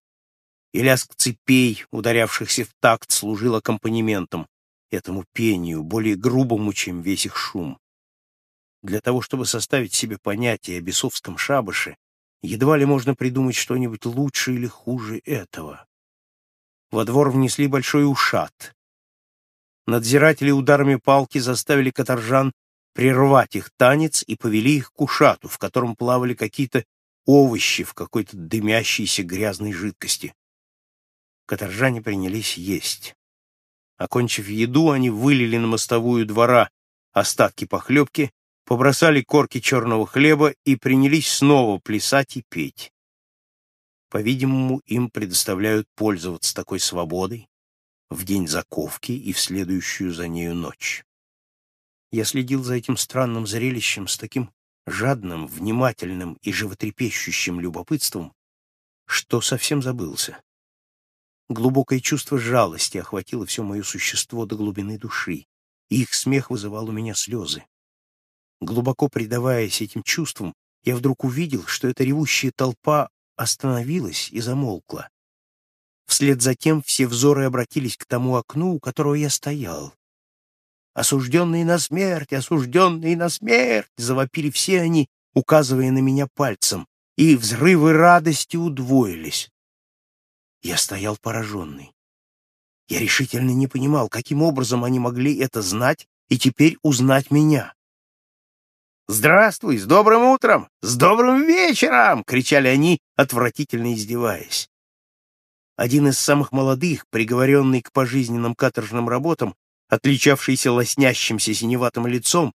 И лязг цепей, ударявшихся в такт, служил аккомпанементом этому пению, более грубому, чем весь их шум. Для того, чтобы составить себе понятие о бесовском шабаше, едва ли можно придумать что-нибудь лучше или хуже этого. Во двор внесли большой ушат, Надзиратели ударами палки заставили каторжан прервать их танец и повели их к ушату, в котором плавали какие-то овощи в какой-то дымящейся грязной жидкости. Каторжане принялись есть. Окончив еду, они вылили на мостовую двора остатки похлебки, побросали корки черного хлеба и принялись снова плясать и петь. По-видимому, им предоставляют пользоваться такой свободой, в день заковки и в следующую за нею ночь. Я следил за этим странным зрелищем с таким жадным, внимательным и животрепещущим любопытством, что совсем забылся. Глубокое чувство жалости охватило все мое существо до глубины души, и их смех вызывал у меня слезы. Глубоко предаваясь этим чувствам, я вдруг увидел, что эта ревущая толпа остановилась и замолкла. Вслед за тем все взоры обратились к тому окну, у которого я стоял. «Осужденные на смерть! Осужденные на смерть!» Завопили все они, указывая на меня пальцем, и взрывы радости удвоились. Я стоял пораженный. Я решительно не понимал, каким образом они могли это знать и теперь узнать меня. «Здравствуй! С добрым утром! С добрым вечером!» — кричали они, отвратительно издеваясь. Один из самых молодых, приговоренный к пожизненным каторжным работам, отличавшийся лоснящимся синеватым лицом,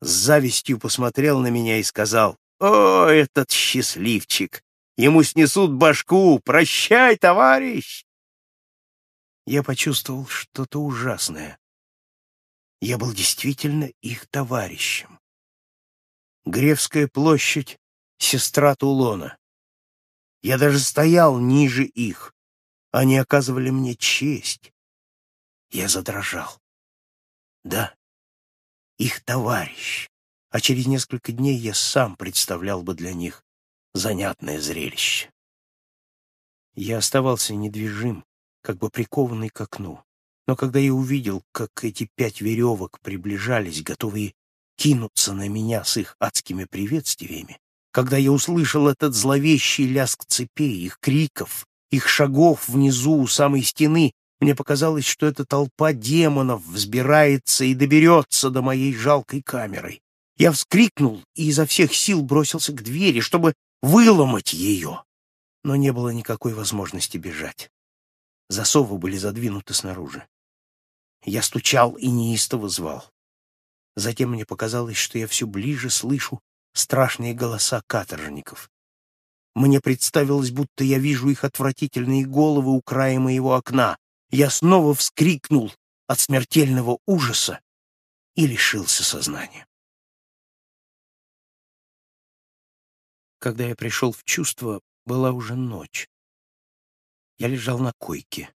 с завистью посмотрел на меня и сказал, «О, этот счастливчик! Ему снесут башку! Прощай, товарищ!» Я почувствовал что-то ужасное. Я был действительно их товарищем. Гревская площадь — сестра Тулона. Я даже стоял ниже их. Они оказывали мне честь. Я задрожал. Да, их товарищ. А через несколько дней я сам представлял бы для них занятное зрелище. Я оставался недвижим, как бы прикованный к окну. Но когда я увидел, как эти пять веревок приближались, готовые кинуться на меня с их адскими приветствиями, когда я услышал этот зловещий лязг цепей, их криков, их шагов внизу у самой стены, мне показалось, что эта толпа демонов взбирается и доберется до моей жалкой камеры. Я вскрикнул и изо всех сил бросился к двери, чтобы выломать ее. Но не было никакой возможности бежать. Засовы были задвинуты снаружи. Я стучал и неистово звал. Затем мне показалось, что я все ближе слышу страшные голоса каторжников. Мне представилось, будто я вижу их отвратительные головы у края моего окна. Я снова вскрикнул от смертельного ужаса и лишился сознания. Когда я пришел в чувство, была уже ночь. Я лежал на койке.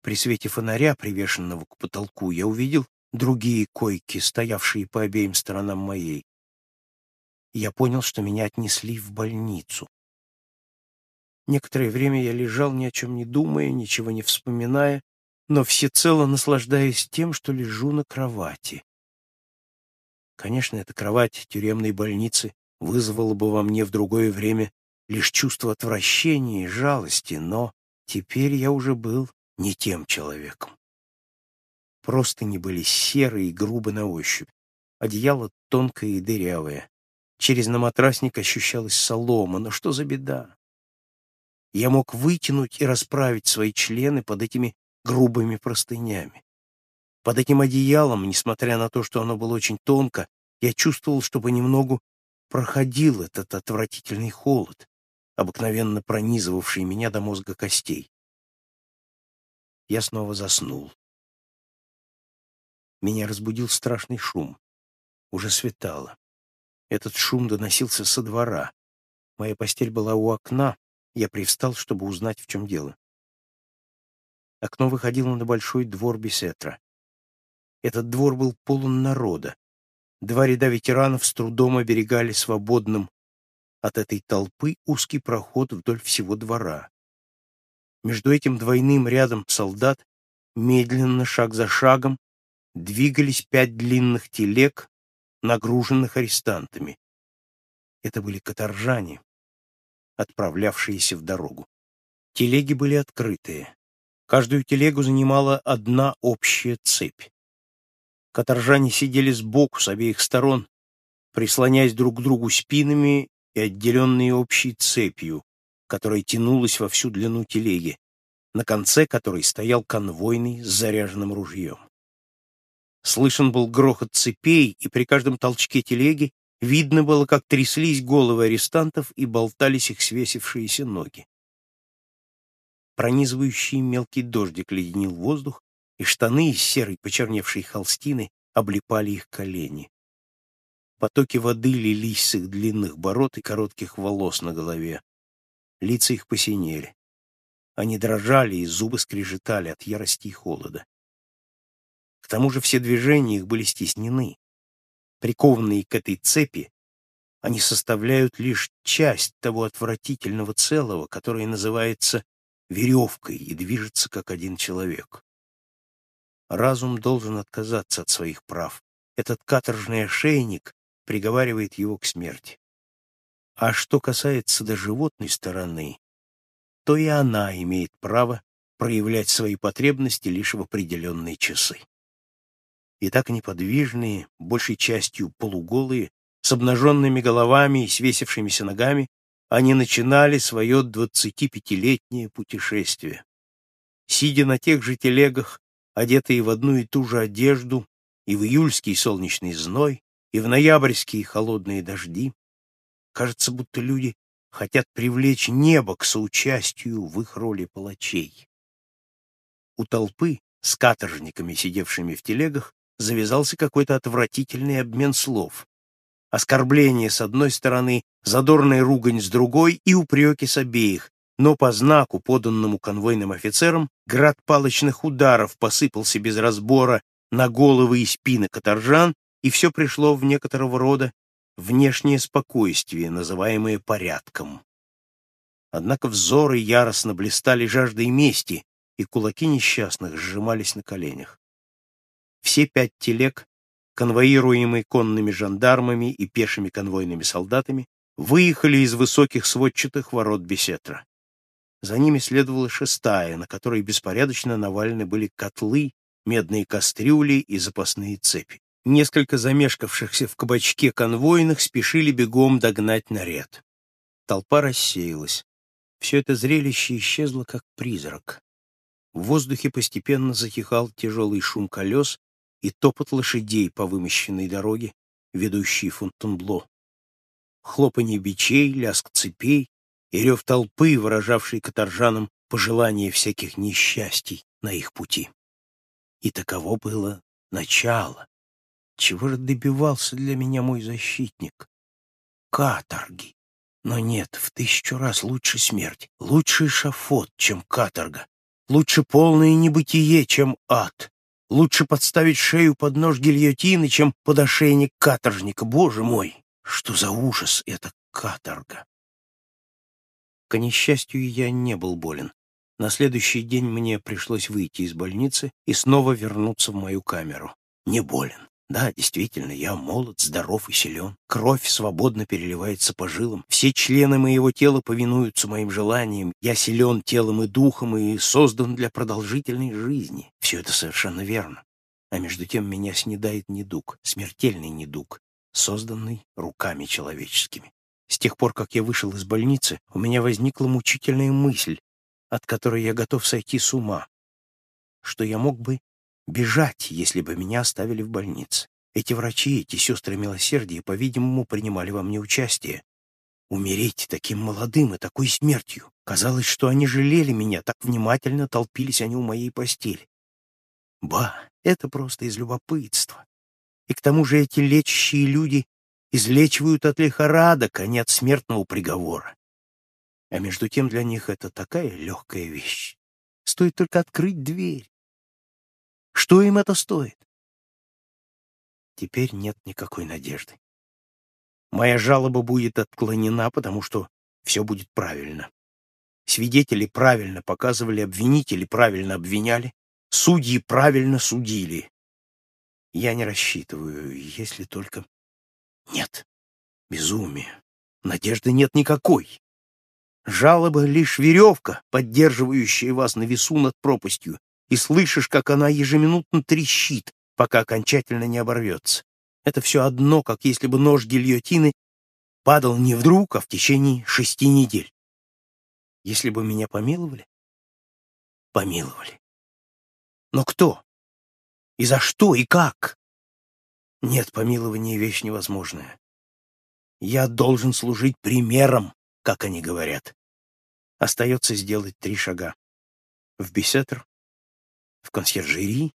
При свете фонаря, привешенного к потолку, я увидел другие койки, стоявшие по обеим сторонам моей. Я понял, что меня отнесли в больницу. Некоторое время я лежал, ни о чем не думая, ничего не вспоминая, но всецело наслаждаясь тем, что лежу на кровати. Конечно, эта кровать тюремной больницы вызвала бы во мне в другое время лишь чувство отвращения и жалости, но теперь я уже был не тем человеком. Простыни были серые и грубы на ощупь. Одеяло тонкое и дырявое. Через наматрасник ощущалась солома, но что за беда? Я мог вытянуть и расправить свои члены под этими грубыми простынями. Под этим одеялом, несмотря на то, что оно было очень тонко, я чувствовал, что понемногу проходил этот отвратительный холод, обыкновенно пронизывавший меня до мозга костей. Я снова заснул. Меня разбудил страшный шум. Уже светало. Этот шум доносился со двора. Моя постель была у окна. Я привстал, чтобы узнать, в чем дело. Окно выходило на большой двор Бесетра. Этот двор был полон народа. Два ряда ветеранов с трудом оберегали свободным от этой толпы узкий проход вдоль всего двора. Между этим двойным рядом солдат медленно, шаг за шагом, двигались пять длинных телег, нагруженных арестантами. Это были каторжане, отправлявшиеся в дорогу. Телеги были открытые. Каждую телегу занимала одна общая цепь. Каторжане сидели сбоку с обеих сторон, прислоняясь друг к другу спинами и отделенные общей цепью, которая тянулась во всю длину телеги, на конце которой стоял конвойный с заряженным ружьем. Слышен был грохот цепей, и при каждом толчке телеги видно было, как тряслись головы арестантов и болтались их свесившиеся ноги. Пронизывающий мелкий дождик леденил воздух, и штаны из серой почерневшей холстины облепали их колени. Потоки воды лились с их длинных бород и коротких волос на голове. Лица их посинели. Они дрожали, и зубы скрежетали от ярости и холода. К тому же все движения их были стеснены. Прикованные к этой цепи, они составляют лишь часть того отвратительного целого, которое называется веревкой и движется как один человек. Разум должен отказаться от своих прав. Этот каторжный ошейник приговаривает его к смерти. А что касается до животной стороны, то и она имеет право проявлять свои потребности лишь в определенные часы. И так неподвижные, большей частью полуголые, с обнаженными головами и свесившимися ногами, они начинали свое двадцатипятилетнее путешествие. Сидя на тех же телегах, одетые в одну и ту же одежду, и в июльский солнечный зной, и в ноябрьские холодные дожди, кажется, будто люди хотят привлечь небо к соучастию в их роли палачей. У толпы с каторжниками, сидевшими в телегах, завязался какой-то отвратительный обмен слов. Оскорбление с одной стороны, задорная ругань с другой и упреки с обеих, но по знаку, поданному конвойным офицерам, град палочных ударов посыпался без разбора на головы и спины каторжан, и все пришло в некоторого рода внешнее спокойствие, называемое порядком. Однако взоры яростно блистали жаждой мести, и кулаки несчастных сжимались на коленях. Все пять телег, конвоируемые конными жандармами и пешими конвойными солдатами, выехали из высоких сводчатых ворот Бесетра. За ними следовала шестая, на которой беспорядочно навалены были котлы, медные кастрюли и запасные цепи. Несколько замешкавшихся в кабачке конвойных спешили бегом догнать наряд. Толпа рассеялась. Все это зрелище исчезло, как призрак. В воздухе постепенно затихал тяжелый шум колес и топот лошадей по вымощенной дороге, ведущей Фонтенбло. Хлопанье бичей, лязг цепей, и рев толпы, выражавший каторжанам пожелания всяких несчастий на их пути. И таково было начало. Чего же добивался для меня мой защитник? Каторги. Но нет, в тысячу раз лучше смерть, лучше шафот, чем каторга, лучше полное небытие, чем ад, лучше подставить шею под нож гильотины, чем под ошейник каторжника. Боже мой, что за ужас это каторга! К несчастью, я не был болен. На следующий день мне пришлось выйти из больницы и снова вернуться в мою камеру. Не болен. Да, действительно, я молод, здоров и силен. Кровь свободно переливается по жилам. Все члены моего тела повинуются моим желаниям. Я силен телом и духом и создан для продолжительной жизни. Все это совершенно верно. А между тем меня снедает недуг, смертельный недуг, созданный руками человеческими. С тех пор, как я вышел из больницы, у меня возникла мучительная мысль, от которой я готов сойти с ума, что я мог бы бежать, если бы меня оставили в больнице. Эти врачи, эти сестры милосердия, по-видимому, принимали во мне участие. Умереть таким молодым и такой смертью. Казалось, что они жалели меня, так внимательно толпились они у моей постели. Ба, это просто из любопытства. И к тому же эти лечащие люди излечивают от лихорадок, а не от смертного приговора. А между тем для них это такая легкая вещь. Стоит только открыть дверь. Что им это стоит? Теперь нет никакой надежды. Моя жалоба будет отклонена, потому что все будет правильно. Свидетели правильно показывали, обвинители правильно обвиняли, судьи правильно судили. Я не рассчитываю, если только нет. Безумие. Надежды нет никакой. Жалоба — лишь веревка, поддерживающая вас на весу над пропастью, и слышишь, как она ежеминутно трещит, пока окончательно не оборвется. Это все одно, как если бы нож гильотины падал не вдруг, а в течение шести недель. Если бы меня помиловали? Помиловали. Но кто? И за что, и как? Нет, помилование — вещь невозможная. Я должен служить примером, как они говорят. Остается сделать три шага. В Бесетр, в консьержерии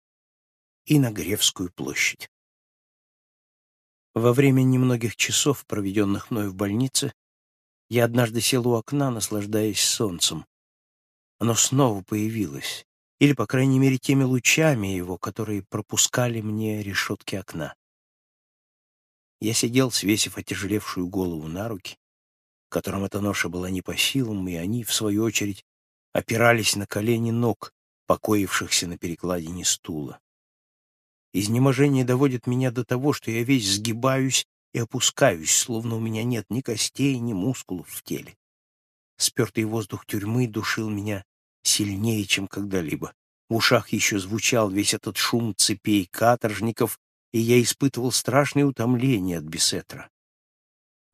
и на Гревскую площадь. Во время немногих часов, проведенных мной в больнице, я однажды сел у окна, наслаждаясь солнцем. Оно снова появилось, или, по крайней мере, теми лучами его, которые пропускали мне решетки окна. Я сидел, свесив отяжелевшую голову на руки, которым эта ноша была не по силам, и они, в свою очередь, опирались на колени ног, покоившихся на перекладине стула. Изнеможение доводит меня до того, что я весь сгибаюсь и опускаюсь, словно у меня нет ни костей, ни мускулов в теле. Спертый воздух тюрьмы душил меня сильнее, чем когда-либо. В ушах еще звучал весь этот шум цепей каторжников, и я испытывал страшное утомление от Бесетра.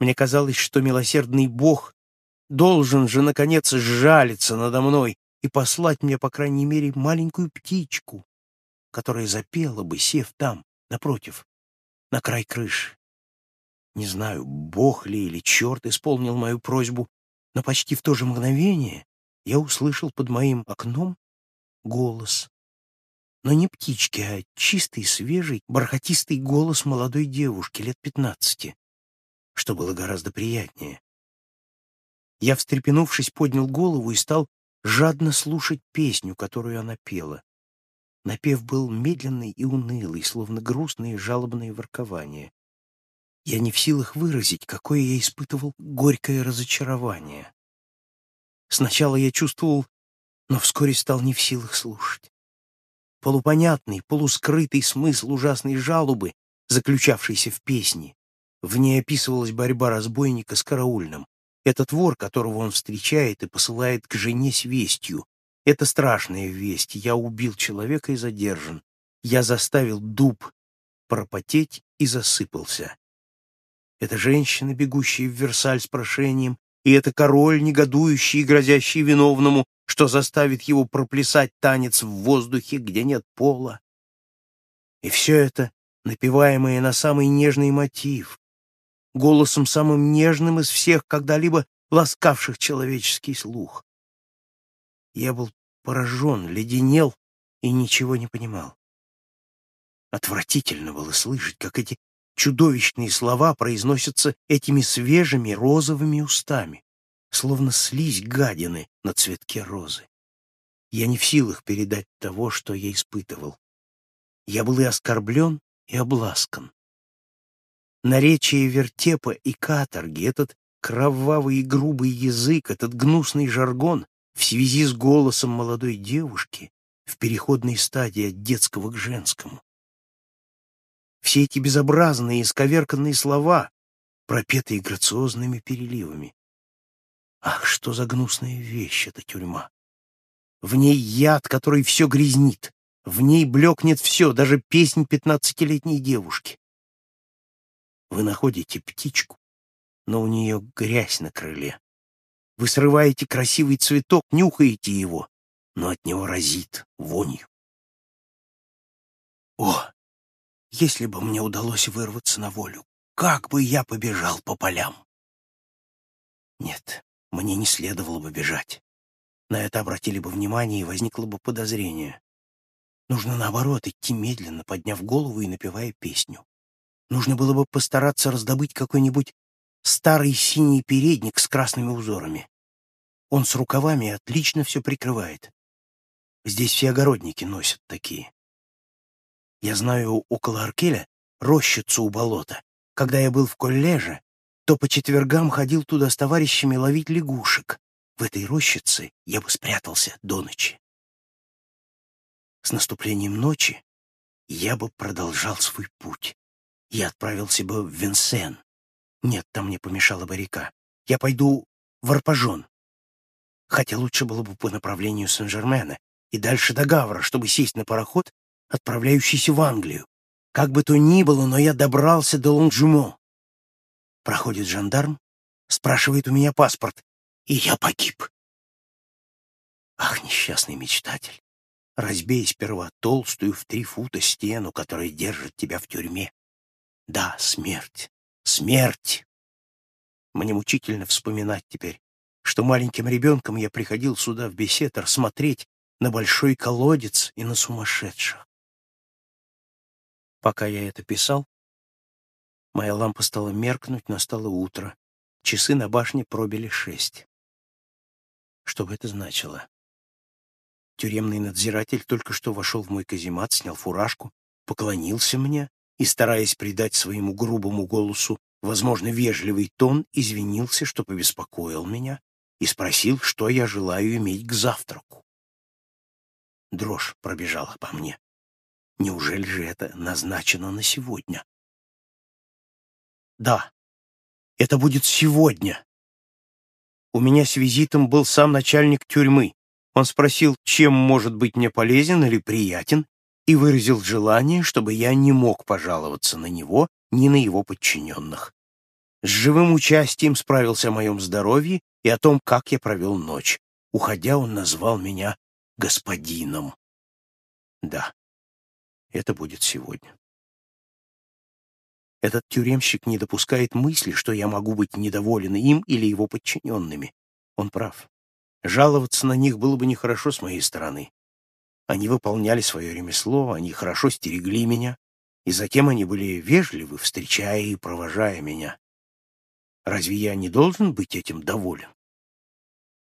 Мне казалось, что милосердный Бог должен же, наконец, сжалиться надо мной и послать мне, по крайней мере, маленькую птичку, которая запела бы, сев там, напротив, на край крыши. Не знаю, Бог ли или черт исполнил мою просьбу, но почти в то же мгновение я услышал под моим окном голос. Но не птички, а чистый, свежий, бархатистый голос молодой девушки лет пятнадцати, что было гораздо приятнее. Я, встрепенувшись, поднял голову и стал жадно слушать песню, которую она пела. Напев был медленный и унылый, словно грустные жалобные воркования. Я не в силах выразить, какое я испытывал горькое разочарование. Сначала я чувствовал, но вскоре стал не в силах слушать. Полупонятный, полускрытый смысл ужасной жалобы, заключавшейся в песне. В ней описывалась борьба разбойника с караульным. Этот вор, которого он встречает и посылает к жене с вестью. Это страшная весть. Я убил человека и задержан. Я заставил дуб пропотеть и засыпался. Это женщина, бегущая в Версаль с прошением, и это король, негодующий и грозящий виновному, что заставит его проплясать танец в воздухе, где нет пола. И все это, напеваемое на самый нежный мотив, голосом самым нежным из всех, когда-либо ласкавших человеческий слух. Я был поражен, леденел и ничего не понимал. Отвратительно было слышать, как эти чудовищные слова произносятся этими свежими розовыми устами, словно слизь гадины на цветке розы. Я не в силах передать того, что я испытывал. Я был и оскорблен, и обласкан. Наречие вертепа и каторги, этот кровавый и грубый язык, этот гнусный жаргон в связи с голосом молодой девушки в переходной стадии от детского к женскому. Все эти безобразные и сковерканные слова, пропетые грациозными переливами. Ах, что за гнусная вещь эта тюрьма! В ней яд, который все грязнит. В ней блекнет все, даже песнь пятнадцатилетней девушки. Вы находите птичку, но у нее грязь на крыле. Вы срываете красивый цветок, нюхаете его, но от него разит вонью. О, если бы мне удалось вырваться на волю, как бы я побежал по полям! Нет, мне не следовало бы бежать. На это обратили бы внимание и возникло бы подозрение. Нужно, наоборот, идти медленно, подняв голову и напевая песню. Нужно было бы постараться раздобыть какой-нибудь старый синий передник с красными узорами. Он с рукавами отлично все прикрывает. Здесь все огородники носят такие. Я знаю около Аркеля рощицу у болота. Когда я был в коллеже, то по четвергам ходил туда с товарищами ловить лягушек. В этой рощице я бы спрятался до ночи. С наступлением ночи я бы продолжал свой путь. Я отправился бы в Винсен. Нет, там мне помешала бы река. Я пойду в Арпажон. Хотя лучше было бы по направлению Сен-Жермена и дальше до Гавра, чтобы сесть на пароход, отправляющийся в Англию. Как бы то ни было, но я добрался до Лонгжумо. Проходит жандарм, спрашивает у меня паспорт, и я погиб. Ах, несчастный мечтатель, разбей сперва толстую в три фута стену, которая держит тебя в тюрьме. Да, смерть, смерть. Мне мучительно вспоминать теперь, что маленьким ребенком я приходил сюда в беседор смотреть на большой колодец и на сумасшедших. Пока я это писал, Моя лампа стала меркнуть, настало утро. Часы на башне пробили шесть. Что бы это значило? Тюремный надзиратель только что вошел в мой каземат, снял фуражку, поклонился мне и, стараясь придать своему грубому голосу, возможно, вежливый тон, извинился, что побеспокоил меня и спросил, что я желаю иметь к завтраку. Дрожь пробежала по мне. Неужели же это назначено на сегодня? Да, это будет сегодня. У меня с визитом был сам начальник тюрьмы. Он спросил, чем может быть мне полезен или приятен, и выразил желание, чтобы я не мог пожаловаться на него ни на его подчиненных. С живым участием справился о моем здоровье и о том, как я провел ночь. Уходя, он назвал меня господином. Да, это будет сегодня. Этот тюремщик не допускает мысли, что я могу быть недоволен им или его подчиненными. Он прав. Жаловаться на них было бы нехорошо с моей стороны. Они выполняли свое ремесло, они хорошо стерегли меня, и затем они были вежливы, встречая и провожая меня. Разве я не должен быть этим доволен?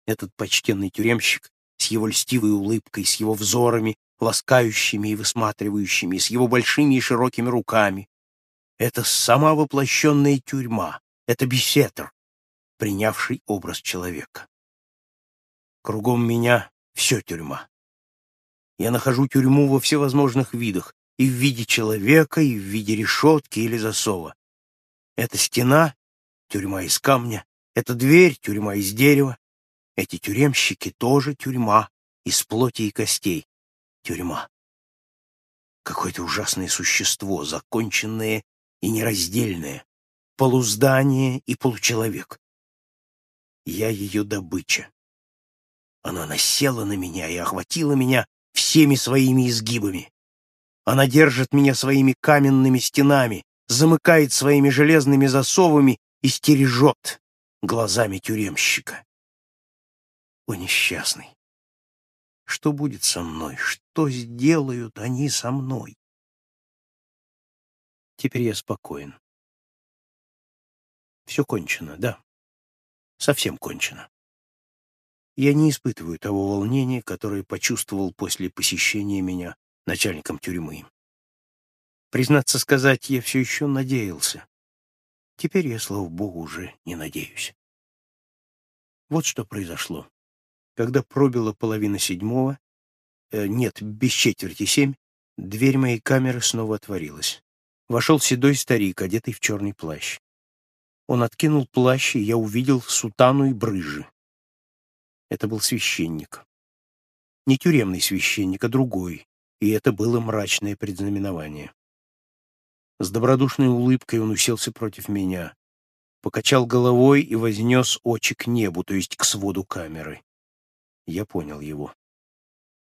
Этот почтенный тюремщик с его льстивой улыбкой, с его взорами, ласкающими и высматривающими, с его большими и широкими руками. Это сама воплощенная тюрьма, это бесетр, принявший образ человека. Кругом меня все тюрьма. Я нахожу тюрьму во всевозможных видах, и в виде человека, и в виде решетки или засова. Это стена — тюрьма из камня, это дверь — тюрьма из дерева, эти тюремщики тоже тюрьма, из плоти и костей. Тюрьма. Какое-то ужасное существо, законченное и нераздельное, полуздание и получеловек. Я ее добыча. Она насела на меня и охватила меня всеми своими изгибами. Она держит меня своими каменными стенами, замыкает своими железными засовами и стережет глазами тюремщика. О, несчастный! Что будет со мной? Что сделают они со мной? Теперь я спокоен. Все кончено, да. Совсем кончено. Я не испытываю того волнения, которое почувствовал после посещения меня начальником тюрьмы. Признаться сказать, я все еще надеялся. Теперь я, слава богу, уже не надеюсь. Вот что произошло. Когда пробила половина седьмого, э, нет, без четверти семь, дверь моей камеры снова отворилась. Вошел седой старик, одетый в черный плащ. Он откинул плащ, и я увидел сутану и брыжи. Это был священник. Не тюремный священник, а другой, и это было мрачное предзнаменование. С добродушной улыбкой он уселся против меня, покачал головой и вознес очи к небу, то есть к своду камеры. Я понял его.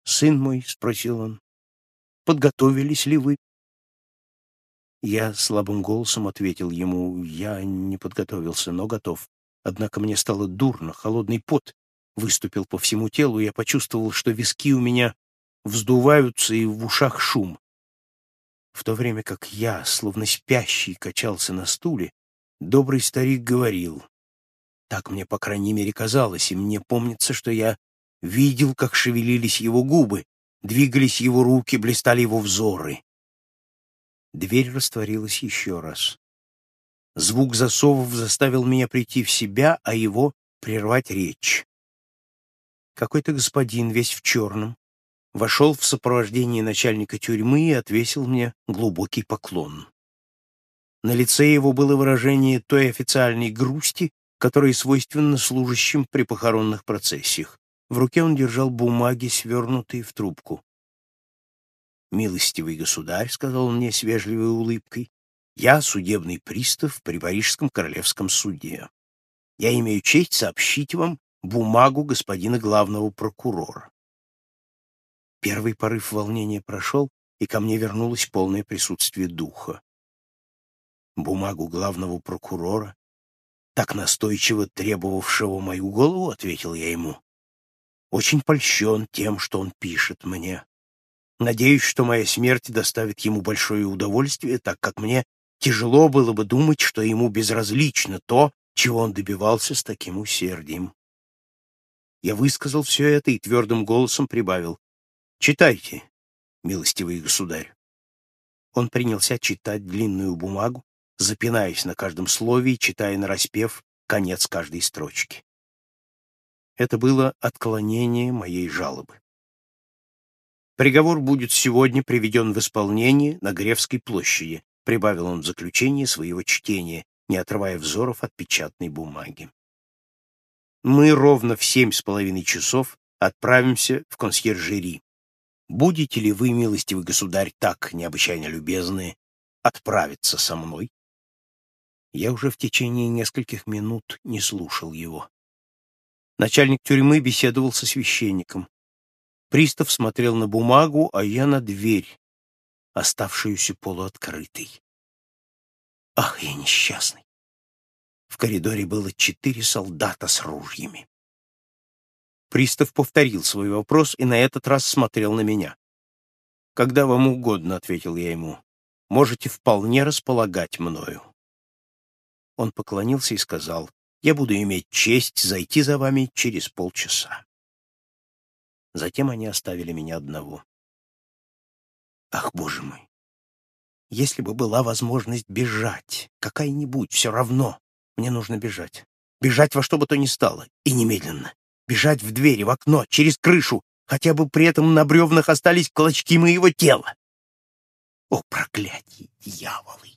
«Сын мой», — спросил он, — «подготовились ли вы?» Я слабым голосом ответил ему, «Я не подготовился, но готов. Однако мне стало дурно, холодный пот выступил по всему телу, я почувствовал, что виски у меня вздуваются и в ушах шум. В то время как я, словно спящий, качался на стуле, добрый старик говорил. Так мне, по крайней мере, казалось, и мне помнится, что я видел, как шевелились его губы, двигались его руки, блистали его взоры. Дверь растворилась еще раз. Звук засовов заставил меня прийти в себя, а его прервать речь. Какой-то господин, весь в черном, вошел в сопровождении начальника тюрьмы и отвесил мне глубокий поклон. На лице его было выражение той официальной грусти, которая свойственна служащим при похоронных процессиях. В руке он держал бумаги, свернутые в трубку. «Милостивый государь», — сказал он мне с вежливой улыбкой, — «я судебный пристав при Парижском королевском суде. Я имею честь сообщить вам бумагу господина главного прокурора. Первый порыв волнения прошел, и ко мне вернулось полное присутствие духа. Бумагу главного прокурора, так настойчиво требовавшего мою голову, ответил я ему. Очень польщен тем, что он пишет мне. Надеюсь, что моя смерть доставит ему большое удовольствие, так как мне тяжело было бы думать, что ему безразлично то, чего он добивался с таким усердием. Я высказал все это и твердым голосом прибавил. «Читайте, милостивый государь». Он принялся читать длинную бумагу, запинаясь на каждом слове и читая нараспев конец каждой строчки. Это было отклонение моей жалобы. Приговор будет сегодня приведен в исполнение на Гревской площади, прибавил он в заключение своего чтения, не отрывая взоров от печатной бумаги. Мы ровно в семь с половиной часов отправимся в консьержери. Будете ли вы, милостивый государь, так необычайно любезны, отправиться со мной? Я уже в течение нескольких минут не слушал его. Начальник тюрьмы беседовал со священником. Пристав смотрел на бумагу, а я на дверь, оставшуюся полуоткрытой. Ах, я несчастный! В коридоре было четыре солдата с ружьями. Пристав повторил свой вопрос и на этот раз смотрел на меня. «Когда вам угодно», — ответил я ему, — «можете вполне располагать мною». Он поклонился и сказал, «Я буду иметь честь зайти за вами через полчаса». Затем они оставили меня одного. Ах, боже мой! Если бы была возможность бежать, какая-нибудь, все равно, мне нужно бежать. Бежать во что бы то ни стало, и немедленно. Бежать в двери, в окно, через крышу, хотя бы при этом на бревнах остались клочки моего тела. О, проклятие, дьяволы!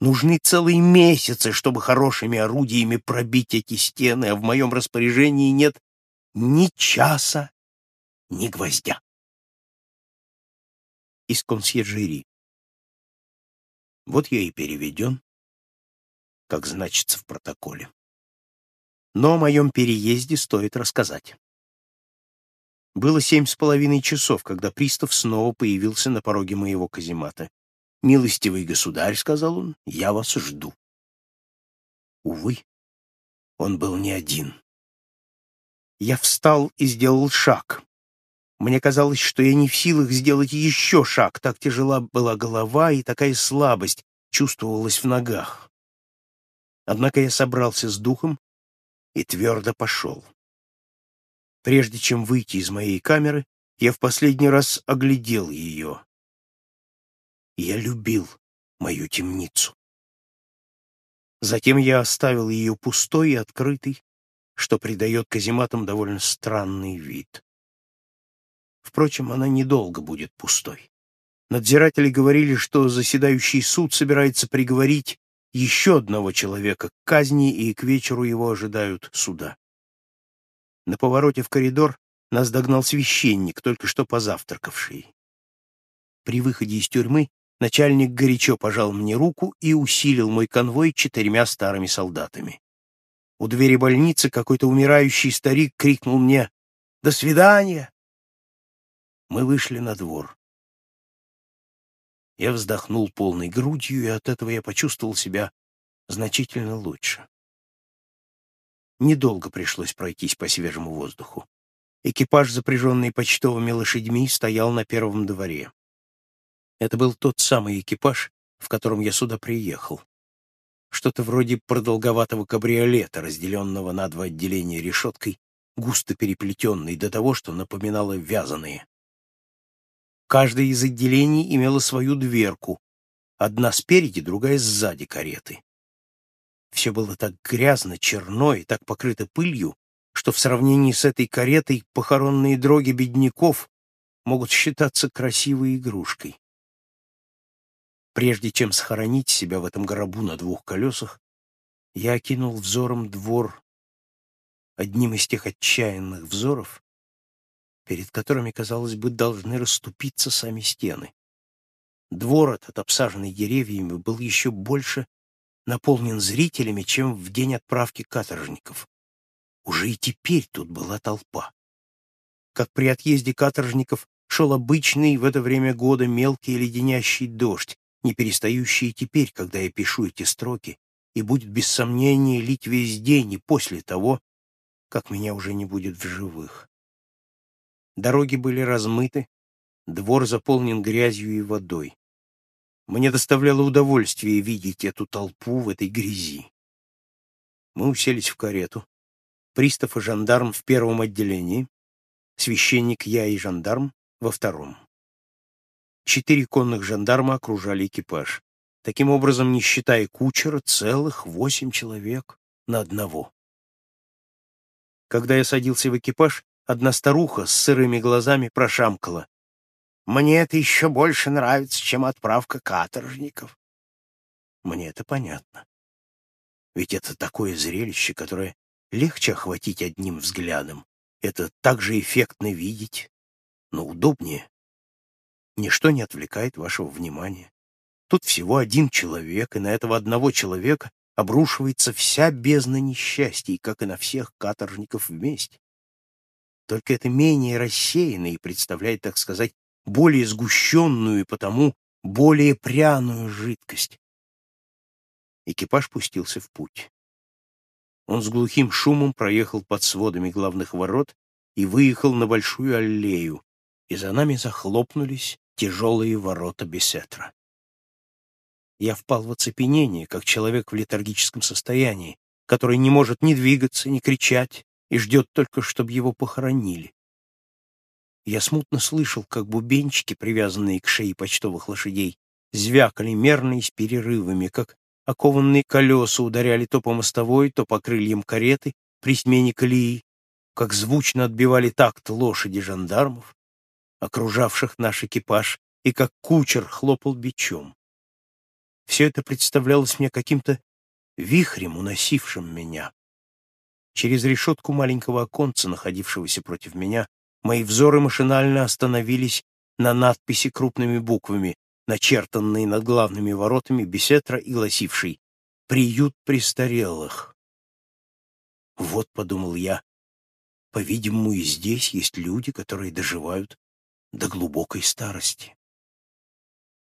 Нужны целые месяцы, чтобы хорошими орудиями пробить эти стены, а в моем распоряжении нет ни часа, ни гвоздя. Из консьержери. Вот я и переведен, как значится в протоколе. Но о моем переезде стоит рассказать. Было семь с половиной часов, когда пристав снова появился на пороге моего каземата. «Милостивый государь», — сказал он, — «я вас жду». Увы, он был не один. Я встал и сделал шаг. Мне казалось, что я не в силах сделать еще шаг, так тяжела была голова и такая слабость чувствовалась в ногах. Однако я собрался с духом и твердо пошел. Прежде чем выйти из моей камеры, я в последний раз оглядел ее. Я любил мою темницу. Затем я оставил ее пустой и открытой, что придает казематам довольно странный вид. Впрочем, она недолго будет пустой. Надзиратели говорили, что заседающий суд собирается приговорить еще одного человека к казни, и к вечеру его ожидают суда. На повороте в коридор нас догнал священник, только что позавтракавший. При выходе из тюрьмы начальник горячо пожал мне руку и усилил мой конвой четырьмя старыми солдатами. У двери больницы какой-то умирающий старик крикнул мне «До свидания!» Мы вышли на двор. Я вздохнул полной грудью, и от этого я почувствовал себя значительно лучше. Недолго пришлось пройтись по свежему воздуху. Экипаж, запряженный почтовыми лошадьми, стоял на первом дворе. Это был тот самый экипаж, в котором я сюда приехал. Что-то вроде продолговатого кабриолета, разделенного на два отделения решеткой, густо переплетенной до того, что напоминало вязаные. Каждое из отделений имело свою дверку, одна спереди, другая сзади кареты. Все было так грязно, черно и так покрыто пылью, что в сравнении с этой каретой похоронные дроги бедняков могут считаться красивой игрушкой. Прежде чем схоронить себя в этом гробу на двух колесах, я окинул взором двор, одним из тех отчаянных взоров, перед которыми, казалось бы, должны расступиться сами стены. Двор этот, обсаженный деревьями, был еще больше наполнен зрителями, чем в день отправки каторжников. Уже и теперь тут была толпа. Как при отъезде каторжников шел обычный в это время года мелкий леденящий дождь, не перестающий теперь, когда я пишу эти строки, и будет без сомнения лить весь день и после того, как меня уже не будет в живых. Дороги были размыты, двор заполнен грязью и водой. Мне доставляло удовольствие видеть эту толпу в этой грязи. Мы уселись в карету. Пристав и жандарм в первом отделении, священник, я и жандарм во втором. Четыре конных жандарма окружали экипаж. Таким образом, не считая кучера, целых восемь человек на одного. Когда я садился в экипаж, Одна старуха с сырыми глазами прошамкала. Мне это еще больше нравится, чем отправка каторжников. Мне это понятно. Ведь это такое зрелище, которое легче охватить одним взглядом. Это так же эффектно видеть, но удобнее. Ничто не отвлекает вашего внимания. Тут всего один человек, и на этого одного человека обрушивается вся бездна несчастий, как и на всех каторжников вместе. Только это менее рассеянно и представляет, так сказать, более сгущенную и потому более пряную жидкость. Экипаж пустился в путь. Он с глухим шумом проехал под сводами главных ворот и выехал на большую аллею, и за нами захлопнулись тяжелые ворота Бесетра. Я впал в оцепенение, как человек в летаргическом состоянии, который не может ни двигаться, ни кричать и ждет только, чтобы его похоронили. Я смутно слышал, как бубенчики, привязанные к шее почтовых лошадей, звякали мерно и с перерывами, как окованные колеса ударяли то по мостовой, то по крыльям кареты при смене колеи, как звучно отбивали такт лошади жандармов, окружавших наш экипаж, и как кучер хлопал бичом. Все это представлялось мне каким-то вихрем, уносившим меня. Через решетку маленького оконца, находившегося против меня, мои взоры машинально остановились на надписи крупными буквами, начертанной над главными воротами беседра и гласившей «Приют престарелых». Вот, — подумал я, — по-видимому, и здесь есть люди, которые доживают до глубокой старости.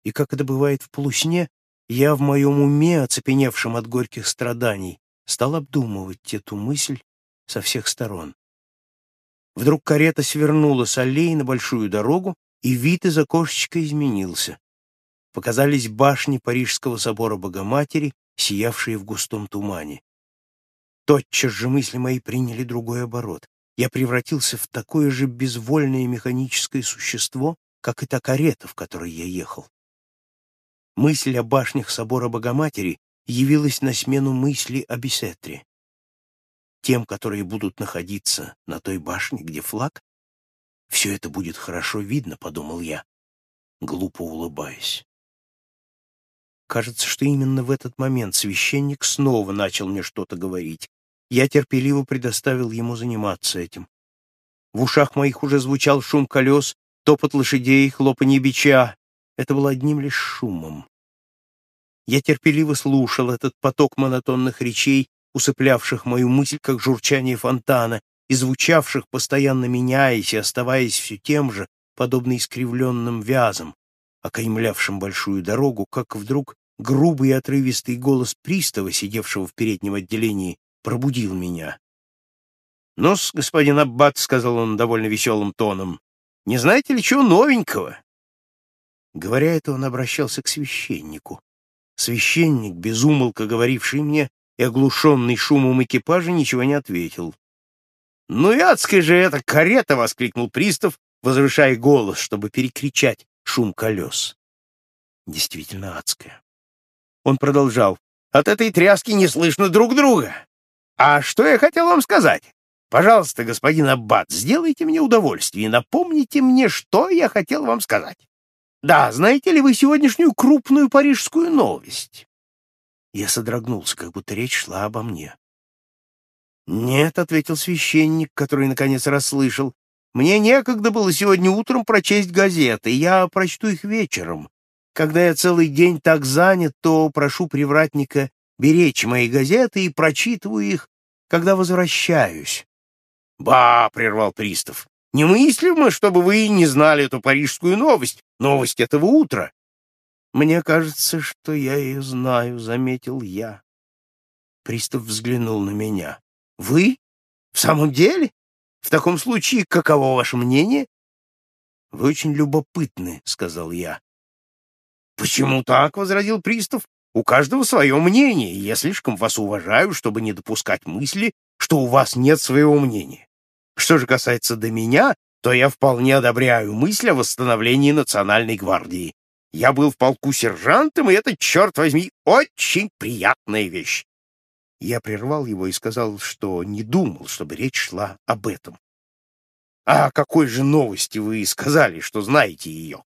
И как это бывает в полусне, я в моем уме, оцепеневшем от горьких страданий, стал обдумывать эту мысль со всех сторон. Вдруг карета свернула с аллеи на большую дорогу, и вид из окошечка изменился. Показались башни Парижского собора Богоматери, сиявшие в густом тумане. Тотчас же мысли мои приняли другой оборот. Я превратился в такое же безвольное механическое существо, как и та карета, в которой я ехал. Мысль о башнях собора Богоматери явилась на смену мысли о Бесетре. Тем, которые будут находиться на той башне, где флаг, все это будет хорошо видно, подумал я, глупо улыбаясь. Кажется, что именно в этот момент священник снова начал мне что-то говорить. Я терпеливо предоставил ему заниматься этим. В ушах моих уже звучал шум колес, топот лошадей, хлопанье бича. Это было одним лишь шумом. Я терпеливо слушал этот поток монотонных речей, усыплявших мою мысль, как журчание фонтана, и звучавших, постоянно меняясь и оставаясь все тем же, подобно искривленным вязам, окаймлявшим большую дорогу, как вдруг грубый и отрывистый голос пристава, сидевшего в переднем отделении, пробудил меня. ну господин Аббат», — сказал он довольно веселым тоном, — «не знаете ли чего новенького?» Говоря это, он обращался к священнику. Священник, безумолко говоривший мне и оглушенный шумом экипажа, ничего не ответил. «Ну и адская же эта карета!» — воскликнул пристав, возвышая голос, чтобы перекричать шум колес. Действительно адская. Он продолжал. «От этой тряски не слышно друг друга. А что я хотел вам сказать? Пожалуйста, господин Аббат, сделайте мне удовольствие и напомните мне, что я хотел вам сказать. Да, знаете ли вы сегодняшнюю крупную парижскую новость? Я содрогнулся, как будто речь шла обо мне. «Нет», — ответил священник, который, наконец, расслышал, «мне некогда было сегодня утром прочесть газеты, я прочту их вечером. Когда я целый день так занят, то прошу привратника беречь мои газеты и прочитываю их, когда возвращаюсь». «Ба!» — прервал пристав. «Немыслимо, чтобы вы не знали эту парижскую новость. Новость этого утра. Мне кажется, что я ее знаю, заметил я. Пристав взглянул на меня. Вы? В самом деле? В таком случае, каково ваше мнение? Вы очень любопытны, сказал я. Почему так? возразил пристав. У каждого свое мнение, и я слишком вас уважаю, чтобы не допускать мысли, что у вас нет своего мнения. Что же касается до меня, то я вполне одобряю мысль о восстановлении Национальной гвардии. Я был в полку сержантом, и это, черт возьми, очень приятная вещь. Я прервал его и сказал, что не думал, чтобы речь шла об этом. А какой же новости вы сказали, что знаете ее?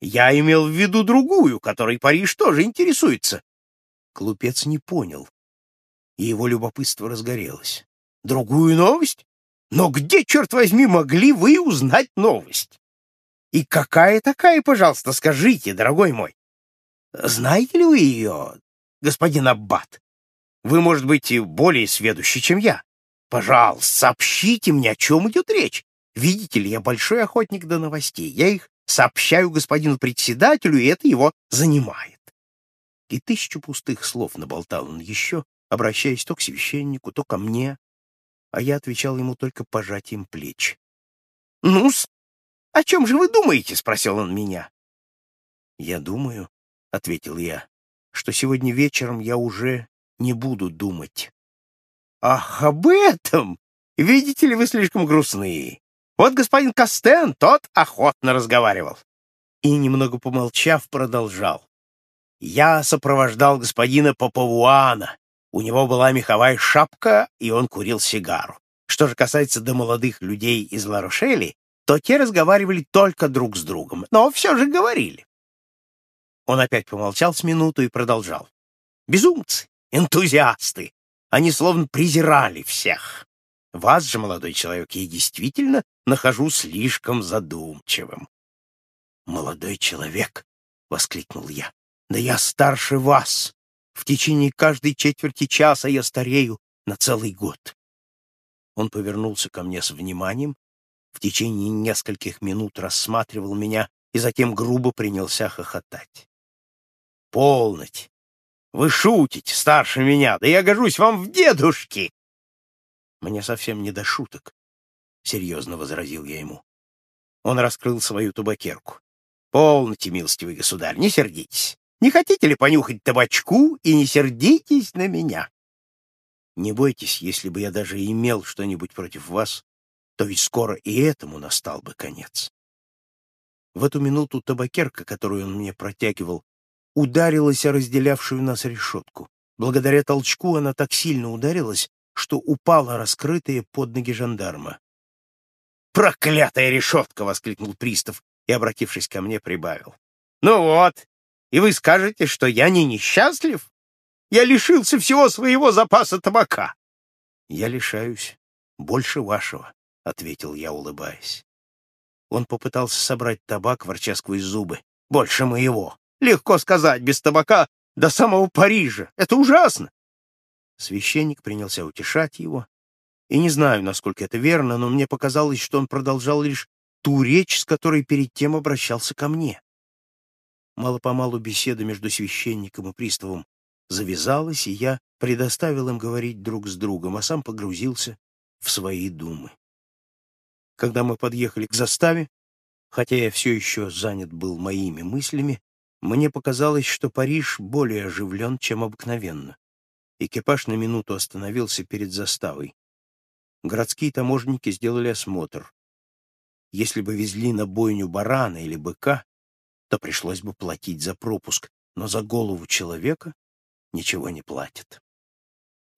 Я имел в виду другую, которой Париж тоже интересуется. Клупец не понял, и его любопытство разгорелось. Другую новость? Но где, черт возьми, могли вы узнать новость? И какая такая, пожалуйста, скажите, дорогой мой? Знаете ли вы ее, господин Аббат? Вы, может быть, более сведущий, чем я. Пожалуйста, сообщите мне, о чем идет речь. Видите ли, я большой охотник до новостей. Я их сообщаю господину председателю, и это его занимает. И тысячу пустых слов наболтал он еще, обращаясь то к священнику, то ко мне, а я отвечал ему только пожатием плеч. «Ну-с, о чем же вы думаете?» — спросил он меня. «Я думаю», — ответил я, — «что сегодня вечером я уже не буду думать». «Ах, об этом! Видите ли, вы слишком грустны. Вот господин Кастен, тот охотно разговаривал». И, немного помолчав, продолжал. «Я сопровождал господина Папавуана. У него была меховая шапка, и он курил сигару. Что же касается до молодых людей из Ларошели, то те разговаривали только друг с другом, но все же говорили. Он опять помолчал с минуту и продолжал. «Безумцы, энтузиасты, они словно презирали всех. Вас же, молодой человек, я действительно нахожу слишком задумчивым. «Молодой человек!» — воскликнул я. «Да я старше вас! В течение каждой четверти часа я старею на целый год!» Он повернулся ко мне с вниманием, в течение нескольких минут рассматривал меня и затем грубо принялся хохотать. «Полноть! Вы шутите, старше меня, да я гожусь вам в дедушки!» «Мне совсем не до шуток», — серьезно возразил я ему. Он раскрыл свою табакерку. «Полноте, милостивый государь, не сердитесь. Не хотите ли понюхать табачку и не сердитесь на меня?» «Не бойтесь, если бы я даже имел что-нибудь против вас, то ведь скоро и этому настал бы конец». В эту минуту табакерка, которую он мне протягивал, ударилась о разделявшую нас решетку. Благодаря толчку она так сильно ударилась, что упала раскрытая под ноги жандарма. «Проклятая решетка!» — воскликнул пристав и, обратившись ко мне, прибавил. «Ну вот, и вы скажете, что я не несчастлив? Я лишился всего своего запаса табака». «Я лишаюсь больше вашего», — ответил я, улыбаясь. Он попытался собрать табак, ворча сквозь зубы. «Больше моего! Легко сказать, без табака до самого Парижа. Это ужасно. Священник принялся утешать его. И не знаю, насколько это верно, но мне показалось, что он продолжал лишь ту речь, с которой перед тем обращался ко мне. Мало-помалу беседа между священником и приставом завязалась, и я предоставил им говорить друг с другом, а сам погрузился в свои думы. Когда мы подъехали к заставе, хотя я все еще занят был моими мыслями, мне показалось, что Париж более оживлен, чем обыкновенно. Экипаж на минуту остановился перед заставой. Городские таможенники сделали осмотр. Если бы везли на бойню барана или быка, то пришлось бы платить за пропуск, но за голову человека ничего не платят.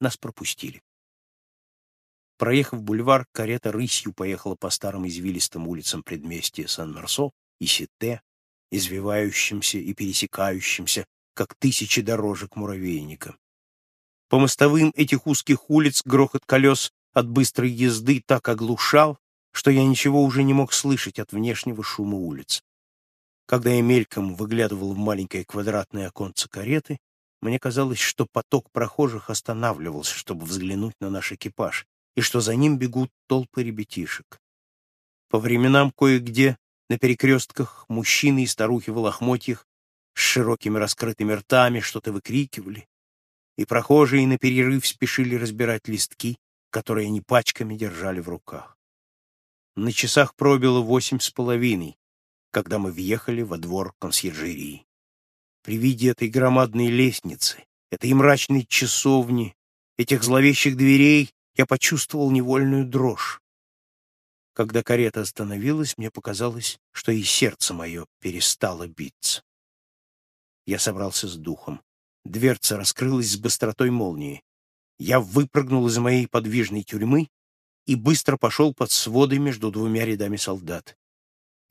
Нас пропустили. Проехав бульвар, карета рысью поехала по старым извилистым улицам предместья Сан-Марсо и Сите, извивающимся и пересекающимся, как тысячи дорожек муравейника. По мостовым этих узких улиц грохот колес от быстрой езды так оглушал, что я ничего уже не мог слышать от внешнего шума улиц. Когда я мельком выглядывал в маленькое квадратное оконце кареты, мне казалось, что поток прохожих останавливался, чтобы взглянуть на наш экипаж, и что за ним бегут толпы ребятишек. По временам кое-где на перекрестках мужчины и старухи в лохмотьях с широкими раскрытыми ртами что-то выкрикивали, и прохожие на перерыв спешили разбирать листки, которые они пачками держали в руках. На часах пробило восемь с половиной, когда мы въехали во двор консьержерии. При виде этой громадной лестницы, этой мрачной часовни, этих зловещих дверей я почувствовал невольную дрожь. Когда карета остановилась, мне показалось, что и сердце мое перестало биться. Я собрался с духом. Дверца раскрылась с быстротой молнии. Я выпрыгнул из моей подвижной тюрьмы и быстро пошел под своды между двумя рядами солдат.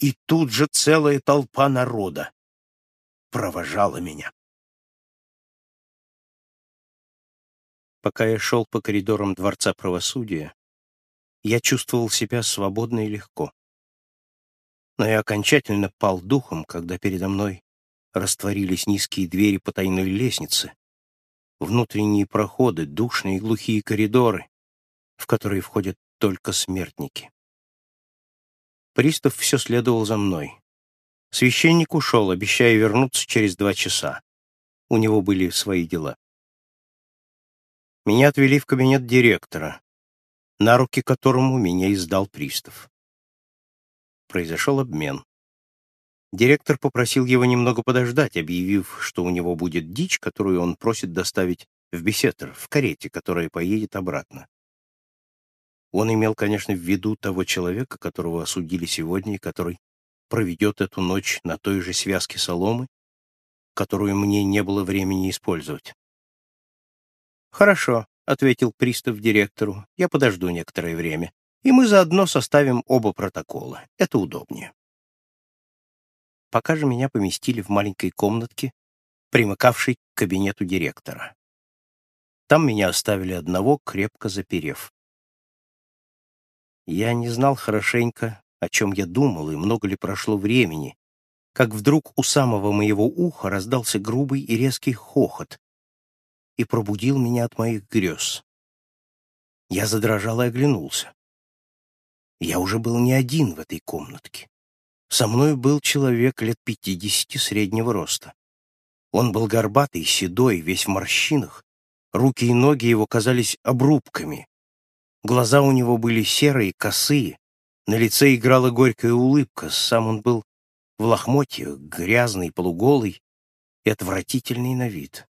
И тут же целая толпа народа провожала меня. Пока я шел по коридорам Дворца правосудия, я чувствовал себя свободно и легко. Но я окончательно пал духом, когда передо мной растворились низкие двери потайной лестницы, внутренние проходы, душные и глухие коридоры, в которые входят только смертники. Пристав все следовал за мной. Священник ушел, обещая вернуться через два часа. У него были свои дела. Меня отвели в кабинет директора, на руки которому меня издал пристав. Произошел обмен. Директор попросил его немного подождать, объявив, что у него будет дичь, которую он просит доставить в Бесетер, в карете, которая поедет обратно. Он имел, конечно, в виду того человека, которого осудили сегодня и который проведет эту ночь на той же связке соломы, которую мне не было времени использовать. «Хорошо», — ответил пристав директору, — «я подожду некоторое время, и мы заодно составим оба протокола. Это удобнее». Пока же меня поместили в маленькой комнатке, примыкавшей к кабинету директора. Там меня оставили одного, крепко заперев. Я не знал хорошенько, о чем я думал и много ли прошло времени, как вдруг у самого моего уха раздался грубый и резкий хохот, и пробудил меня от моих грез. Я задрожал и оглянулся. Я уже был не один в этой комнатке. Со мной был человек лет пятидесяти среднего роста. Он был горбатый, седой, весь в морщинах. Руки и ноги его казались обрубками. Глаза у него были серые, косые. На лице играла горькая улыбка. Сам он был в лохмотьях, грязный, полуголый и отвратительный на вид.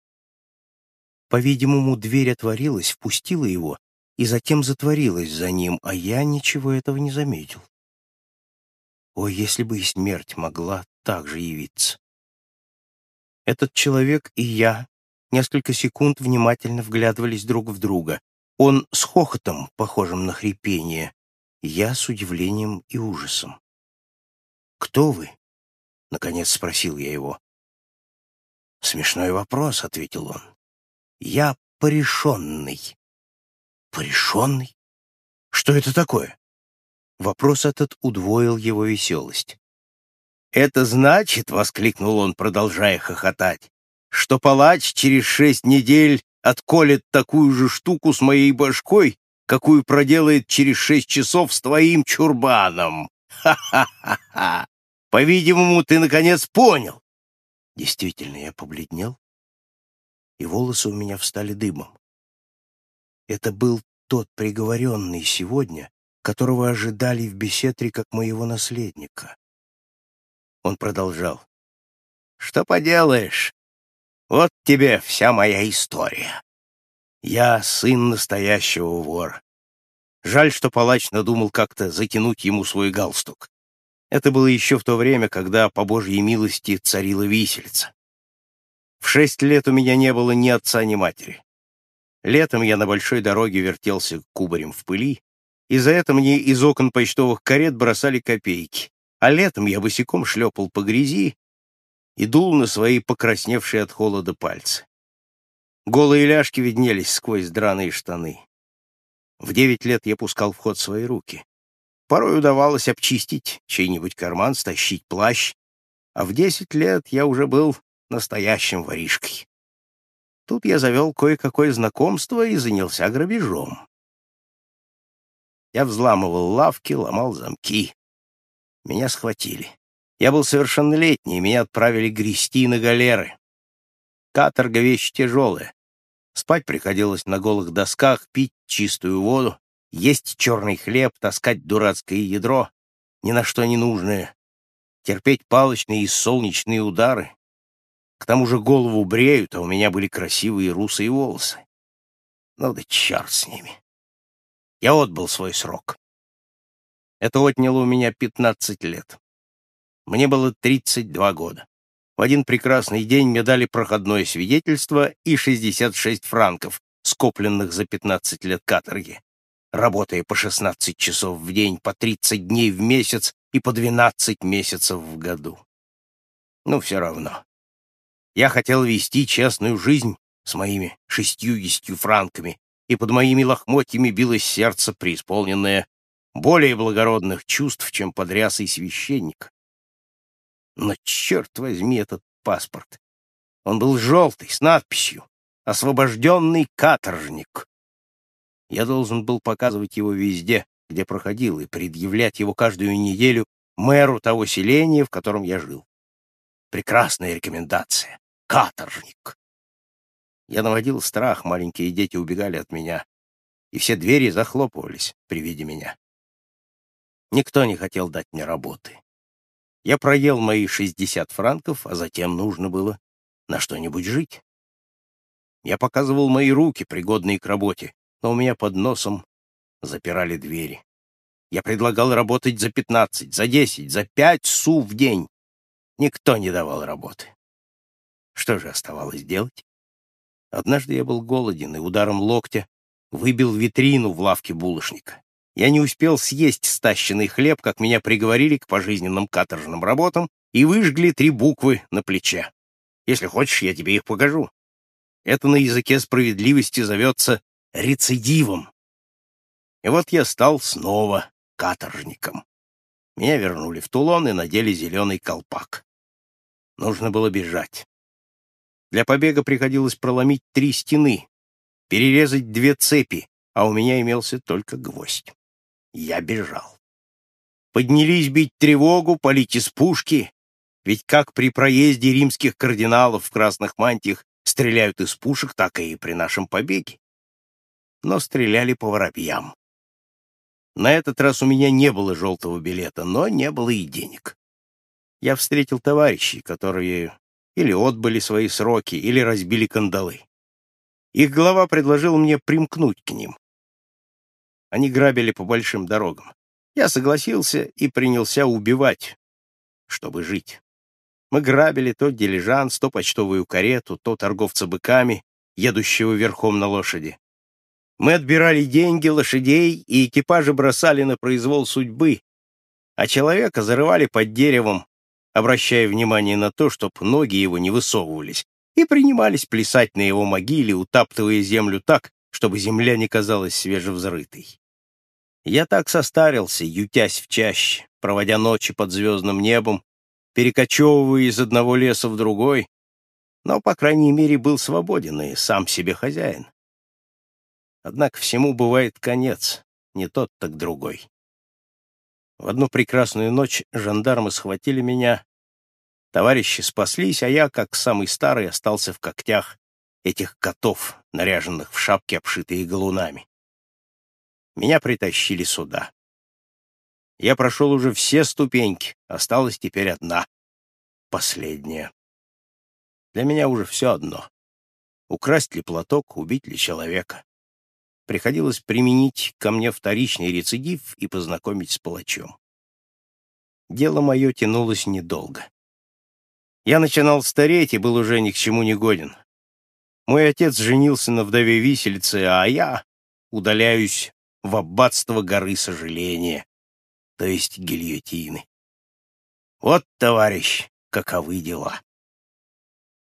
По-видимому, дверь отворилась, впустила его и затем затворилась за ним, а я ничего этого не заметил. Ой, если бы и смерть могла так же явиться. Этот человек и я несколько секунд внимательно вглядывались друг в друга. Он с хохотом, похожим на хрипение, я с удивлением и ужасом. «Кто вы?» — наконец спросил я его. «Смешной вопрос», — ответил он. Я порешенный. Порешенный? Что это такое? Вопрос этот удвоил его веселость. «Это значит, — воскликнул он, продолжая хохотать, — что палач через шесть недель отколет такую же штуку с моей башкой, какую проделает через шесть часов с твоим чурбаном. Ха-ха-ха-ха! По-видимому, ты наконец понял. Действительно, я побледнел и волосы у меня встали дымом. Это был тот приговоренный сегодня, которого ожидали в беседре как моего наследника. Он продолжал. «Что поделаешь? Вот тебе вся моя история. Я сын настоящего вора. Жаль, что палач надумал как-то затянуть ему свой галстук. Это было еще в то время, когда, по Божьей милости, царила висельца. В шесть лет у меня не было ни отца, ни матери. Летом я на большой дороге вертелся кубарем в пыли, и за это мне из окон почтовых карет бросали копейки, а летом я босиком шлепал по грязи и дул на свои покрасневшие от холода пальцы. Голые ляжки виднелись сквозь драные штаны. В девять лет я пускал в ход свои руки. Порой удавалось обчистить чей-нибудь карман, стащить плащ, а в десять лет я уже был настоящим воришкой. Тут я завел кое-какое знакомство и занялся грабежом. Я взламывал лавки, ломал замки. Меня схватили. Я был совершеннолетний, меня отправили грести на галеры. Каторга — вещь тяжелая. Спать приходилось на голых досках, пить чистую воду, есть черный хлеб, таскать дурацкое ядро, ни на что не нужное, терпеть палочные и солнечные удары, к тому же голову бреют, а у меня были красивые русые волосы. Ну да черт с ними. Я отбыл свой срок. Это отняло у меня 15 лет. Мне было 32 года. В один прекрасный день мне дали проходное свидетельство и 66 франков, скопленных за 15 лет каторги. работая по 16 часов в день, по 30 дней в месяц и по 12 месяцев в году. Ну, все равно. Я хотел вести честную жизнь с моими шестьюдесятью франками, и под моими лохмотьями билось сердце, преисполненное более благородных чувств, чем под рясой священника. Но, черт возьми, этот паспорт! Он был желтый, с надписью «Освобожденный каторжник». Я должен был показывать его везде, где проходил, и предъявлять его каждую неделю мэру того селения, в котором я жил. Прекрасная рекомендация. Каторжник. Я наводил страх, маленькие дети убегали от меня, и все двери захлопывались при виде меня. Никто не хотел дать мне работы. Я проел мои 60 франков, а затем нужно было на что-нибудь жить. Я показывал мои руки, пригодные к работе, но у меня под носом запирали двери. Я предлагал работать за 15, за 10, за 5 су в день. Никто не давал работы. Что же оставалось делать? Однажды я был голоден и ударом локтя выбил витрину в лавке булочника. Я не успел съесть стащенный хлеб, как меня приговорили к пожизненным каторжным работам и выжгли три буквы на плече. Если хочешь, я тебе их покажу. Это на языке справедливости зовется рецидивом. И вот я стал снова каторжником. Меня вернули в Тулон и надели зеленый колпак. Нужно было бежать. Для побега приходилось проломить три стены, перерезать две цепи, а у меня имелся только гвоздь. Я бежал. Поднялись бить тревогу, полить из пушки, ведь как при проезде римских кардиналов в красных мантиях стреляют из пушек, так и при нашем побеге. Но стреляли по воробьям. На этот раз у меня не было желтого билета, но не было и денег. Я встретил товарищей, которые или отбыли свои сроки, или разбили кандалы. Их глава предложил мне примкнуть к ним. Они грабили по большим дорогам. Я согласился и принялся убивать, чтобы жить. Мы грабили то дилижанс, то почтовую карету, то торговца быками, едущего верхом на лошади. Мы отбирали деньги, лошадей, и экипажи бросали на произвол судьбы, а человека зарывали под деревом, обращая внимание на то, чтоб ноги его не высовывались, и принимались плясать на его могиле, утаптывая землю так, чтобы земля не казалась свежевзрытой. Я так состарился, ютясь в чаще, проводя ночи под звездным небом, перекочевывая из одного леса в другой, но, по крайней мере, был свободен и сам себе хозяин. Однако всему бывает конец, не тот, так другой. В одну прекрасную ночь жандармы схватили меня. Товарищи спаслись, а я, как самый старый, остался в когтях этих котов, наряженных в шапки, обшитые галунами. Меня притащили сюда. Я прошел уже все ступеньки, осталась теперь одна, последняя. Для меня уже все одно. Украсть ли платок, убить ли человека приходилось применить ко мне вторичный рецидив и познакомить с палачом. Дело мое тянулось недолго. Я начинал стареть и был уже ни к чему не годен. Мой отец женился на вдове виселицы, а я удаляюсь в аббатство горы сожаления, то есть гильотины. Вот, товарищ, каковы дела.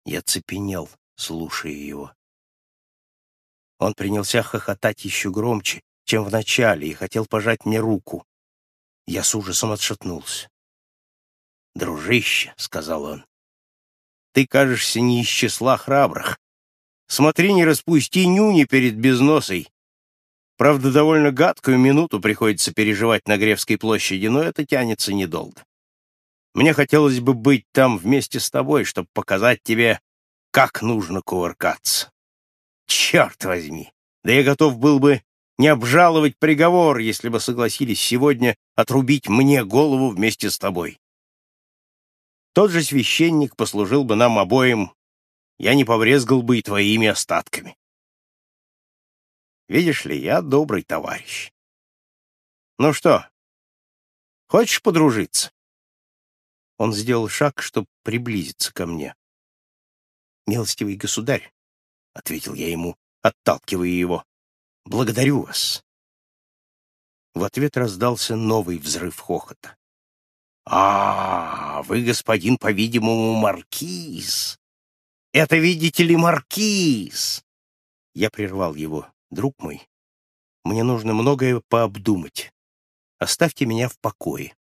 Я цепенел, слушая его. Он принялся хохотать еще громче, чем в начале, и хотел пожать мне руку. Я с ужасом отшатнулся. «Дружище», — сказал он, — «ты кажешься не из числа храбрых. Смотри, не распусти нюни перед безносой. Правда, довольно гадкую минуту приходится переживать на Гревской площади, но это тянется недолго. Мне хотелось бы быть там вместе с тобой, чтобы показать тебе, как нужно кувыркаться. Черт возьми! Да я готов был бы не обжаловать приговор, если бы согласились сегодня отрубить мне голову вместе с тобой. Тот же священник послужил бы нам обоим, я не поврезгал бы и твоими остатками. Видишь ли, я добрый товарищ. Ну что, хочешь подружиться? Он сделал шаг, чтобы приблизиться ко мне. Милостивый государь, ответил я ему, отталкивая его. Благодарю вас. В ответ раздался новый взрыв хохота. «А, вы, господин, по-видимому, маркиз! Это, видите ли, маркиз!» Я прервал его. «Друг мой, мне нужно многое пообдумать. Оставьте меня в покое».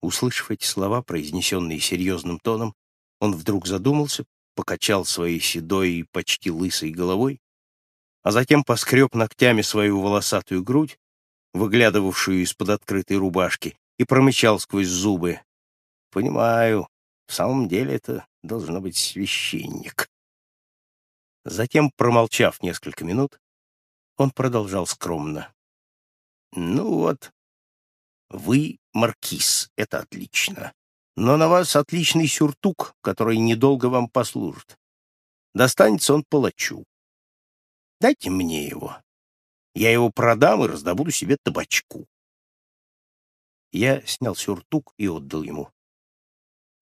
Услышав эти слова, произнесенные серьезным тоном, он вдруг задумался, покачал своей седой и почти лысой головой, а затем поскреб ногтями свою волосатую грудь, выглядывавшую из-под открытой рубашки, и промычал сквозь зубы. «Понимаю, в самом деле это должно быть священник». Затем, промолчав несколько минут, он продолжал скромно. «Ну вот, вы маркиз, это отлично. Но на вас отличный сюртук, который недолго вам послужит. Достанется он палачу. Дайте мне его. Я его продам и раздобуду себе табачку. Я снял сюртук и отдал ему.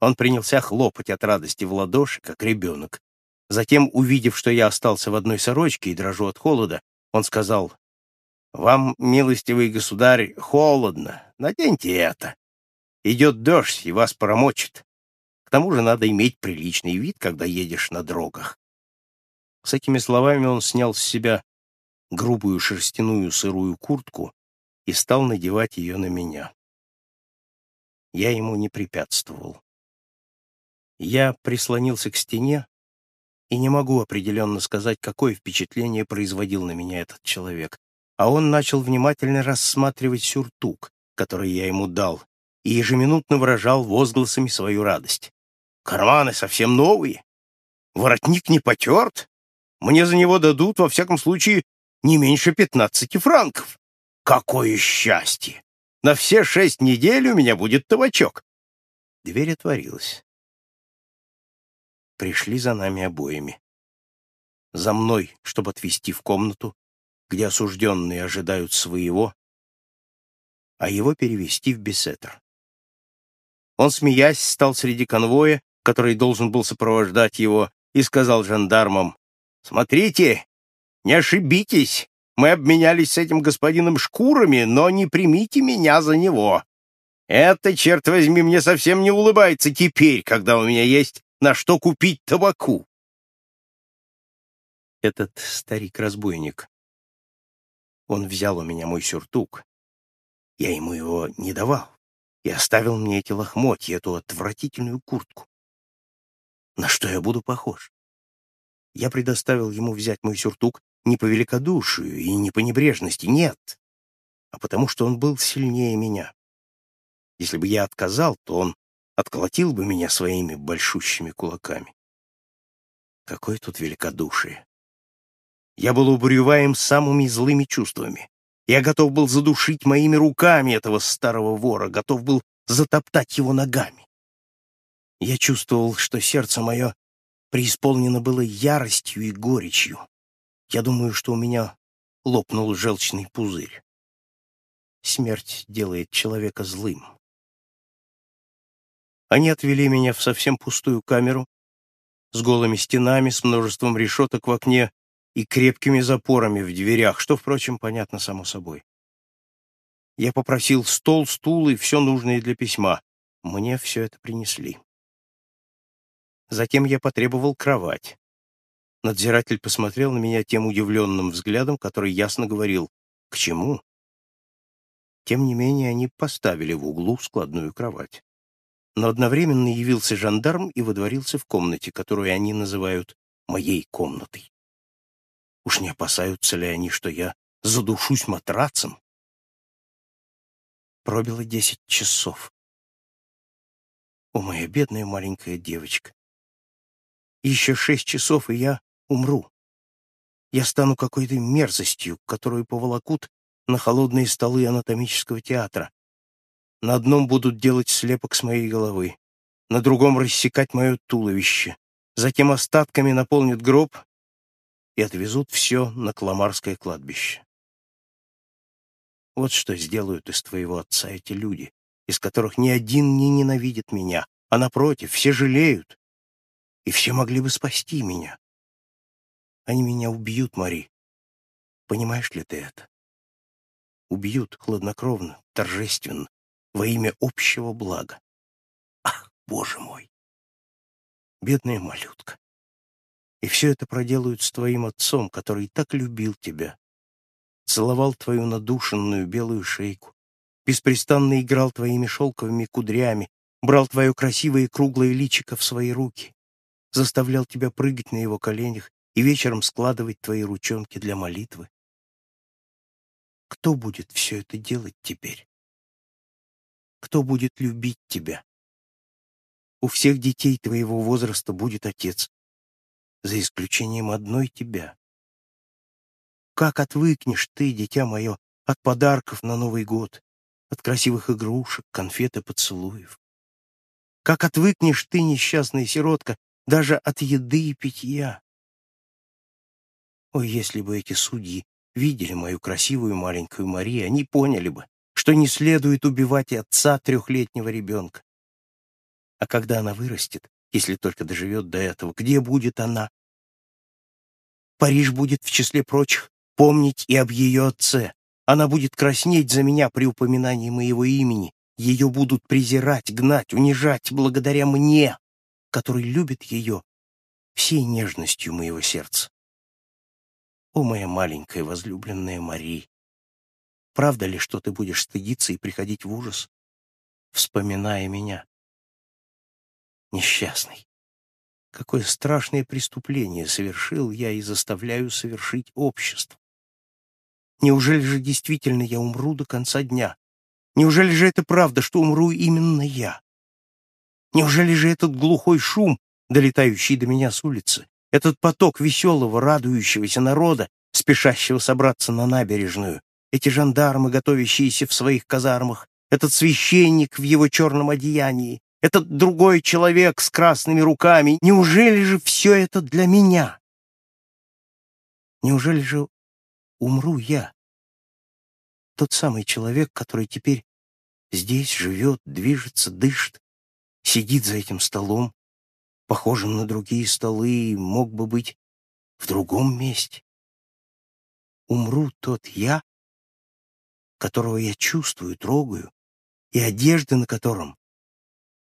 Он принялся хлопать от радости в ладоши, как ребенок. Затем, увидев, что я остался в одной сорочке и дрожу от холода, он сказал, «Вам, милостивый государь, холодно. Наденьте это. Идет дождь, и вас промочит. К тому же надо иметь приличный вид, когда едешь на дорогах». С этими словами он снял с себя грубую шерстяную сырую куртку и стал надевать ее на меня. Я ему не препятствовал. Я прислонился к стене и не могу определенно сказать, какое впечатление производил на меня этот человек. А он начал внимательно рассматривать сюртук, который я ему дал, и ежеминутно выражал возгласами свою радость. «Карманы совсем новые. Воротник не потерт. Мне за него дадут, во всяком случае, не меньше пятнадцати франков. Какое счастье! На все шесть недель у меня будет табачок. Дверь отворилась. Пришли за нами обоими. За мной, чтобы отвезти в комнату, где осужденные ожидают своего, а его перевести в бесетр. Он, смеясь, стал среди конвоя, который должен был сопровождать его, и сказал жандармам, «Смотрите, не ошибитесь, мы обменялись с этим господином шкурами, но не примите меня за него. Это, черт возьми, мне совсем не улыбается теперь, когда у меня есть на что купить табаку. Этот старик-разбойник. Он взял у меня мой сюртук. Я ему его не давал и оставил мне эти лохмотья, эту отвратительную куртку. На что я буду похож? Я предоставил ему взять мой сюртук не по великодушию и не по небрежности, нет, а потому что он был сильнее меня. Если бы я отказал, то он отколотил бы меня своими большущими кулаками. Какое тут великодушие! Я был убреваем самыми злыми чувствами. Я готов был задушить моими руками этого старого вора, готов был затоптать его ногами. Я чувствовал, что сердце мое преисполнено было яростью и горечью. Я думаю, что у меня лопнул желчный пузырь. Смерть делает человека злым. Они отвели меня в совсем пустую камеру с голыми стенами, с множеством решеток в окне и крепкими запорами в дверях, что, впрочем, понятно само собой. Я попросил стол, стул и все нужное для письма. Мне все это принесли. Затем я потребовал кровать. Надзиратель посмотрел на меня тем удивленным взглядом, который ясно говорил «К чему?». Тем не менее, они поставили в углу складную кровать. Но одновременно явился жандарм и водворился в комнате, которую они называют «моей комнатой». Уж не опасаются ли они, что я задушусь матрацем? Пробило десять часов. О, моя бедная маленькая девочка! Еще шесть часов, и я умру. Я стану какой-то мерзостью, которую поволокут на холодные столы анатомического театра. На одном будут делать слепок с моей головы, на другом рассекать мое туловище, затем остатками наполнят гроб и отвезут все на Кламарское кладбище. Вот что сделают из твоего отца эти люди, из которых ни один не ненавидит меня, а, напротив, все жалеют, и все могли бы спасти меня. Они меня убьют, Мари. Понимаешь ли ты это? убьют хладнокровно, торжественно, во имя общего блага. Ах, Боже мой! Бедная малютка! И все это проделают с твоим отцом, который так любил тебя, целовал твою надушенную белую шейку, беспрестанно играл твоими шелковыми кудрями, брал твое красивое круглое личико в свои руки, заставлял тебя прыгать на его коленях и вечером складывать твои ручонки для молитвы. Кто будет все это делать теперь? Кто будет любить тебя? У всех детей твоего возраста будет отец, за исключением одной тебя. Как отвыкнешь ты, дитя мое, от подарков на Новый год, от красивых игрушек, конфет и поцелуев? Как отвыкнешь ты, несчастная сиротка, даже от еды и питья? Ой, если бы эти судьи видели мою красивую маленькую Марию, они поняли бы, что не следует убивать отца трехлетнего ребенка. А когда она вырастет, если только доживет до этого, где будет она? Париж будет, в числе прочих, помнить и об ее отце. Она будет краснеть за меня при упоминании моего имени, ее будут презирать, гнать, унижать благодаря мне, который любит ее всей нежностью моего сердца. О, моя маленькая возлюбленная Мари, правда ли, что ты будешь стыдиться и приходить в ужас, вспоминая меня? Несчастный, какое страшное преступление совершил я и заставляю совершить общество. Неужели же действительно я умру до конца дня? Неужели же это правда, что умру именно я? Неужели же этот глухой шум, долетающий до меня с улицы, этот поток веселого, радующегося народа, спешащего собраться на набережную, эти жандармы, готовящиеся в своих казармах, этот священник в его черном одеянии, этот другой человек с красными руками, неужели же все это для меня? Неужели же умру я? Тот самый человек, который теперь здесь живет, движется, дышит, сидит за этим столом, похожим на другие столы, мог бы быть в другом месте. Умру тот я, которого я чувствую, трогаю, и одежды на котором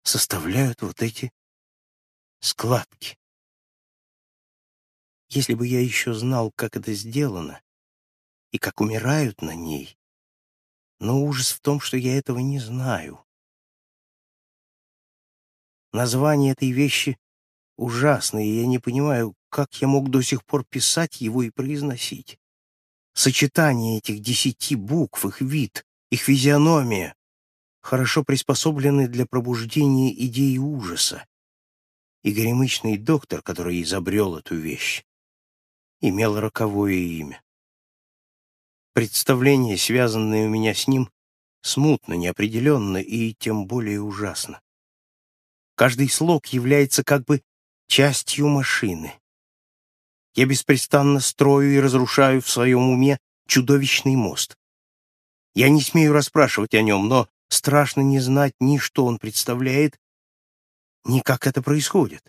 составляют вот эти складки. Если бы я еще знал, как это сделано, и как умирают на ней, но ужас в том, что я этого не знаю. Название этой вещи ужасное, и я не понимаю, как я мог до сих пор писать его и произносить. Сочетание этих десяти букв, их вид, их физиономия хорошо приспособлены для пробуждения идеи ужаса. И горемычный доктор, который изобрел эту вещь, имел роковое имя. Представление, связанное у меня с ним, смутно, неопределенно и тем более ужасно. Каждый слог является как бы частью машины. Я беспрестанно строю и разрушаю в своем уме чудовищный мост. Я не смею расспрашивать о нем, но страшно не знать ни что он представляет, ни как это происходит.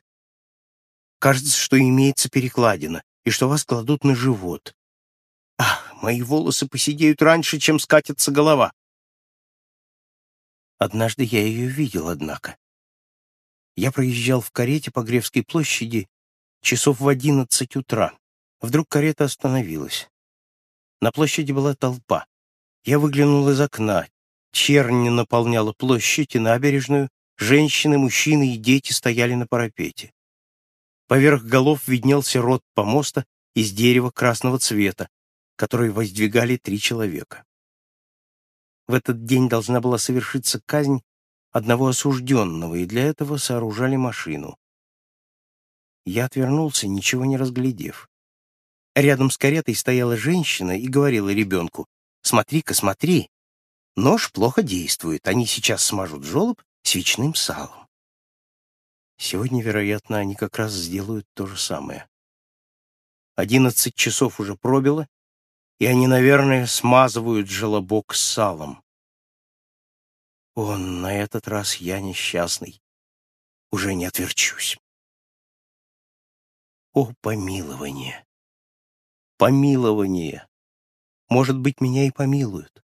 Кажется, что имеется перекладина, и что вас кладут на живот. Ах, мои волосы посидеют раньше, чем скатится голова. Однажды я ее видел, однако. Я проезжал в карете по Гревской площади часов в одиннадцать утра. Вдруг карета остановилась. На площади была толпа. Я выглянул из окна. Чернь наполняла площадь и набережную. Женщины, мужчины и дети стояли на парапете. Поверх голов виднелся рот помоста из дерева красного цвета, который воздвигали три человека. В этот день должна была совершиться казнь одного осужденного, и для этого сооружали машину. Я отвернулся, ничего не разглядев. Рядом с каретой стояла женщина и говорила ребенку, «Смотри-ка, смотри, нож плохо действует, они сейчас смажут жолоб свечным салом». Сегодня, вероятно, они как раз сделают то же самое. Одиннадцать часов уже пробило, и они, наверное, смазывают желобок салом. О, на этот раз я несчастный. Уже не отверчусь. О, помилование! Помилование! Может быть, меня и помилуют.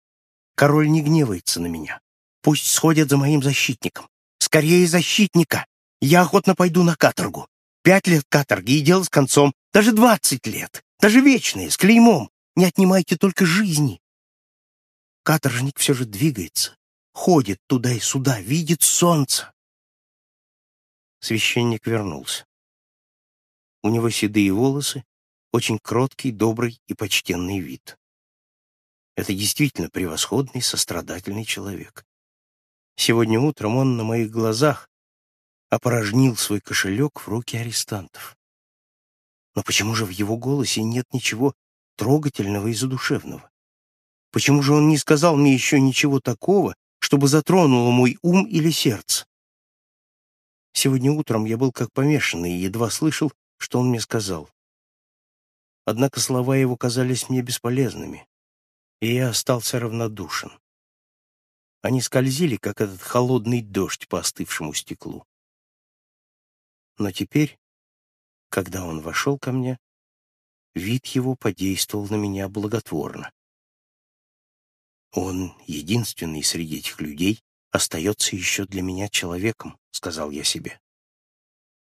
Король не гневается на меня. Пусть сходят за моим защитником. Скорее защитника! Я охотно пойду на каторгу. Пять лет каторги и дело с концом. Даже двадцать лет. Даже вечные, с клеймом. Не отнимайте только жизни. Каторжник все же двигается. Ходит туда и сюда, видит солнце. Священник вернулся. У него седые волосы, очень кроткий, добрый и почтенный вид. Это действительно превосходный, сострадательный человек. Сегодня утром он на моих глазах опорожнил свой кошелек в руки арестантов. Но почему же в его голосе нет ничего трогательного и задушевного? Почему же он не сказал мне еще ничего такого, чтобы затронуло мой ум или сердце? Сегодня утром я был как помешанный и едва слышал, что он мне сказал. Однако слова его казались мне бесполезными, и я остался равнодушен. Они скользили, как этот холодный дождь по остывшему стеклу. Но теперь, когда он вошел ко мне, вид его подействовал на меня благотворно. «Он, единственный среди этих людей, остается еще для меня человеком», — сказал я себе.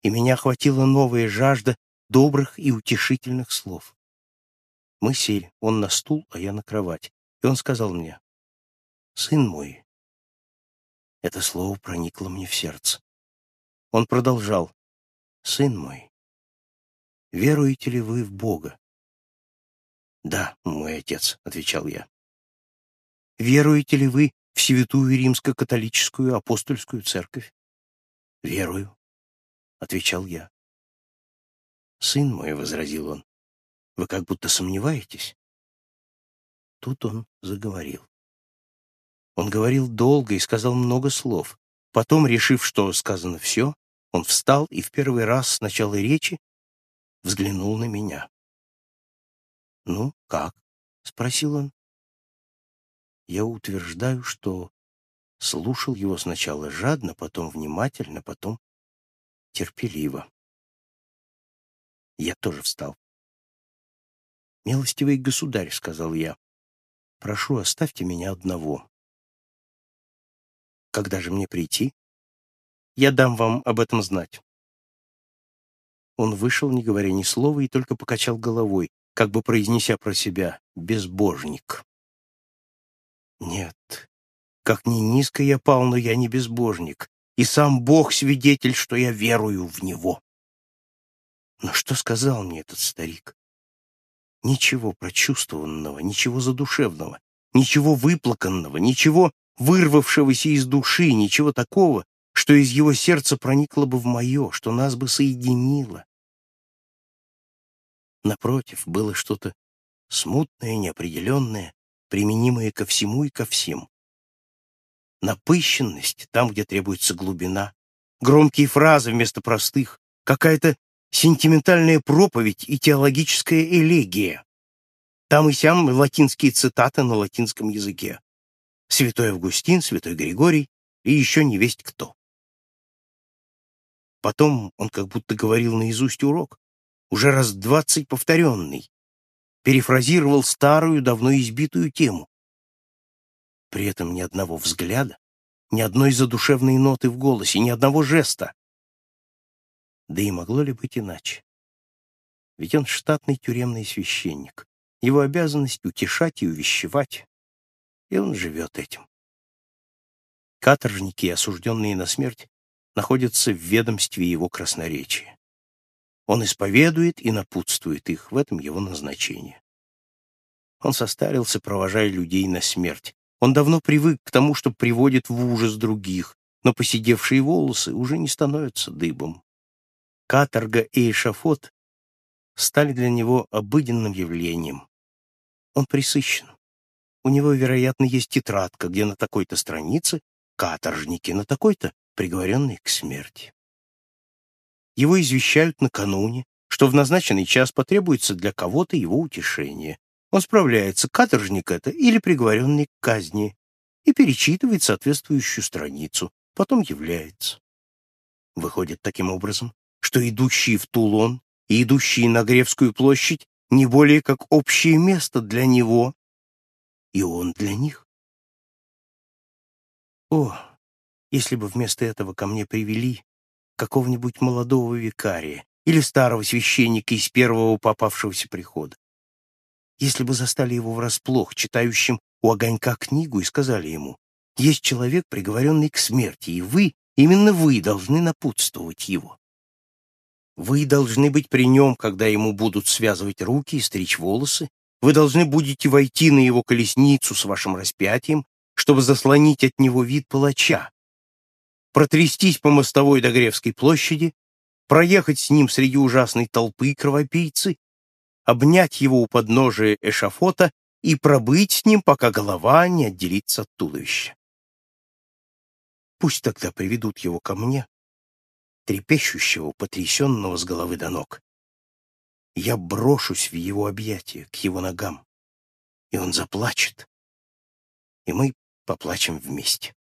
И меня охватила новая жажда добрых и утешительных слов. Мы сели, он на стул, а я на кровать, и он сказал мне, «Сын мой». Это слово проникло мне в сердце. Он продолжал, «Сын мой, веруете ли вы в Бога?» «Да, мой отец», — отвечал я. «Веруете ли вы в Святую Римско-католическую апостольскую церковь?» «Верую», — отвечал я. «Сын мой», — возразил он, — «вы как будто сомневаетесь?» Тут он заговорил. Он говорил долго и сказал много слов. Потом, решив, что сказано все, он встал и в первый раз с начала речи взглянул на меня. «Ну, как?» — спросил он. Я утверждаю, что слушал его сначала жадно, потом внимательно, потом терпеливо. Я тоже встал. «Милостивый государь», — сказал я, — «прошу, оставьте меня одного». «Когда же мне прийти?» «Я дам вам об этом знать». Он вышел, не говоря ни слова, и только покачал головой, как бы произнеся про себя «безбожник». Нет, как ни низко я пал, но я не безбожник, и сам Бог свидетель, что я верую в Него. Но что сказал мне этот старик? Ничего прочувствованного, ничего задушевного, ничего выплаканного, ничего вырвавшегося из души, ничего такого, что из его сердца проникло бы в мое, что нас бы соединило. Напротив, было что-то смутное, неопределенное, применимое ко всему и ко всем. Напыщенность там, где требуется глубина, громкие фразы вместо простых, какая-то сентиментальная проповедь и теологическая элегия. Там и сям латинские цитаты на латинском языке. Святой Августин, Святой Григорий и еще не весть кто. Потом он как будто говорил наизусть урок, уже раз двадцать повторенный, перефразировал старую, давно избитую тему. При этом ни одного взгляда, ни одной задушевной ноты в голосе, ни одного жеста. Да и могло ли быть иначе? Ведь он штатный тюремный священник. Его обязанность — утешать и увещевать. И он живет этим. Каторжники, осужденные на смерть, находятся в ведомстве его красноречия. Он исповедует и напутствует их, в этом его назначение. Он состарился, провожая людей на смерть. Он давно привык к тому, что приводит в ужас других, но посидевшие волосы уже не становятся дыбом. Каторга и эшафот стали для него обыденным явлением. Он присыщен. У него, вероятно, есть тетрадка, где на такой-то странице каторжники, на такой-то приговоренные к смерти. Его извещают накануне, что в назначенный час потребуется для кого-то его утешение. Он справляется, каторжник это или приговоренный к казни, и перечитывает соответствующую страницу, потом является. Выходит таким образом, что идущие в Тулон и идущие на Гревскую площадь не более как общее место для него, и он для них. О, если бы вместо этого ко мне привели какого-нибудь молодого викария или старого священника из первого попавшегося прихода. Если бы застали его врасплох, читающим у огонька книгу, и сказали ему, «Есть человек, приговоренный к смерти, и вы, именно вы, должны напутствовать его. Вы должны быть при нем, когда ему будут связывать руки и стричь волосы, вы должны будете войти на его колесницу с вашим распятием, чтобы заслонить от него вид палача, протрястись по мостовой до Гревской площади, проехать с ним среди ужасной толпы кровопийцы, обнять его у подножия эшафота и пробыть с ним, пока голова не отделится от туловища. Пусть тогда приведут его ко мне, трепещущего, потрясенного с головы до ног, я брошусь в его объятия, к его ногам, и он заплачет, и мы поплачем вместе.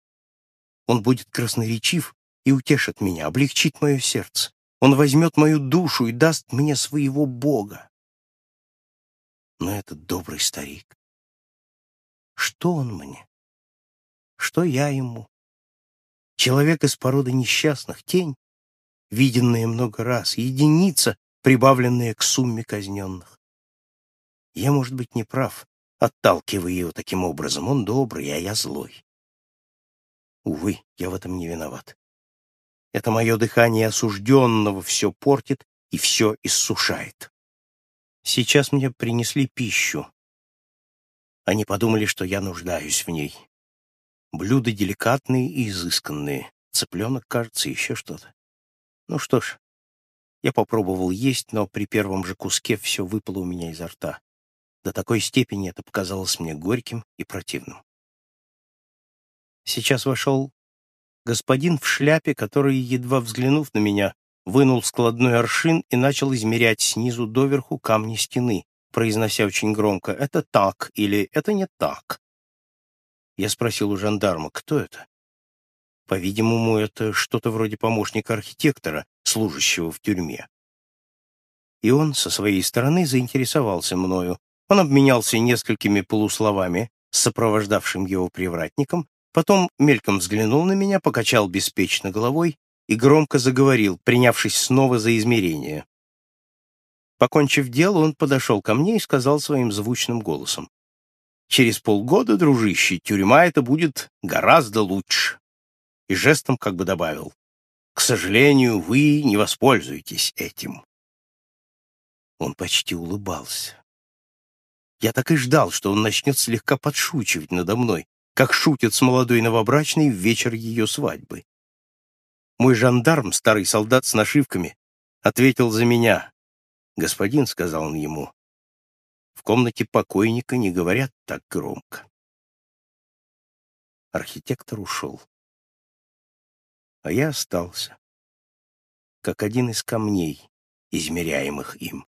Он будет красноречив и утешит меня, облегчит мое сердце. Он возьмет мою душу и даст мне своего Бога. Но этот добрый старик, что он мне? Что я ему? Человек из породы несчастных, тень, виденная много раз, единица, прибавленные к сумме казненных. Я, может быть, не прав, отталкивая его таким образом. Он добрый, а я злой. Увы, я в этом не виноват. Это мое дыхание осужденного все портит и все иссушает. Сейчас мне принесли пищу. Они подумали, что я нуждаюсь в ней. Блюда деликатные и изысканные. Цыпленок, кажется, еще что-то. Ну что ж, я попробовал есть, но при первом же куске все выпало у меня изо рта. До такой степени это показалось мне горьким и противным. Сейчас вошел господин в шляпе, который, едва взглянув на меня, вынул складной аршин и начал измерять снизу доверху камни стены, произнося очень громко «это так» или «это не так». Я спросил у жандарма, кто это? По-видимому, это что-то вроде помощника архитектора, служащего в тюрьме. И он со своей стороны заинтересовался мною. Он обменялся несколькими полусловами с сопровождавшим его привратником, потом мельком взглянул на меня, покачал беспечно головой и громко заговорил, принявшись снова за измерение. Покончив дело, он подошел ко мне и сказал своим звучным голосом. «Через полгода, дружище, тюрьма это будет гораздо лучше». И жестом как бы добавил. К сожалению, вы не воспользуетесь этим. Он почти улыбался. Я так и ждал, что он начнет слегка подшучивать надо мной, как шутят с молодой новобрачной в вечер ее свадьбы. Мой жандарм, старый солдат с нашивками, ответил за меня. «Господин», — сказал он ему, — «в комнате покойника не говорят так громко». Архитектор ушел а я остался, как один из камней, измеряемых им.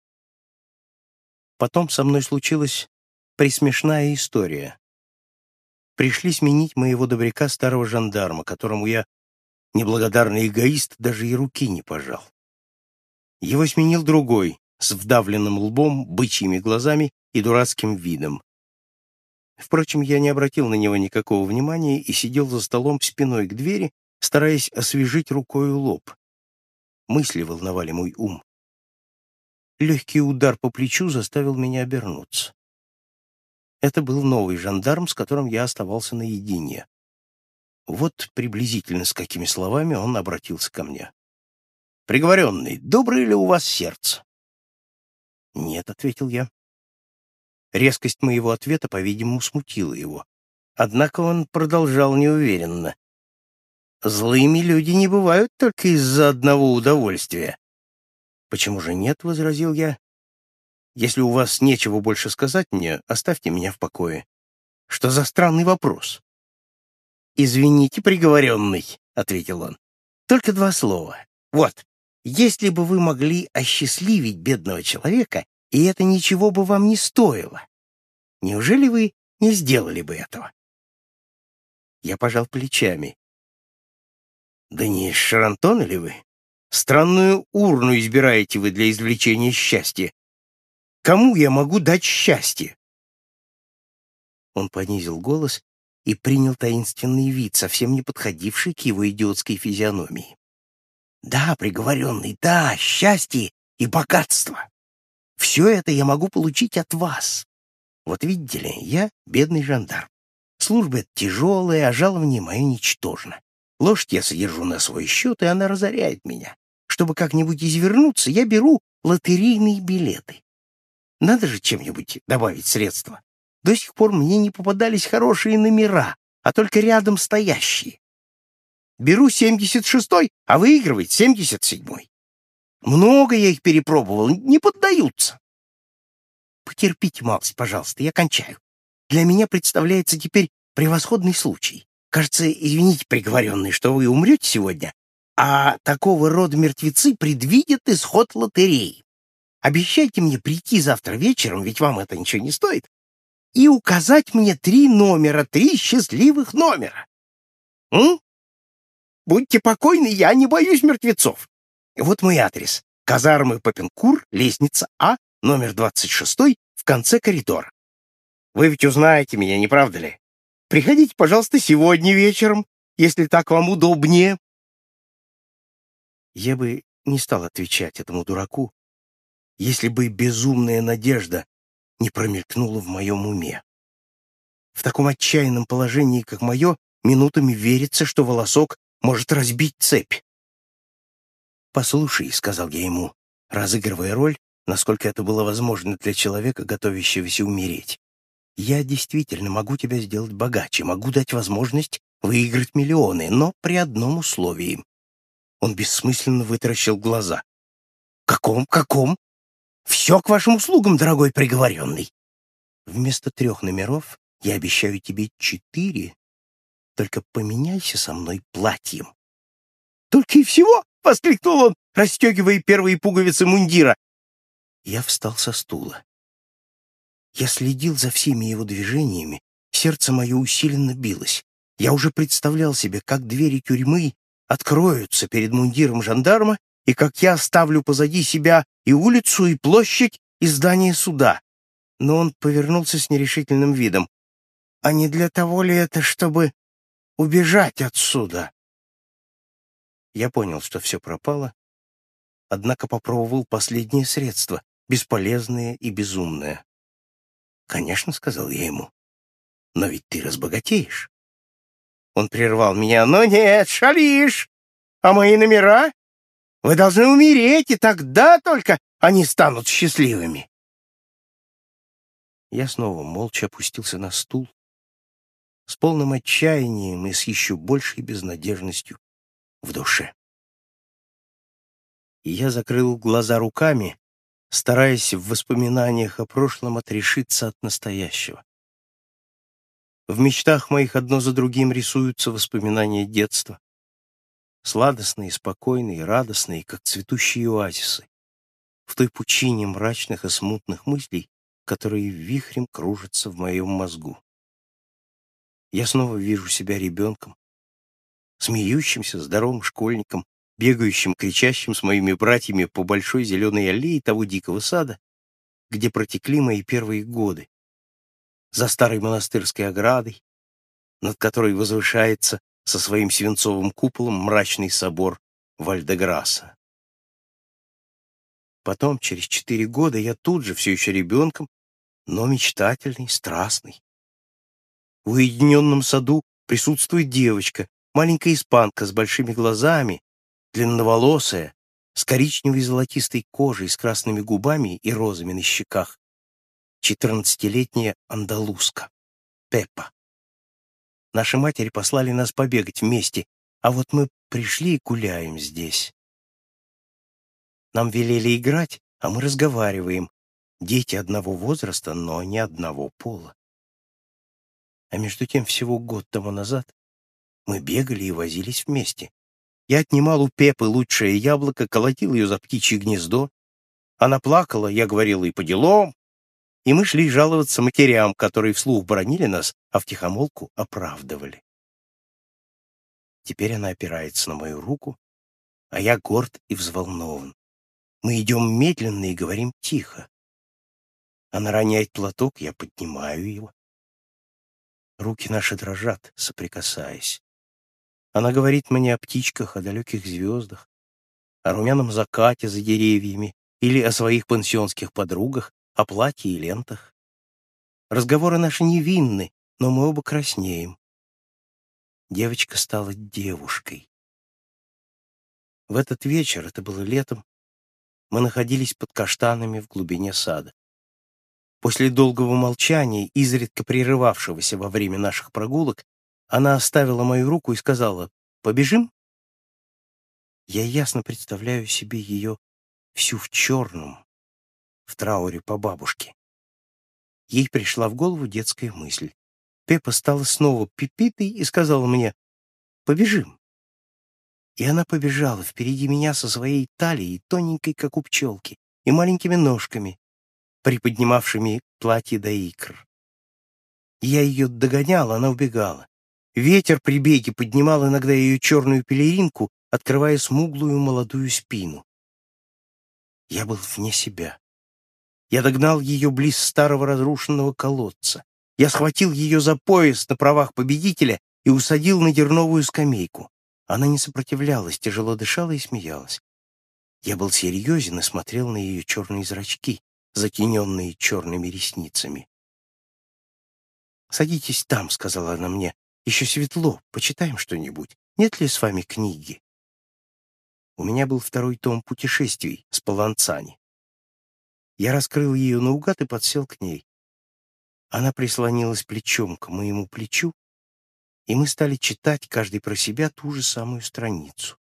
Потом со мной случилась присмешная история. Пришли сменить моего добряка старого жандарма, которому я, неблагодарный эгоист, даже и руки не пожал. Его сменил другой, с вдавленным лбом, бычьими глазами и дурацким видом. Впрочем, я не обратил на него никакого внимания и сидел за столом спиной к двери, стараясь освежить рукой лоб. Мысли волновали мой ум. Легкий удар по плечу заставил меня обернуться. Это был новый жандарм, с которым я оставался наедине. Вот приблизительно с какими словами он обратился ко мне. «Приговоренный, доброе ли у вас сердце?» «Нет», — ответил я. Резкость моего ответа, по-видимому, смутила его. Однако он продолжал неуверенно. Злыми люди не бывают только из-за одного удовольствия. Почему же нет, возразил я. Если у вас нечего больше сказать мне, оставьте меня в покое. Что за странный вопрос? Извините, приговоренный, ответил он. Только два слова. Вот, если бы вы могли осчастливить бедного человека, и это ничего бы вам не стоило, неужели вы не сделали бы этого? Я пожал плечами. Да не Шарантон ли вы? Странную урну избираете вы для извлечения счастья. Кому я могу дать счастье? Он понизил голос, и принял таинственный вид, совсем не подходивший к его идиотской физиономии. «Да, приговоренный, да, счастье и богатство. Все это я могу получить от вас. Вот видите ли, я бедный жандарм. Служба тяжелая, а жалование мое ничтожно. Лошадь я содержу на свой счет, и она разоряет меня. Чтобы как-нибудь извернуться, я беру лотерейные билеты. Надо же чем-нибудь добавить средства. До сих пор мне не попадались хорошие номера, а только рядом стоящие. Беру 76-й, а выигрывает 77-й. Много я их перепробовал, не поддаются. Потерпите малость, пожалуйста, я кончаю. Для меня представляется теперь превосходный случай. Кажется, извините, приговоренный, что вы умрете сегодня, а такого рода мертвецы предвидят исход лотереи. Обещайте мне прийти завтра вечером, ведь вам это ничего не стоит, и указать мне три номера, три счастливых номера. М? Будьте покойны, я не боюсь мертвецов. Вот мой адрес. Казармы Попенкур, лестница А, номер 26, в конце коридора. Вы ведь узнаете меня, не правда ли? Приходите, пожалуйста, сегодня вечером, если так вам удобнее. Я бы не стал отвечать этому дураку, если бы безумная надежда не промелькнула в моем уме. В таком отчаянном положении, как мое, минутами верится, что волосок может разбить цепь. «Послушай», — сказал я ему, разыгрывая роль, насколько это было возможно для человека, готовящегося умереть. «Я действительно могу тебя сделать богаче, могу дать возможность выиграть миллионы, но при одном условии». Он бессмысленно вытаращил глаза. «Каком, каком?» «Все к вашим услугам, дорогой приговоренный». «Вместо трех номеров я обещаю тебе четыре. Только поменяйся со мной платьем». «Только и всего?» — воскликнул он, расстегивая первые пуговицы мундира. Я встал со стула. Я следил за всеми его движениями, сердце мое усиленно билось. Я уже представлял себе, как двери тюрьмы откроются перед мундиром жандарма, и как я оставлю позади себя и улицу, и площадь, и здание суда. Но он повернулся с нерешительным видом. «А не для того ли это, чтобы убежать отсюда?» Я понял, что все пропало, однако попробовал последнее средство, бесполезное и безумное. «Конечно», — сказал я ему, — «но ведь ты разбогатеешь». Он прервал меня. «Ну нет, шалишь! А мои номера? Вы должны умереть, и тогда только они станут счастливыми». Я снова молча опустился на стул, с полным отчаянием и с еще большей безнадежностью в душе. И я закрыл глаза руками, стараясь в воспоминаниях о прошлом отрешиться от настоящего. В мечтах моих одно за другим рисуются воспоминания детства. Сладостные, спокойные, радостные, как цветущие оазисы. В той пучине мрачных и смутных мыслей, которые вихрем кружатся в моем мозгу. Я снова вижу себя ребенком, смеющимся, здоровым школьником, бегающим, кричащим с моими братьями по большой зеленой аллее того дикого сада, где протекли мои первые годы, за старой монастырской оградой, над которой возвышается со своим свинцовым куполом мрачный собор Вальдеграса. Потом, через четыре года, я тут же, все еще ребенком, но мечтательный, страстный. В уединенном саду присутствует девочка, Маленькая испанка с большими глазами, длинноволосая, с коричневой золотистой кожей, с красными губами и розами на щеках. Четырнадцатилетняя андалузка. Пеппа. Наши матери послали нас побегать вместе, а вот мы пришли и гуляем здесь. Нам велели играть, а мы разговариваем. Дети одного возраста, но не одного пола. А между тем всего год тому назад мы бегали и возились вместе. Я отнимал у Пепы лучшее яблоко, колотил ее за птичье гнездо. Она плакала, я говорил ей по делам. И мы шли жаловаться матерям, которые вслух бронили нас, а втихомолку оправдывали. Теперь она опирается на мою руку, а я горд и взволнован. Мы идем медленно и говорим тихо. Она роняет платок, я поднимаю его. Руки наши дрожат, соприкасаясь. Она говорит мне о птичках, о далеких звездах, о румяном закате за деревьями или о своих пансионских подругах, о платье и лентах. Разговоры наши невинны, но мы оба краснеем. Девочка стала девушкой. В этот вечер, это было летом, мы находились под каштанами в глубине сада. После долгого молчания, изредка прерывавшегося во время наших прогулок, она оставила мою руку и сказала «Побежим?» Я ясно представляю себе ее всю в черном, в трауре по бабушке. Ей пришла в голову детская мысль. Пеппа стала снова пипипой и сказала мне «Побежим». И она побежала впереди меня со своей талией, тоненькой, как у пчелки, и маленькими ножками, приподнимавшими платье до икр. Я ее догонял, она убегала. Ветер при беге поднимал иногда ее черную пелеринку, открывая смуглую молодую спину. Я был вне себя. Я догнал ее близ старого разрушенного колодца. Я схватил ее за пояс на правах победителя и усадил на дерновую скамейку. Она не сопротивлялась, тяжело дышала и смеялась. Я был серьезен и смотрел на ее черные зрачки, затененные черными ресницами. «Садитесь там», — сказала она мне. «Еще светло, почитаем что-нибудь. Нет ли с вами книги?» У меня был второй том путешествий с Паланцани. Я раскрыл ее наугад и подсел к ней. Она прислонилась плечом к моему плечу, и мы стали читать каждый про себя ту же самую страницу.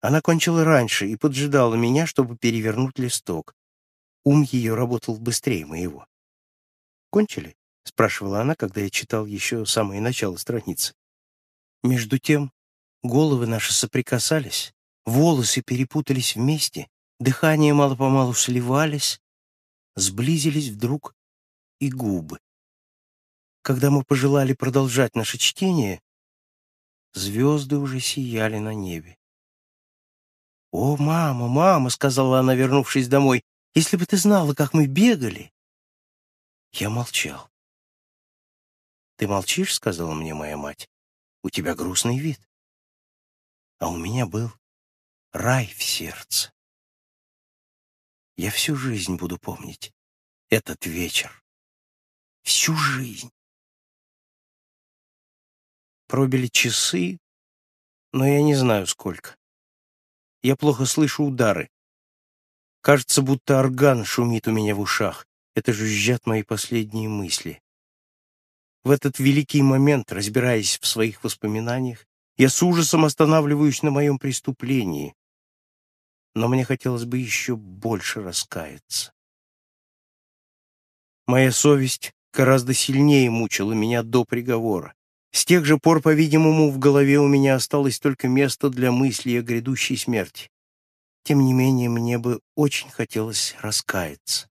Она кончила раньше и поджидала меня, чтобы перевернуть листок. Ум ее работал быстрее моего. «Кончили?» — спрашивала она, когда я читал еще самое начало страницы. Между тем головы наши соприкасались, волосы перепутались вместе, дыхание мало-помалу сливались, сблизились вдруг и губы. Когда мы пожелали продолжать наше чтение, звезды уже сияли на небе. «О, мама, мама!» — сказала она, вернувшись домой. «Если бы ты знала, как мы бегали!» Я молчал. «Ты молчишь?» — сказала мне моя мать. «У тебя грустный вид». А у меня был рай в сердце. Я всю жизнь буду помнить этот вечер. Всю жизнь. Пробили часы, но я не знаю сколько. Я плохо слышу удары. Кажется, будто орган шумит у меня в ушах. Это жужжат мои последние мысли. В этот великий момент, разбираясь в своих воспоминаниях, я с ужасом останавливаюсь на моем преступлении, но мне хотелось бы еще больше раскаяться. Моя совесть гораздо сильнее мучила меня до приговора. С тех же пор, по-видимому, в голове у меня осталось только место для мысли о грядущей смерти. Тем не менее, мне бы очень хотелось раскаяться.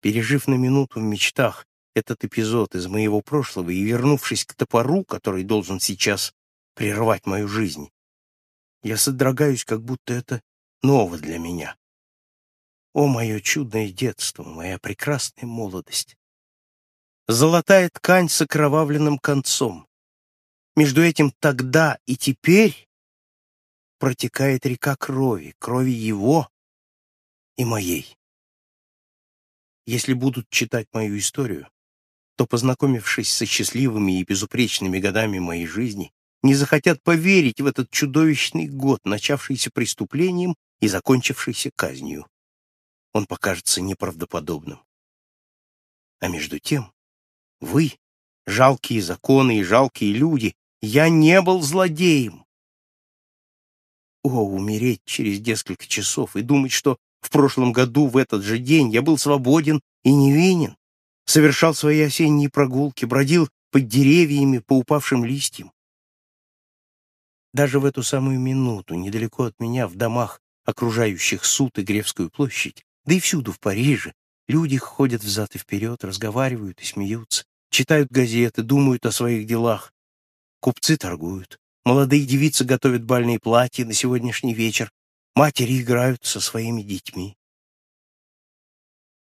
Пережив на минуту в мечтах этот эпизод из моего прошлого и вернувшись к топору, который должен сейчас прервать мою жизнь, я содрогаюсь, как будто это ново для меня. О, мое чудное детство, моя прекрасная молодость! Золотая ткань с окровавленным концом. Между этим тогда и теперь протекает река крови, крови его и моей. Если будут читать мою историю, то, познакомившись со счастливыми и безупречными годами моей жизни, не захотят поверить в этот чудовищный год, начавшийся преступлением и закончившийся казнью. Он покажется неправдоподобным. А между тем, вы, жалкие законы и жалкие люди, я не был злодеем. О, умереть через несколько часов и думать, что в прошлом году в этот же день я был свободен и невинен, совершал свои осенние прогулки, бродил под деревьями по упавшим листьям. Даже в эту самую минуту, недалеко от меня, в домах, окружающих суд и Гревскую площадь, да и всюду в Париже, люди ходят взад и вперед, разговаривают и смеются, читают газеты, думают о своих делах. Купцы торгуют, молодые девицы готовят бальные платья на сегодняшний вечер, матери играют со своими детьми.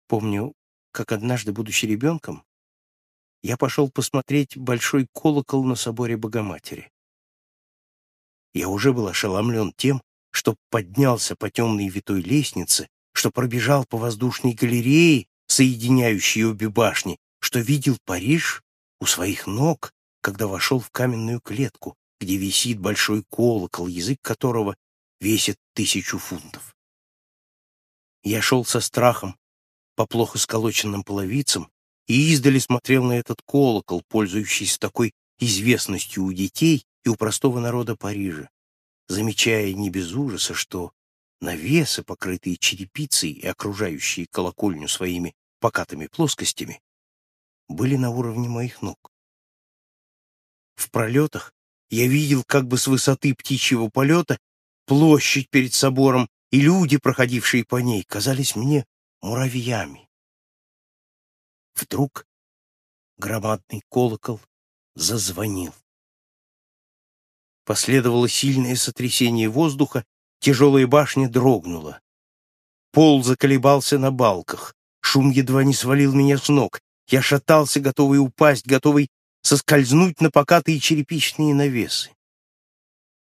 Помню, как однажды, будучи ребенком, я пошел посмотреть большой колокол на соборе Богоматери. Я уже был ошеломлен тем, что поднялся по темной витой лестнице, что пробежал по воздушной галерее, соединяющей обе башни, что видел Париж у своих ног, когда вошел в каменную клетку, где висит большой колокол, язык которого весит тысячу фунтов. Я шел со страхом по плохо сколоченным половицам и издали смотрел на этот колокол, пользующийся такой известностью у детей и у простого народа Парижа, замечая не без ужаса, что навесы, покрытые черепицей и окружающие колокольню своими покатыми плоскостями, были на уровне моих ног. В пролетах я видел как бы с высоты птичьего полета площадь перед собором, и люди, проходившие по ней, казались мне муравьями. Вдруг громадный колокол зазвонил. Последовало сильное сотрясение воздуха, тяжелая башня дрогнула. Пол заколебался на балках, шум едва не свалил меня с ног. Я шатался, готовый упасть, готовый соскользнуть на покатые черепичные навесы.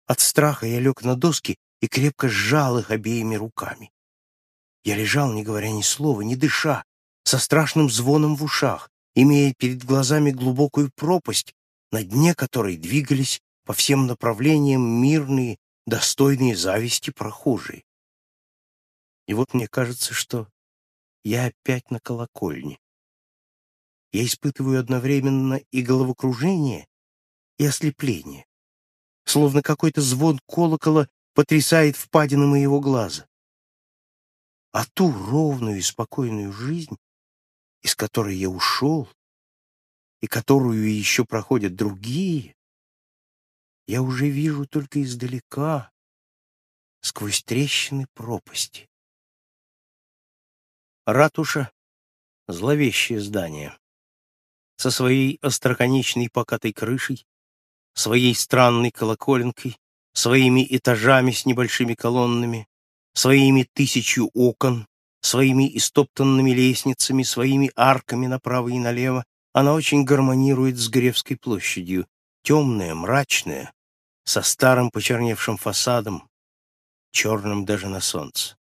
От страха я лег на доски и крепко сжал их обеими руками. Я лежал, не говоря ни слова, не дыша, со страшным звоном в ушах, имея перед глазами глубокую пропасть, на дне которой двигались по всем направлениям мирные, достойные зависти прохожие. И вот мне кажется, что я опять на колокольне. Я испытываю одновременно и головокружение, и ослепление, словно какой-то звон колокола потрясает впадины моего глаза. А ту ровную и спокойную жизнь, из которой я ушел, и которую еще проходят другие, я уже вижу только издалека, сквозь трещины пропасти. Ратуша — зловещее здание со своей остроконечной покатой крышей, своей странной колоколенкой, своими этажами с небольшими колоннами, своими тысячу окон, своими истоптанными лестницами, своими арками направо и налево, она очень гармонирует с Гревской площадью, темная, мрачная, со старым почерневшим фасадом, черным даже на солнце.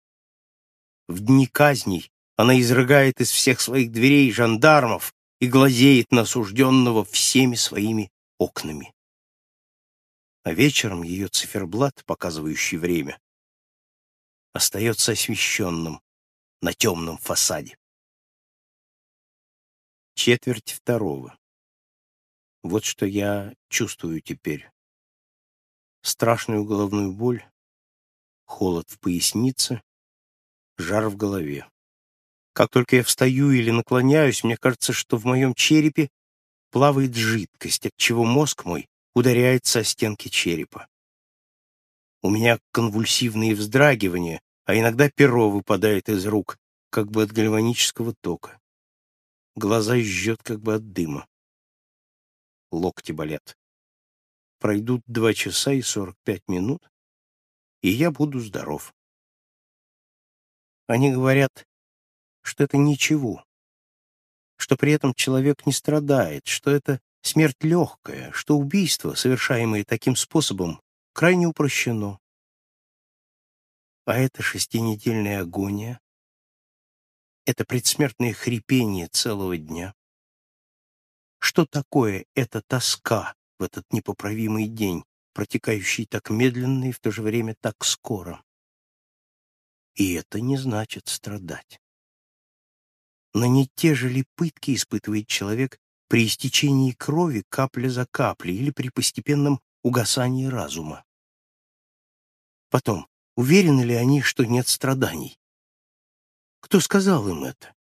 В дни казней она изрыгает из всех своих дверей жандармов, и глазеет на осужденного всеми своими окнами. А вечером ее циферблат, показывающий время, остается освещенным на темном фасаде. Четверть второго. Вот что я чувствую теперь. Страшную головную боль, холод в пояснице, жар в голове. Как только я встаю или наклоняюсь, мне кажется, что в моем черепе плавает жидкость, от чего мозг мой ударяется о стенки черепа. У меня конвульсивные вздрагивания, а иногда перо выпадает из рук, как бы от гальванического тока. Глаза жжет, как бы от дыма. Локти болят. Пройдут два часа и сорок пять минут, и я буду здоров. Они говорят, что это ничего, что при этом человек не страдает, что это смерть легкая, что убийство, совершаемое таким способом, крайне упрощено. А это шестинедельная агония, это предсмертное хрипение целого дня. Что такое эта тоска в этот непоправимый день, протекающий так медленно и в то же время так скоро? И это не значит страдать. Но не те же ли пытки испытывает человек при истечении крови капля за каплей или при постепенном угасании разума? Потом, уверены ли они, что нет страданий? Кто сказал им это?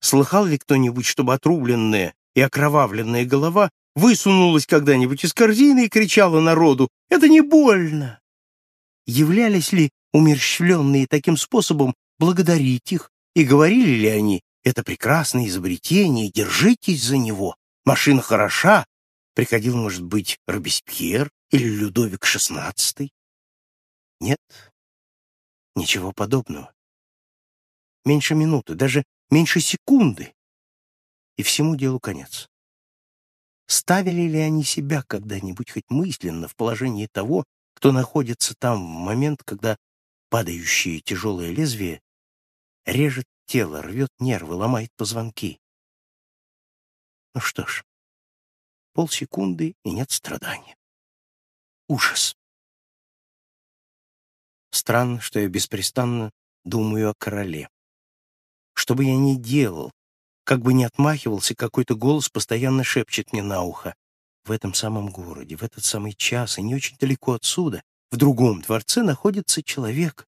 Слыхал ли кто-нибудь, чтобы отрубленная и окровавленная голова высунулась когда-нибудь из корзины и кричала народу «Это не больно!» Являлись ли умерщвленные таким способом благодарить их, и говорили ли они это прекрасное изобретение, держитесь за него. Машина хороша. Приходил, может быть, Робеспьер или Людовик XVI? Нет, ничего подобного. Меньше минуты, даже меньше секунды, и всему делу конец. Ставили ли они себя когда-нибудь хоть мысленно в положении того, кто находится там в момент, когда падающее тяжелое лезвие режет тело, рвет нервы, ломает позвонки. Ну что ж, полсекунды и нет страдания. Ужас. Странно, что я беспрестанно думаю о короле. Что бы я ни делал, как бы ни отмахивался, какой-то голос постоянно шепчет мне на ухо. В этом самом городе, в этот самый час и не очень далеко отсюда, в другом дворце находится человек,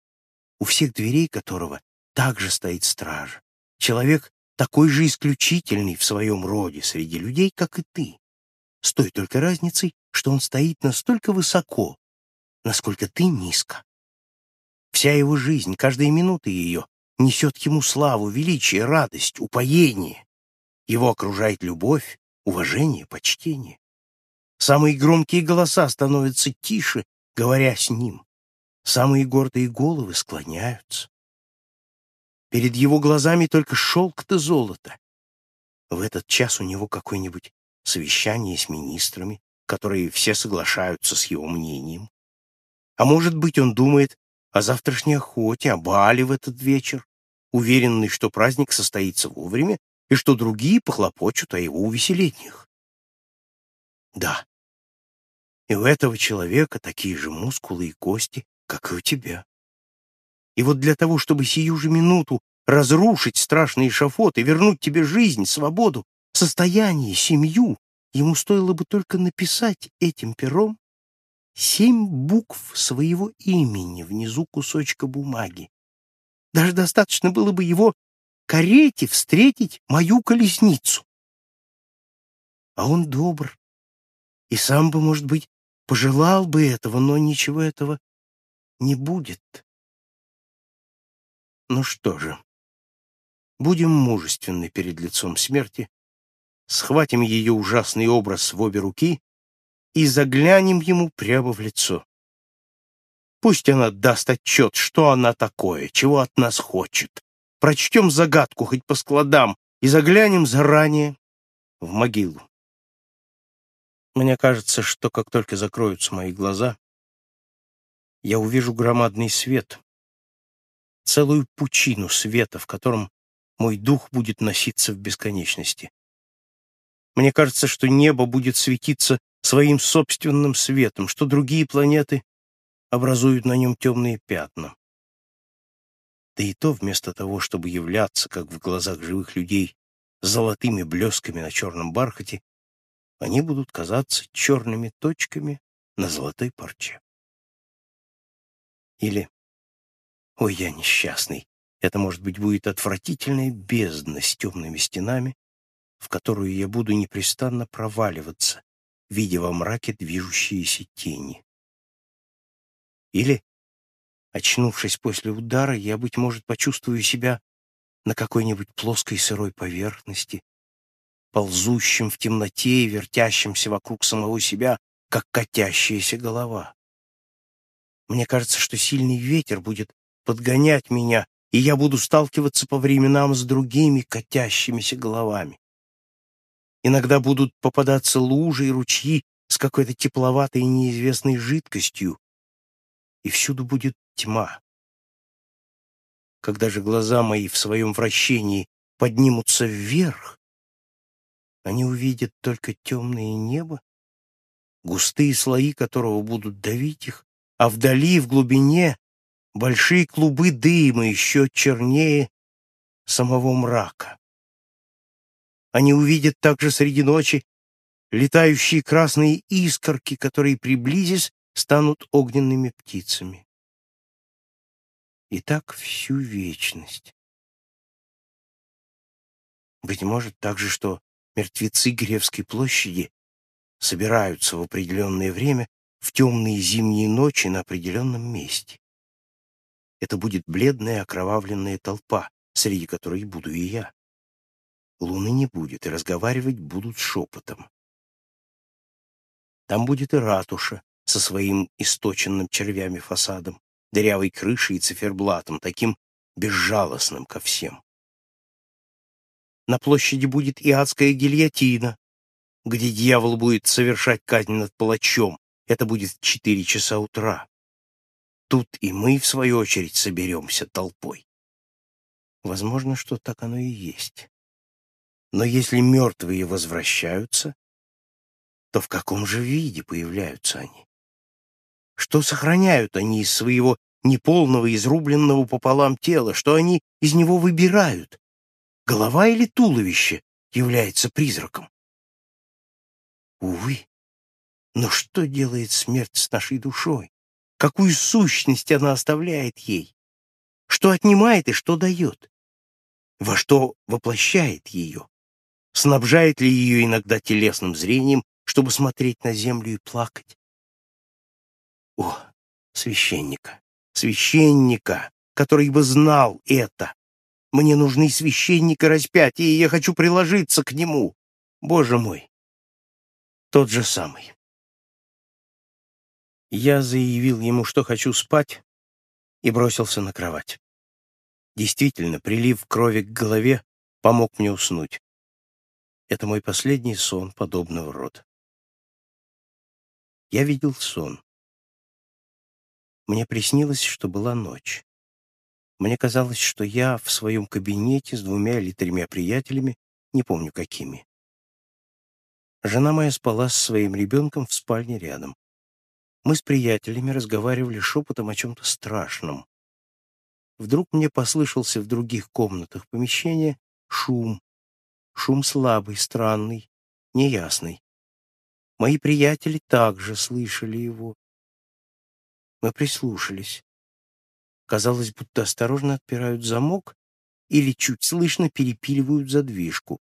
у всех дверей которого также стоит стража. Человек такой же исключительный в своем роде среди людей, как и ты. С той только разницей, что он стоит настолько высоко, насколько ты низко. Вся его жизнь, каждая минута ее, несет ему славу, величие, радость, упоение. Его окружает любовь, уважение, почтение. Самые громкие голоса становятся тише, говоря с ним. Самые гордые головы склоняются. Перед его глазами только шелк да золото. В этот час у него какое-нибудь совещание с министрами, которые все соглашаются с его мнением. А может быть, он думает о завтрашней охоте, о бале в этот вечер, уверенный, что праздник состоится вовремя и что другие похлопочут о его увеселениях. Да, и у этого человека такие же мускулы и кости, как и у тебя. И вот для того, чтобы сию же минуту разрушить страшный эшафот и вернуть тебе жизнь, свободу, состояние, семью, ему стоило бы только написать этим пером семь букв своего имени внизу кусочка бумаги. Даже достаточно было бы его карете встретить мою колесницу. А он добр. И сам бы, может быть, пожелал бы этого, но ничего этого не будет. Ну что же, будем мужественны перед лицом смерти, схватим ее ужасный образ в обе руки и заглянем ему прямо в лицо. Пусть она даст отчет, что она такое, чего от нас хочет. Прочтем загадку хоть по складам и заглянем заранее в могилу. Мне кажется, что как только закроются мои глаза, я увижу громадный свет, целую пучину света, в котором мой дух будет носиться в бесконечности. Мне кажется, что небо будет светиться своим собственным светом, что другие планеты образуют на нем темные пятна. Да и то вместо того, чтобы являться, как в глазах живых людей, золотыми блесками на черном бархате, они будут казаться черными точками на золотой парче. Или Ой, я несчастный. Это, может быть, будет отвратительная бездна с темными стенами, в которую я буду непрестанно проваливаться, видя во мраке движущиеся тени. Или, очнувшись после удара, я, быть может, почувствую себя на какой-нибудь плоской сырой поверхности, ползущим в темноте и вертящимся вокруг самого себя, как катящаяся голова. Мне кажется, что сильный ветер будет подгонять меня, и я буду сталкиваться по временам с другими катящимися головами. Иногда будут попадаться лужи и ручьи с какой-то тепловатой и неизвестной жидкостью, и всюду будет тьма. Когда же глаза мои в своем вращении поднимутся вверх, они увидят только темное небо, густые слои которого будут давить их, а вдали, в глубине, большие клубы дыма еще чернее самого мрака. Они увидят также среди ночи летающие красные искорки, которые, приблизясь, станут огненными птицами. И так всю вечность. Быть может также, что мертвецы Гревской площади собираются в определенное время в темные зимние ночи на определенном месте. Это будет бледная окровавленная толпа, среди которой буду и я. Луны не будет, и разговаривать будут шепотом. Там будет и ратуша со своим источенным червями фасадом, дырявой крышей и циферблатом, таким безжалостным ко всем. На площади будет и адская гильотина, где дьявол будет совершать казнь над палачом. Это будет четыре часа утра. Тут и мы, в свою очередь, соберемся толпой. Возможно, что так оно и есть. Но если мертвые возвращаются, то в каком же виде появляются они? Что сохраняют они из своего неполного, изрубленного пополам тела? Что они из него выбирают? Голова или туловище является призраком? Увы, но что делает смерть с нашей душой? Какую сущность она оставляет ей? Что отнимает и что дает? Во что воплощает ее? Снабжает ли ее иногда телесным зрением, чтобы смотреть на землю и плакать? О, священника, священника, который бы знал это. Мне нужны священника распятия, и я хочу приложиться к нему. Боже мой, тот же самый. Я заявил ему, что хочу спать, и бросился на кровать. Действительно, прилив крови к голове помог мне уснуть. Это мой последний сон подобного рода. Я видел сон. Мне приснилось, что была ночь. Мне казалось, что я в своем кабинете с двумя или тремя приятелями, не помню какими. Жена моя спала с своим ребенком в спальне рядом. Мы с приятелями разговаривали шепотом о чем-то страшном. Вдруг мне послышался в других комнатах помещения шум. Шум слабый, странный, неясный. Мои приятели также слышали его. Мы прислушались. Казалось, будто осторожно отпирают замок или чуть слышно перепиливают задвижку.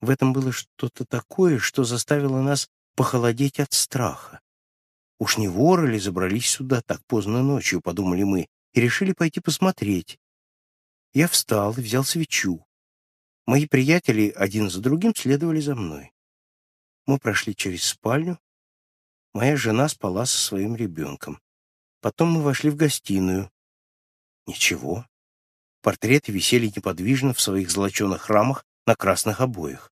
В этом было что-то такое, что заставило нас похолодеть от страха. Уж не воры ли забрались сюда так поздно ночью, подумали мы, и решили пойти посмотреть. Я встал и взял свечу. Мои приятели один за другим следовали за мной. Мы прошли через спальню. Моя жена спала со своим ребенком. Потом мы вошли в гостиную. Ничего. Портреты висели неподвижно в своих золоченых рамах на красных обоях.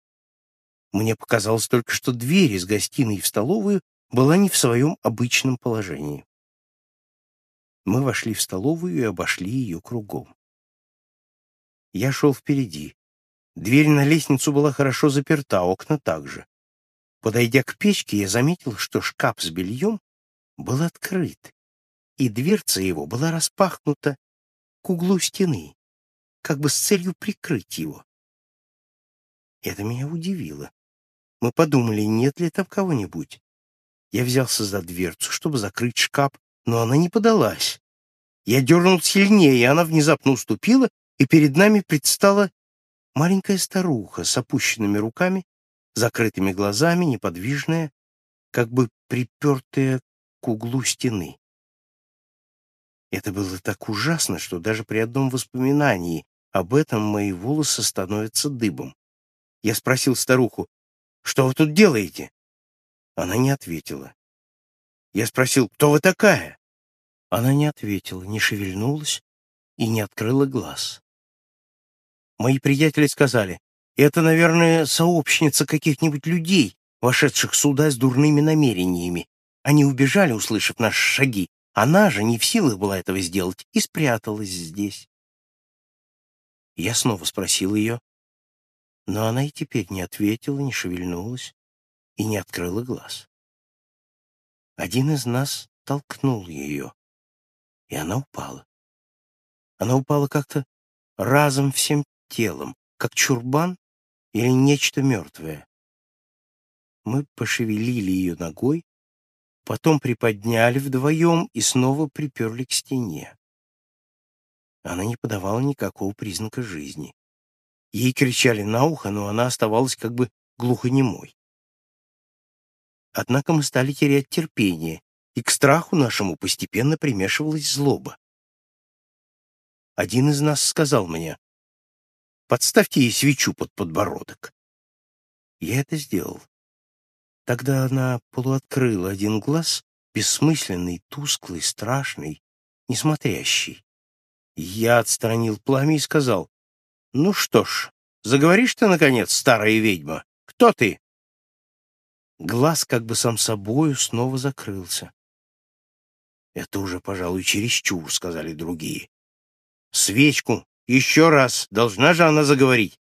Мне показалось только, что дверь из гостиной в столовую была не в своем обычном положении. Мы вошли в столовую и обошли ее кругом. Я шел впереди. Дверь на лестницу была хорошо заперта, окна также. Подойдя к печке, я заметил, что шкаф с бельем был открыт, и дверца его была распахнута к углу стены, как бы с целью прикрыть его. Это меня удивило. Мы подумали, нет ли там кого-нибудь. Я взялся за дверцу, чтобы закрыть шкаф, но она не подалась. Я дернул сильнее, и она внезапно уступила, и перед нами предстала маленькая старуха с опущенными руками, закрытыми глазами, неподвижная, как бы припертая к углу стены. Это было так ужасно, что даже при одном воспоминании об этом мои волосы становятся дыбом. Я спросил старуху, «Что вы тут делаете?» Она не ответила. Я спросил, кто вы такая? Она не ответила, не шевельнулась и не открыла глаз. Мои приятели сказали, это, наверное, сообщница каких-нибудь людей, вошедших сюда с дурными намерениями. Они убежали, услышав наши шаги. Она же не в силах была этого сделать и спряталась здесь. Я снова спросил ее, но она и теперь не ответила, не шевельнулась и не открыла глаз. Один из нас толкнул ее, и она упала. Она упала как-то разом всем телом, как чурбан или нечто мертвое. Мы пошевелили ее ногой, потом приподняли вдвоем и снова приперли к стене. Она не подавала никакого признака жизни. Ей кричали на ухо, но она оставалась как бы глухонемой. Однако мы стали терять терпение, и к страху нашему постепенно примешивалась злоба. Один из нас сказал мне, «Подставьте ей свечу под подбородок». Я это сделал. Тогда она полуоткрыла один глаз, бессмысленный, тусклый, страшный, несмотрящий. Я отстранил пламя и сказал, «Ну что ж, заговоришь ты, наконец, старая ведьма? Кто ты?» Глаз как бы сам собою снова закрылся. «Это уже, пожалуй, чересчур», — сказали другие. «Свечку! Еще раз! Должна же она заговорить!»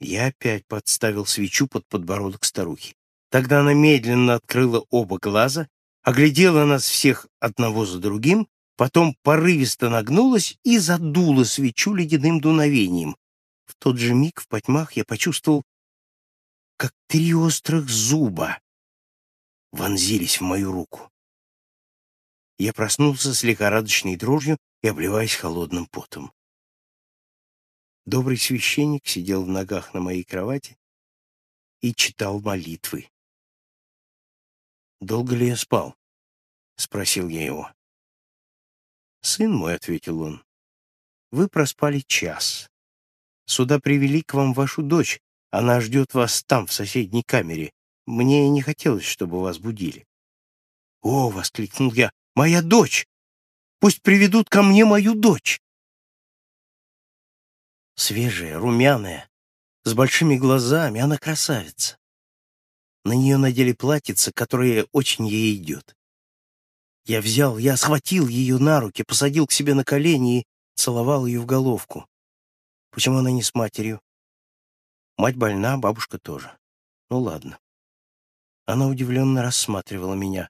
Я опять подставил свечу под подбородок старухи. Тогда она медленно открыла оба глаза, оглядела нас всех одного за другим, потом порывисто нагнулась и задула свечу ледяным дуновением. В тот же миг в потьмах я почувствовал, как три острых зуба вонзились в мою руку. Я проснулся с лихорадочной дрожью и обливаясь холодным потом. Добрый священник сидел в ногах на моей кровати и читал молитвы. «Долго ли я спал?» — спросил я его. «Сын мой», — ответил он, — «вы проспали час. Сюда привели к вам вашу дочь. Она ждет вас там, в соседней камере. Мне не хотелось, чтобы вас будили». «О!» — воскликнул я. Моя дочь! Пусть приведут ко мне мою дочь!» Свежая, румяная, с большими глазами, она красавица. На нее надели платьице, которое очень ей идет. Я взял, я схватил ее на руки, посадил к себе на колени и целовал ее в головку. Почему она не с матерью? Мать больна, бабушка тоже. Ну ладно. Она удивленно рассматривала меня.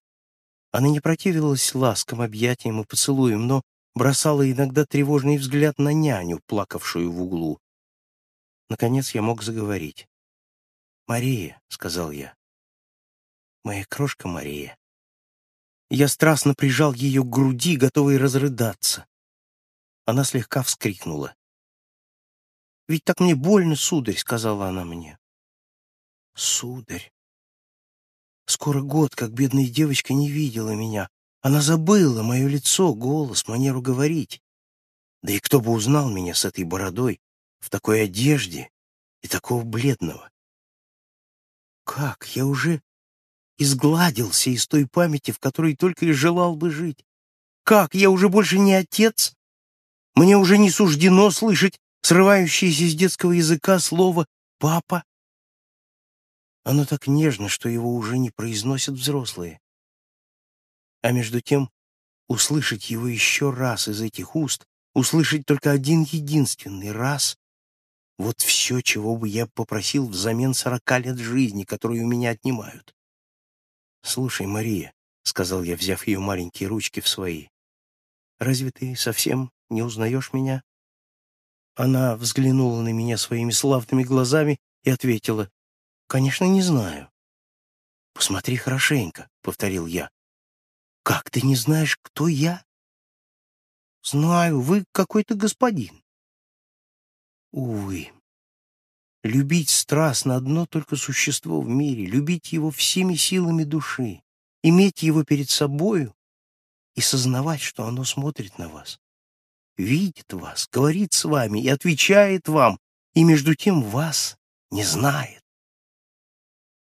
Она не противилась ласкам, объятиям и поцелуям, но бросала иногда тревожный взгляд на няню, плакавшую в углу. Наконец я мог заговорить. «Мария», — сказал я, — «моя крошка Мария». Я страстно прижал ее к груди, готовый разрыдаться. Она слегка вскрикнула. «Ведь так мне больно, сударь», — сказала она мне. «Сударь», Скоро год, как бедная девочка не видела меня. Она забыла мое лицо, голос, манеру говорить. Да и кто бы узнал меня с этой бородой, в такой одежде и такого бледного? Как? Я уже изгладился из той памяти, в которой только и желал бы жить. Как? Я уже больше не отец? Мне уже не суждено слышать срывающееся с детского языка слово «папа». Оно так нежно, что его уже не произносят взрослые. А между тем, услышать его еще раз из этих уст, услышать только один единственный раз — вот все, чего бы я попросил взамен сорока лет жизни, которые у меня отнимают. «Слушай, Мария», — сказал я, взяв ее маленькие ручки в свои, — «разве ты совсем не узнаешь меня?» Она взглянула на меня своими славными глазами и ответила, Конечно, не знаю. Посмотри хорошенько, повторил я. Как ты не знаешь, кто я? Знаю, вы какой-то господин. Увы. Любить страстно одно только существо в мире, любить его всеми силами души, иметь его перед собою и сознавать, что оно смотрит на вас, видит вас, говорит с вами и отвечает вам, и между тем вас не знает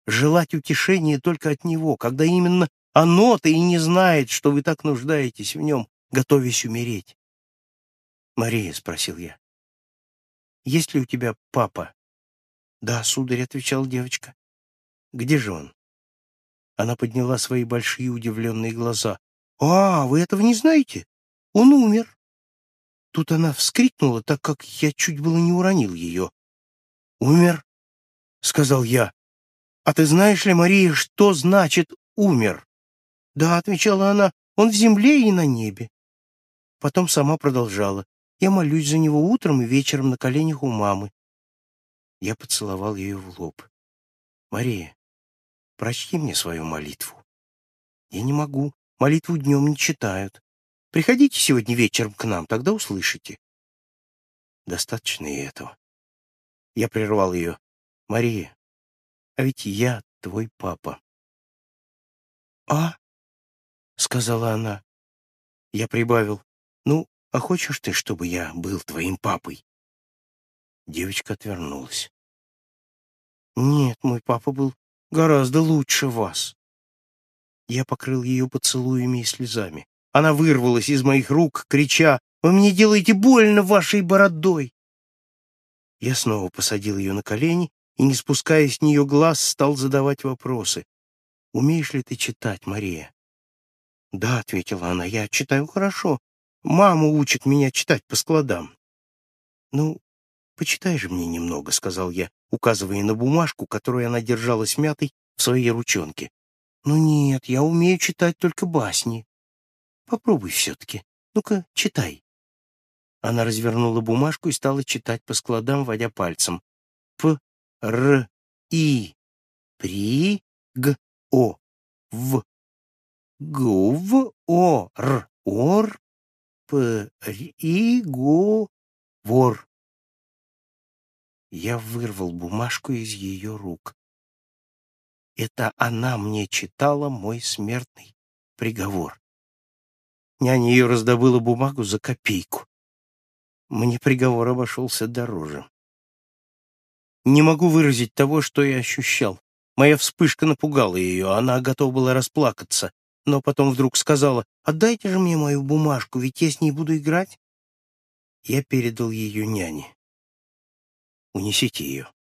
желать утешения только от него, когда именно оно-то и не знает, что вы так нуждаетесь в нем, готовясь умереть. «Мария», — спросил я, — «есть ли у тебя папа?» «Да, сударь», — отвечала девочка. «Где же он?» Она подняла свои большие удивленные глаза. «А, вы этого не знаете? Он умер». Тут она вскрикнула, так как я чуть было не уронил ее. «Умер?» — сказал я. «А ты знаешь ли, Мария, что значит «умер»?» «Да», — отвечала она, — «он в земле и на небе». Потом сама продолжала. «Я молюсь за него утром и вечером на коленях у мамы». Я поцеловал ее в лоб. «Мария, прочти мне свою молитву». «Я не могу. Молитву днем не читают. Приходите сегодня вечером к нам, тогда услышите». Достаточно и этого. Я прервал ее. «Мария, а ведь я твой папа. «А?» — сказала она. Я прибавил. «Ну, а хочешь ты, чтобы я был твоим папой?» Девочка отвернулась. «Нет, мой папа был гораздо лучше вас». Я покрыл ее поцелуями и слезами. Она вырвалась из моих рук, крича «Вы мне делаете больно вашей бородой!» Я снова посадил ее на колени и, не спуская с нее глаз, стал задавать вопросы. «Умеешь ли ты читать, Мария?» «Да», — ответила она, — «я читаю хорошо. Мама учит меня читать по складам». «Ну, почитай же мне немного», — сказал я, указывая на бумажку, которую она держала смятой в своей ручонке. «Ну нет, я умею читать только басни. Попробуй все-таки. Ну-ка, читай». Она развернула бумажку и стала читать по складам, водя пальцем. П, Р, И, При, Г, О, В, Гув, О, Р, Ор, П, И, Го, Вор. Я вырвал бумажку из ее рук. Это она мне читала мой смертный приговор. Няня ее раздобыла бумагу за копейку. Мне приговор обошелся дороже. Не могу выразить того, что я ощущал. Моя вспышка напугала ее, она готова была расплакаться, но потом вдруг сказала, «Отдайте же мне мою бумажку, ведь я с ней буду играть». Я передал ее няне. «Унесите ее».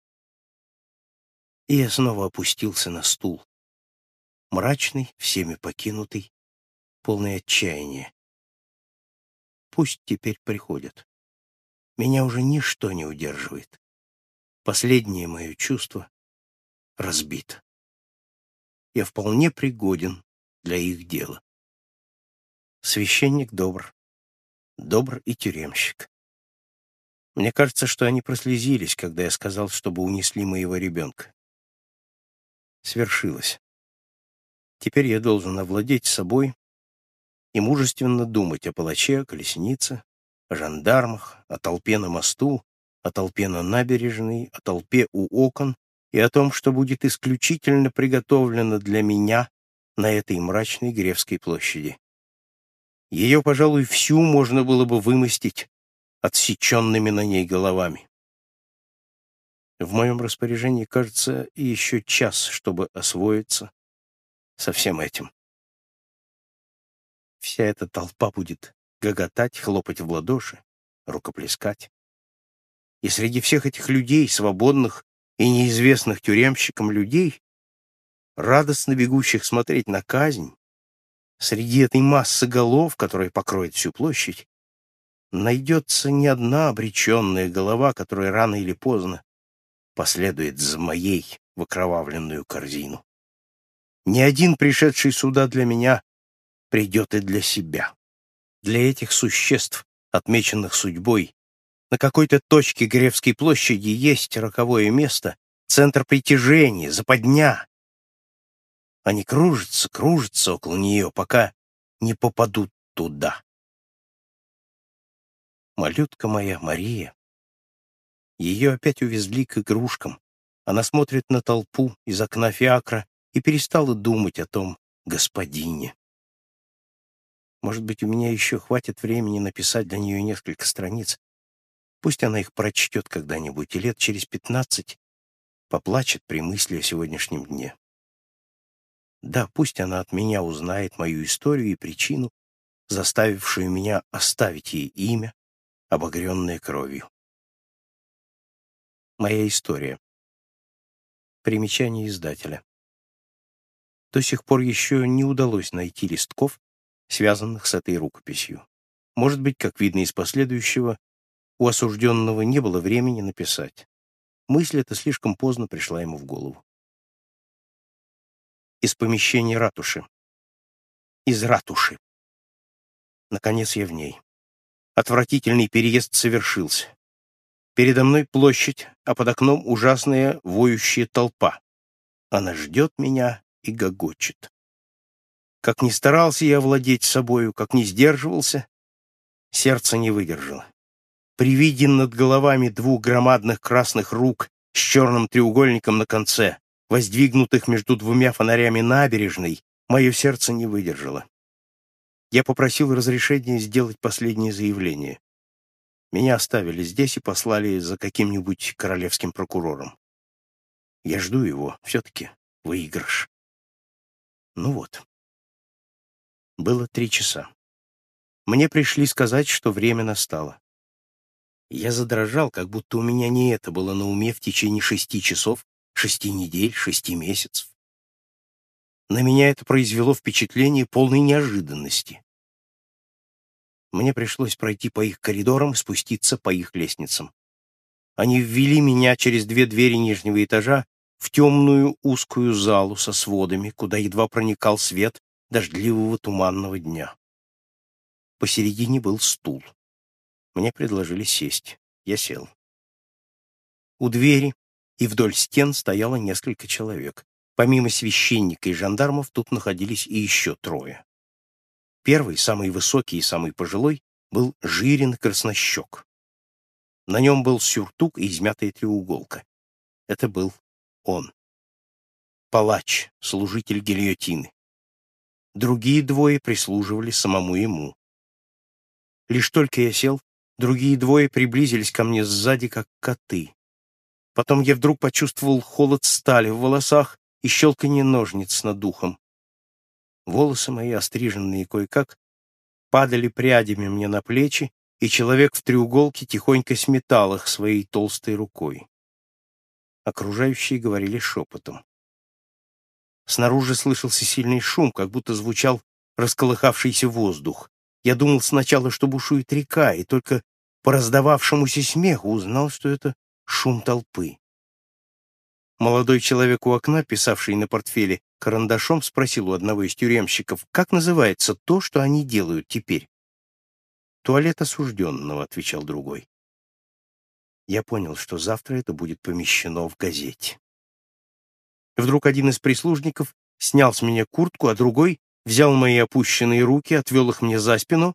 И я снова опустился на стул. Мрачный, всеми покинутый, полный отчаяния. Пусть теперь приходят. Меня уже ничто не удерживает. Последнее мое чувство разбито. Я вполне пригоден для их дела. Священник добр. Добр и тюремщик. Мне кажется, что они прослезились, когда я сказал, чтобы унесли моего ребенка. Свершилось. Теперь я должен овладеть собой и мужественно думать о палаче, колеснице, о жандармах, о толпе на мосту, о толпе на набережной, о толпе у окон и о том, что будет исключительно приготовлено для меня на этой мрачной Гревской площади. Ее, пожалуй, всю можно было бы вымостить отсеченными на ней головами. В моем распоряжении, кажется, еще час, чтобы освоиться со всем этим. Вся эта толпа будет гоготать, хлопать в ладоши, рукоплескать. И среди всех этих людей, свободных и неизвестных тюремщикам людей, радостно бегущих смотреть на казнь, среди этой массы голов, которая покроет всю площадь, найдется не одна обреченная голова, которая рано или поздно последует за моей в окровавленную корзину. Ни один пришедший сюда для меня придет и для себя для этих существ, отмеченных судьбой, на какой-то точке Гревской площади есть роковое место, центр притяжения, западня. Они кружатся, кружатся около нее, пока не попадут туда. Малютка моя Мария. Ее опять увезли к игрушкам. Она смотрит на толпу из окна фиакра и перестала думать о том господине. Может быть, у меня еще хватит времени написать для нее несколько страниц. Пусть она их прочтет когда-нибудь, и лет через пятнадцать поплачет при мысли о сегодняшнем дне. Да, пусть она от меня узнает мою историю и причину, заставившую меня оставить ей имя, обогренное кровью. Моя история. Примечание издателя. До сих пор еще не удалось найти листков, связанных с этой рукописью. Может быть, как видно из последующего, у осужденного не было времени написать. Мысль эта слишком поздно пришла ему в голову. Из помещения ратуши. Из ратуши. Наконец я в ней. Отвратительный переезд совершился. Передо мной площадь, а под окном ужасная воющая толпа. Она ждет меня и гогочет. Как ни старался я владеть собою, как ни сдерживался, сердце не выдержало. При виде над головами двух громадных красных рук с черным треугольником на конце, воздвигнутых между двумя фонарями набережной, мое сердце не выдержало. Я попросил разрешения сделать последнее заявление. Меня оставили здесь и послали за каким-нибудь королевским прокурором. Я жду его, все-таки выигрыш. Ну вот. Было три часа. Мне пришли сказать, что время настало. Я задрожал, как будто у меня не это было на уме в течение шести часов, шести недель, шести месяцев. На меня это произвело впечатление полной неожиданности. Мне пришлось пройти по их коридорам, спуститься по их лестницам. Они ввели меня через две двери нижнего этажа в темную узкую залу со сводами, куда едва проникал свет дождливого туманного дня. Посередине был стул. Мне предложили сесть. Я сел. У двери и вдоль стен стояло несколько человек. Помимо священника и жандармов тут находились и еще трое. Первый, самый высокий и самый пожилой, был жирен краснощек. На нем был сюртук и измятая треуголка. Это был он. Палач, служитель гильотины. Другие двое прислуживали самому ему. Лишь только я сел, другие двое приблизились ко мне сзади, как коты. Потом я вдруг почувствовал холод стали в волосах и щелканье ножниц над духом. Волосы мои, остриженные кое-как, падали прядями мне на плечи, и человек в треуголке тихонько сметал их своей толстой рукой. Окружающие говорили шепотом. Снаружи слышался сильный шум, как будто звучал расколыхавшийся воздух. Я думал сначала, что бушует река, и только по раздававшемуся смеху узнал, что это шум толпы. Молодой человек у окна, писавший на портфеле карандашом, спросил у одного из тюремщиков, как называется то, что они делают теперь. «Туалет осужденного», — отвечал другой. Я понял, что завтра это будет помещено в газете. Вдруг один из прислужников снял с меня куртку, а другой взял мои опущенные руки, отвел их мне за спину,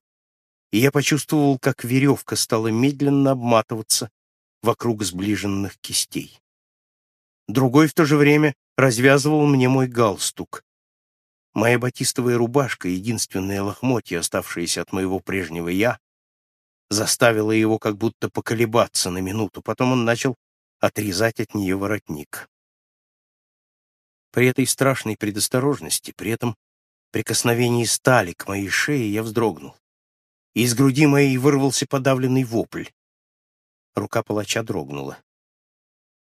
и я почувствовал, как веревка стала медленно обматываться вокруг сближенных кистей. Другой в то же время развязывал мне мой галстук. Моя батистовая рубашка, единственное лохмотье, оставшееся от моего прежнего «я», заставила его как будто поколебаться на минуту, потом он начал отрезать от нее воротник. При этой страшной предосторожности, при этом прикосновении стали к моей шее, я вздрогнул. Из груди моей вырвался подавленный вопль. Рука палача дрогнула.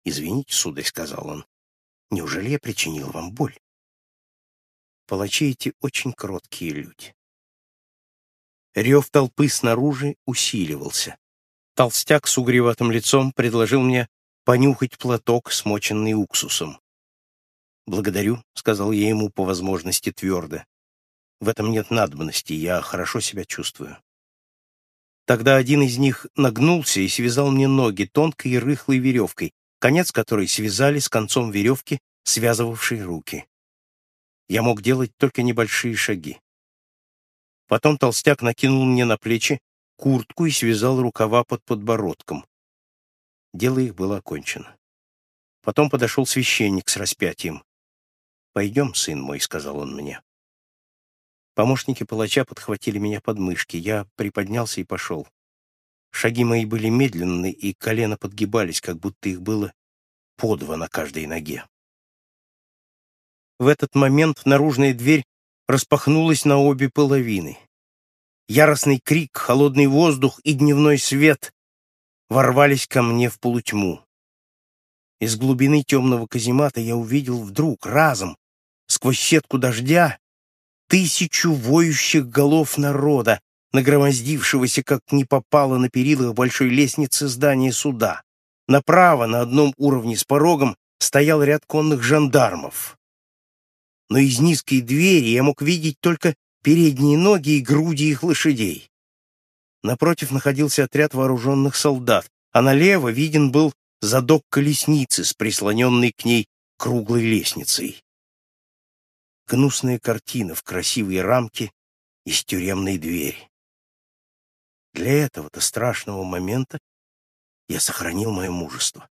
«Извините, сударь», — сказал он, — «неужели я причинил вам боль?» Палачи эти очень кроткие люди. Рев толпы снаружи усиливался. Толстяк с угреватым лицом предложил мне понюхать платок, смоченный уксусом. «Благодарю», — сказал я ему по возможности твердо. «В этом нет надобности, я хорошо себя чувствую». Тогда один из них нагнулся и связал мне ноги тонкой и рыхлой веревкой, конец которой связали с концом веревки, связывавшей руки. Я мог делать только небольшие шаги. Потом толстяк накинул мне на плечи куртку и связал рукава под подбородком. Дело их было окончено. Потом подошел священник с распятием. «Пойдем, сын мой», — сказал он мне. Помощники палача подхватили меня под мышки. Я приподнялся и пошел. Шаги мои были медленны, и колено подгибались, как будто их было по два на каждой ноге. В этот момент наружная дверь распахнулась на обе половины. Яростный крик, холодный воздух и дневной свет ворвались ко мне в полутьму. Из глубины темного каземата я увидел вдруг, разом, сквозь сетку дождя, тысячу воющих голов народа, нагромоздившегося, как не попало на перилах большой лестницы здания суда. Направо, на одном уровне с порогом, стоял ряд конных жандармов. Но из низкой двери я мог видеть только передние ноги и груди их лошадей. Напротив находился отряд вооруженных солдат, а налево виден был задок колесницы с прислоненной к ней круглой лестницей гнусная картина в красивой рамке из тюремной двери. Для этого-то страшного момента я сохранил мое мужество.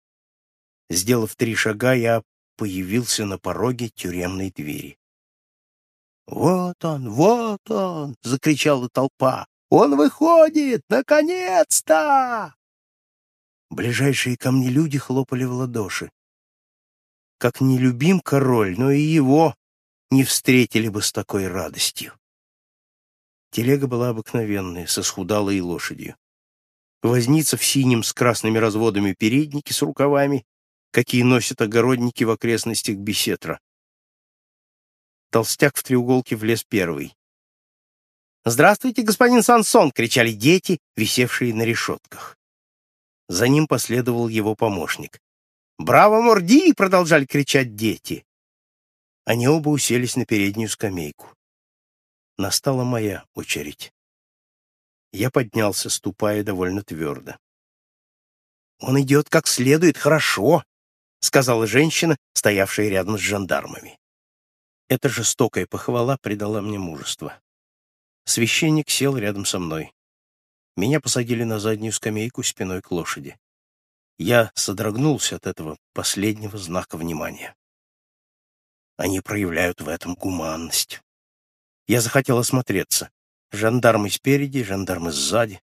Сделав три шага, я появился на пороге тюремной двери. «Вот он, вот он!» — закричала толпа. «Он выходит! Наконец-то!» Ближайшие ко мне люди хлопали в ладоши. Как нелюбим король, но и его не встретили бы с такой радостью. Телега была обыкновенная, со схудалой лошадью. Возница в синем с красными разводами переднике с рукавами какие носят огородники в окрестностях Бесетра. Толстяк в треуголке влез первый. «Здравствуйте, господин Сансон!» — кричали дети, висевшие на решетках. За ним последовал его помощник. «Браво, Морди!» — продолжали кричать дети. Они оба уселись на переднюю скамейку. Настала моя очередь. Я поднялся, ступая довольно твердо. «Он идет как следует, хорошо», — сказала женщина, стоявшая рядом с жандармами. Эта жестокая похвала придала мне мужество. Священник сел рядом со мной. Меня посадили на заднюю скамейку спиной к лошади. Я содрогнулся от этого последнего знака внимания. Они проявляют в этом гуманность. Я захотел осмотреться. Жандармы спереди, жандармы сзади.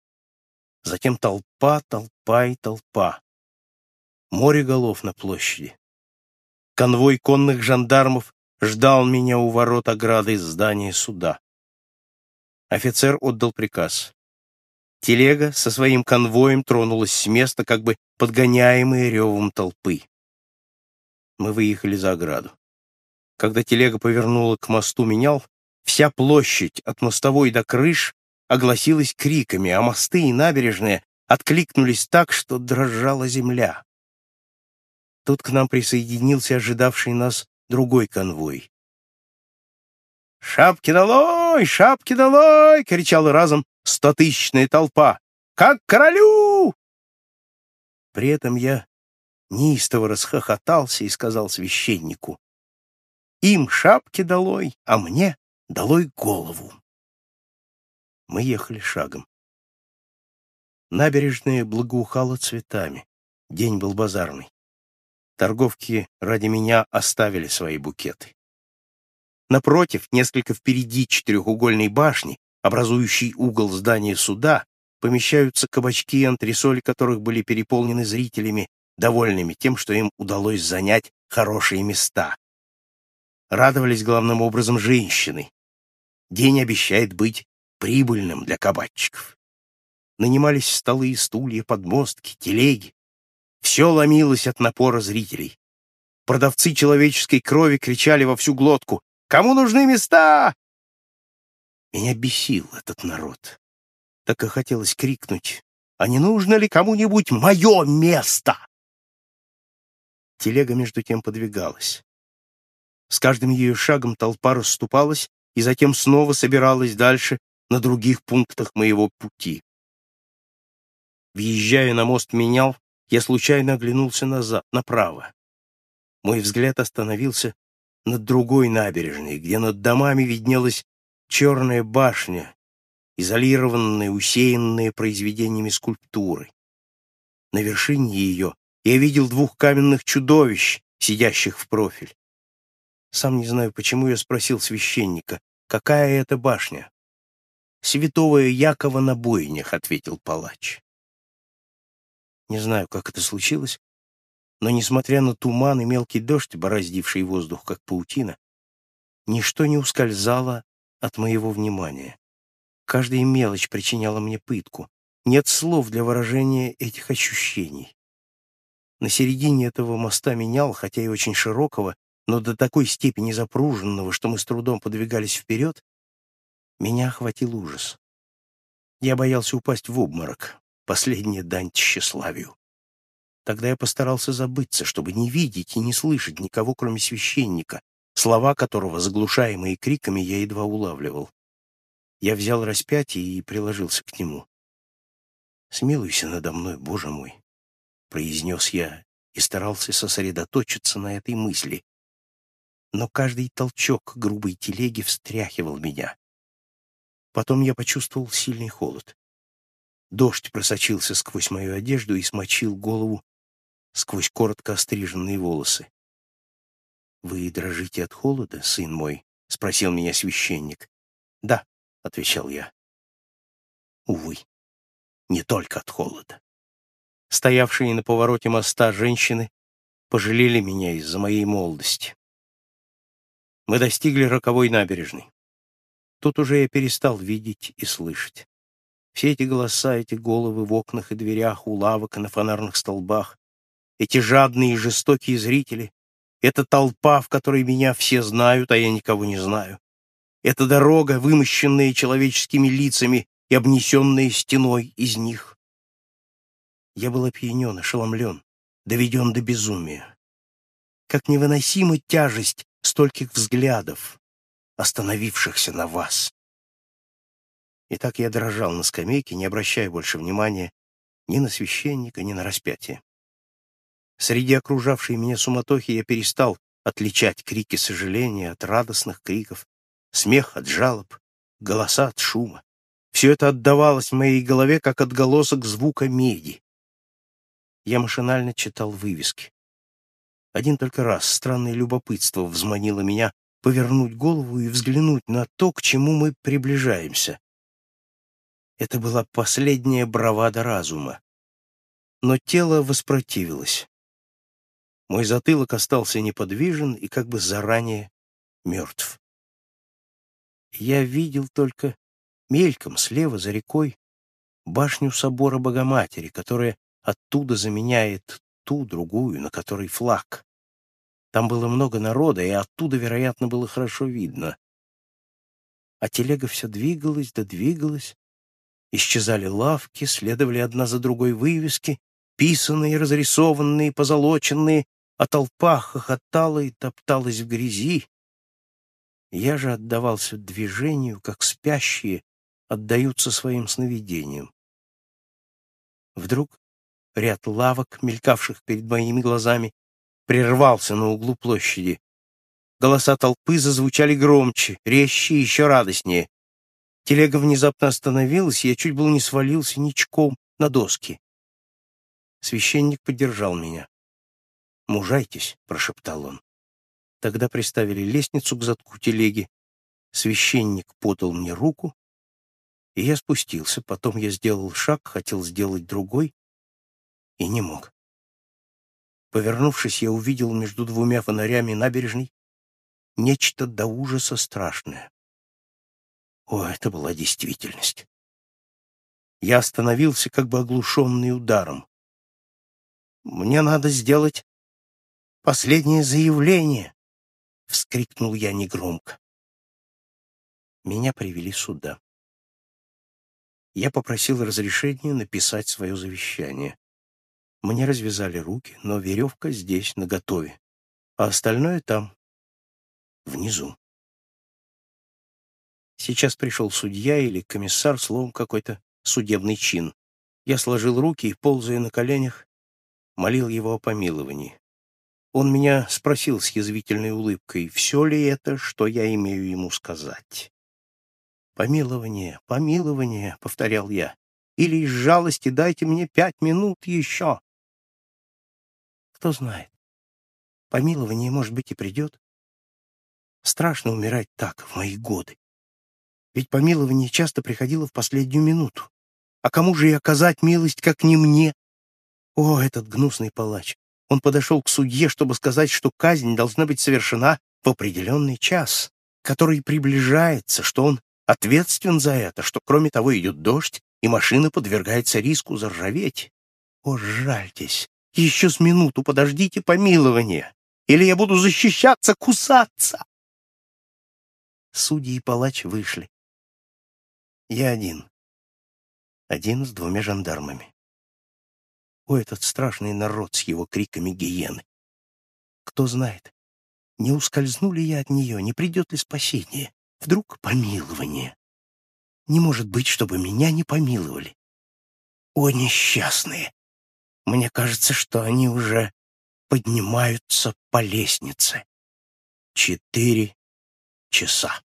Затем толпа, толпа и толпа. Море голов на площади. Конвой конных жандармов ждал меня у ворот ограды здания суда. Офицер отдал приказ. Телега со своим конвоем тронулась с места, как бы подгоняемая ревом толпы. Мы выехали за ограду. Когда телега повернула к мосту менял, вся площадь от мостовой до крыш огласилась криками, а мосты и набережные откликнулись так, что дрожала земля. Тут к нам присоединился ожидавший нас другой конвой. «Шапки долой! Шапки долой!» — кричала разом стотысячная толпа. «Как королю!» При этом я неистово расхохотался и сказал священнику. «Им шапки долой, а мне долой голову». Мы ехали шагом. Набережная благоухала цветами. День был базарный. Торговки ради меня оставили свои букеты. Напротив, несколько впереди четырехугольной башни, образующей угол здания суда, помещаются кабачки и антресоли, которых были переполнены зрителями, довольными тем, что им удалось занять хорошие места. Радовались главным образом женщины. День обещает быть прибыльным для кабачиков. Нанимались столы и стулья, подмостки, телеги. Все ломилось от напора зрителей. Продавцы человеческой крови кричали во всю глотку Кому нужны места?» Меня бесил этот народ. Так и хотелось крикнуть, а не нужно ли кому-нибудь мое место? Телега между тем подвигалась. С каждым ее шагом толпа расступалась и затем снова собиралась дальше на других пунктах моего пути. Въезжая на мост менял, я случайно оглянулся назад, направо. Мой взгляд остановился над другой набережной, где над домами виднелась черная башня, изолированная, усеянная произведениями скульптуры. На вершине ее я видел двух каменных чудовищ, сидящих в профиль. Сам не знаю, почему я спросил священника, какая это башня. «Святого Якова на бойнях», — ответил палач. Не знаю, как это случилось, но, несмотря на туман и мелкий дождь, бороздивший воздух, как паутина, ничто не ускользало от моего внимания. Каждая мелочь причиняла мне пытку. Нет слов для выражения этих ощущений. На середине этого моста менял, хотя и очень широкого, но до такой степени запруженного, что мы с трудом подвигались вперед, меня охватил ужас. Я боялся упасть в обморок, последняя дань тщеславию. Тогда я постарался забыться, чтобы не видеть и не слышать никого, кроме священника, слова которого, заглушаемые криками, я едва улавливал. Я взял распятие и приложился к нему. «Смилуйся надо мной, Боже мой!» — произнес я и старался сосредоточиться на этой мысли. Но каждый толчок грубой телеги встряхивал меня. Потом я почувствовал сильный холод. Дождь просочился сквозь мою одежду и смочил голову сквозь коротко остриженные волосы. «Вы дрожите от холода, сын мой?» — спросил меня священник. «Да», — отвечал я. «Увы, не только от холода». Стоявшие на повороте моста женщины пожалели меня из-за моей молодости. Мы достигли роковой набережной. Тут уже я перестал видеть и слышать. Все эти голоса, эти головы в окнах и дверях, у лавок и на фонарных столбах, эти жадные и жестокие зрители, эта толпа, в которой меня все знают, а я никого не знаю, эта дорога, вымощенная человеческими лицами и обнесенная стеной из них. Я был опьянен, ошеломлен, доведен до безумия. Как невыносима тяжесть стольких взглядов, остановившихся на вас. И так я дрожал на скамейке, не обращая больше внимания ни на священника, ни на распятие. Среди окружавшей меня суматохи я перестал отличать крики сожаления от радостных криков, смех от жалоб, голоса от шума. Все это отдавалось в моей голове, как отголосок звука меди. Я машинально читал вывески. Один только раз странное любопытство взманило меня повернуть голову и взглянуть на то, к чему мы приближаемся. Это была последняя бравада разума. Но тело воспротивилось. Мой затылок остался неподвижен и как бы заранее мертв. Я видел только мельком слева за рекой башню собора Богоматери, которая оттуда заменяет ту другую, на которой флаг. Там было много народа, и оттуда, вероятно, было хорошо видно. А телега все двигалась да двигалась. Исчезали лавки, следовали одна за другой вывески, писанные, разрисованные, позолоченные, а толпа хохотала и топталась в грязи. Я же отдавался движению, как спящие отдаются своим сновидениям. Вдруг ряд лавок, мелькавших перед моими глазами, прервался на углу площади. Голоса толпы зазвучали громче, резче и еще радостнее. Телега внезапно остановилась, и я чуть было не свалился ничком на доски. Священник поддержал меня. «Мужайтесь», — прошептал он. Тогда приставили лестницу к задку телеги. Священник подал мне руку, и я спустился. Потом я сделал шаг, хотел сделать другой, и не мог. Повернувшись, я увидел между двумя фонарями набережной нечто до ужаса страшное. О, это была действительность. Я остановился, как бы оглушенный ударом. «Мне надо сделать Последнее заявление!» — вскрикнул я негромко. Меня привели сюда. Я попросил разрешения написать свое завещание. Мне развязали руки, но веревка здесь, наготове, а остальное там, внизу. Сейчас пришел судья или комиссар, словом, какой-то судебный чин. Я сложил руки и, ползая на коленях, молил его о помиловании. Он меня спросил с язвительной улыбкой, все ли это, что я имею ему сказать. «Помилование, помилование», — повторял я, — «или из жалости дайте мне пять минут еще». Кто знает, помилование, может быть, и придет. Страшно умирать так в мои годы. Ведь помилование часто приходило в последнюю минуту. А кому же и оказать милость, как не мне? О, этот гнусный палач! Он подошел к судье, чтобы сказать, что казнь должна быть совершена в определенный час, который приближается, что он ответственен за это, что, кроме того, идет дождь, и машина подвергается риску заржаветь. О, жальтесь! Еще с минуту подождите помилования, или я буду защищаться, кусаться!» Судьи и палач вышли. Я один. Один с двумя жандармами. О, этот страшный народ с его криками гиены! Кто знает, не ускользну ли я от нее, не придет ли спасение? Вдруг помилование? Не может быть, чтобы меня не помиловали. О, несчастные! Мне кажется, что они уже поднимаются по лестнице. Четыре часа.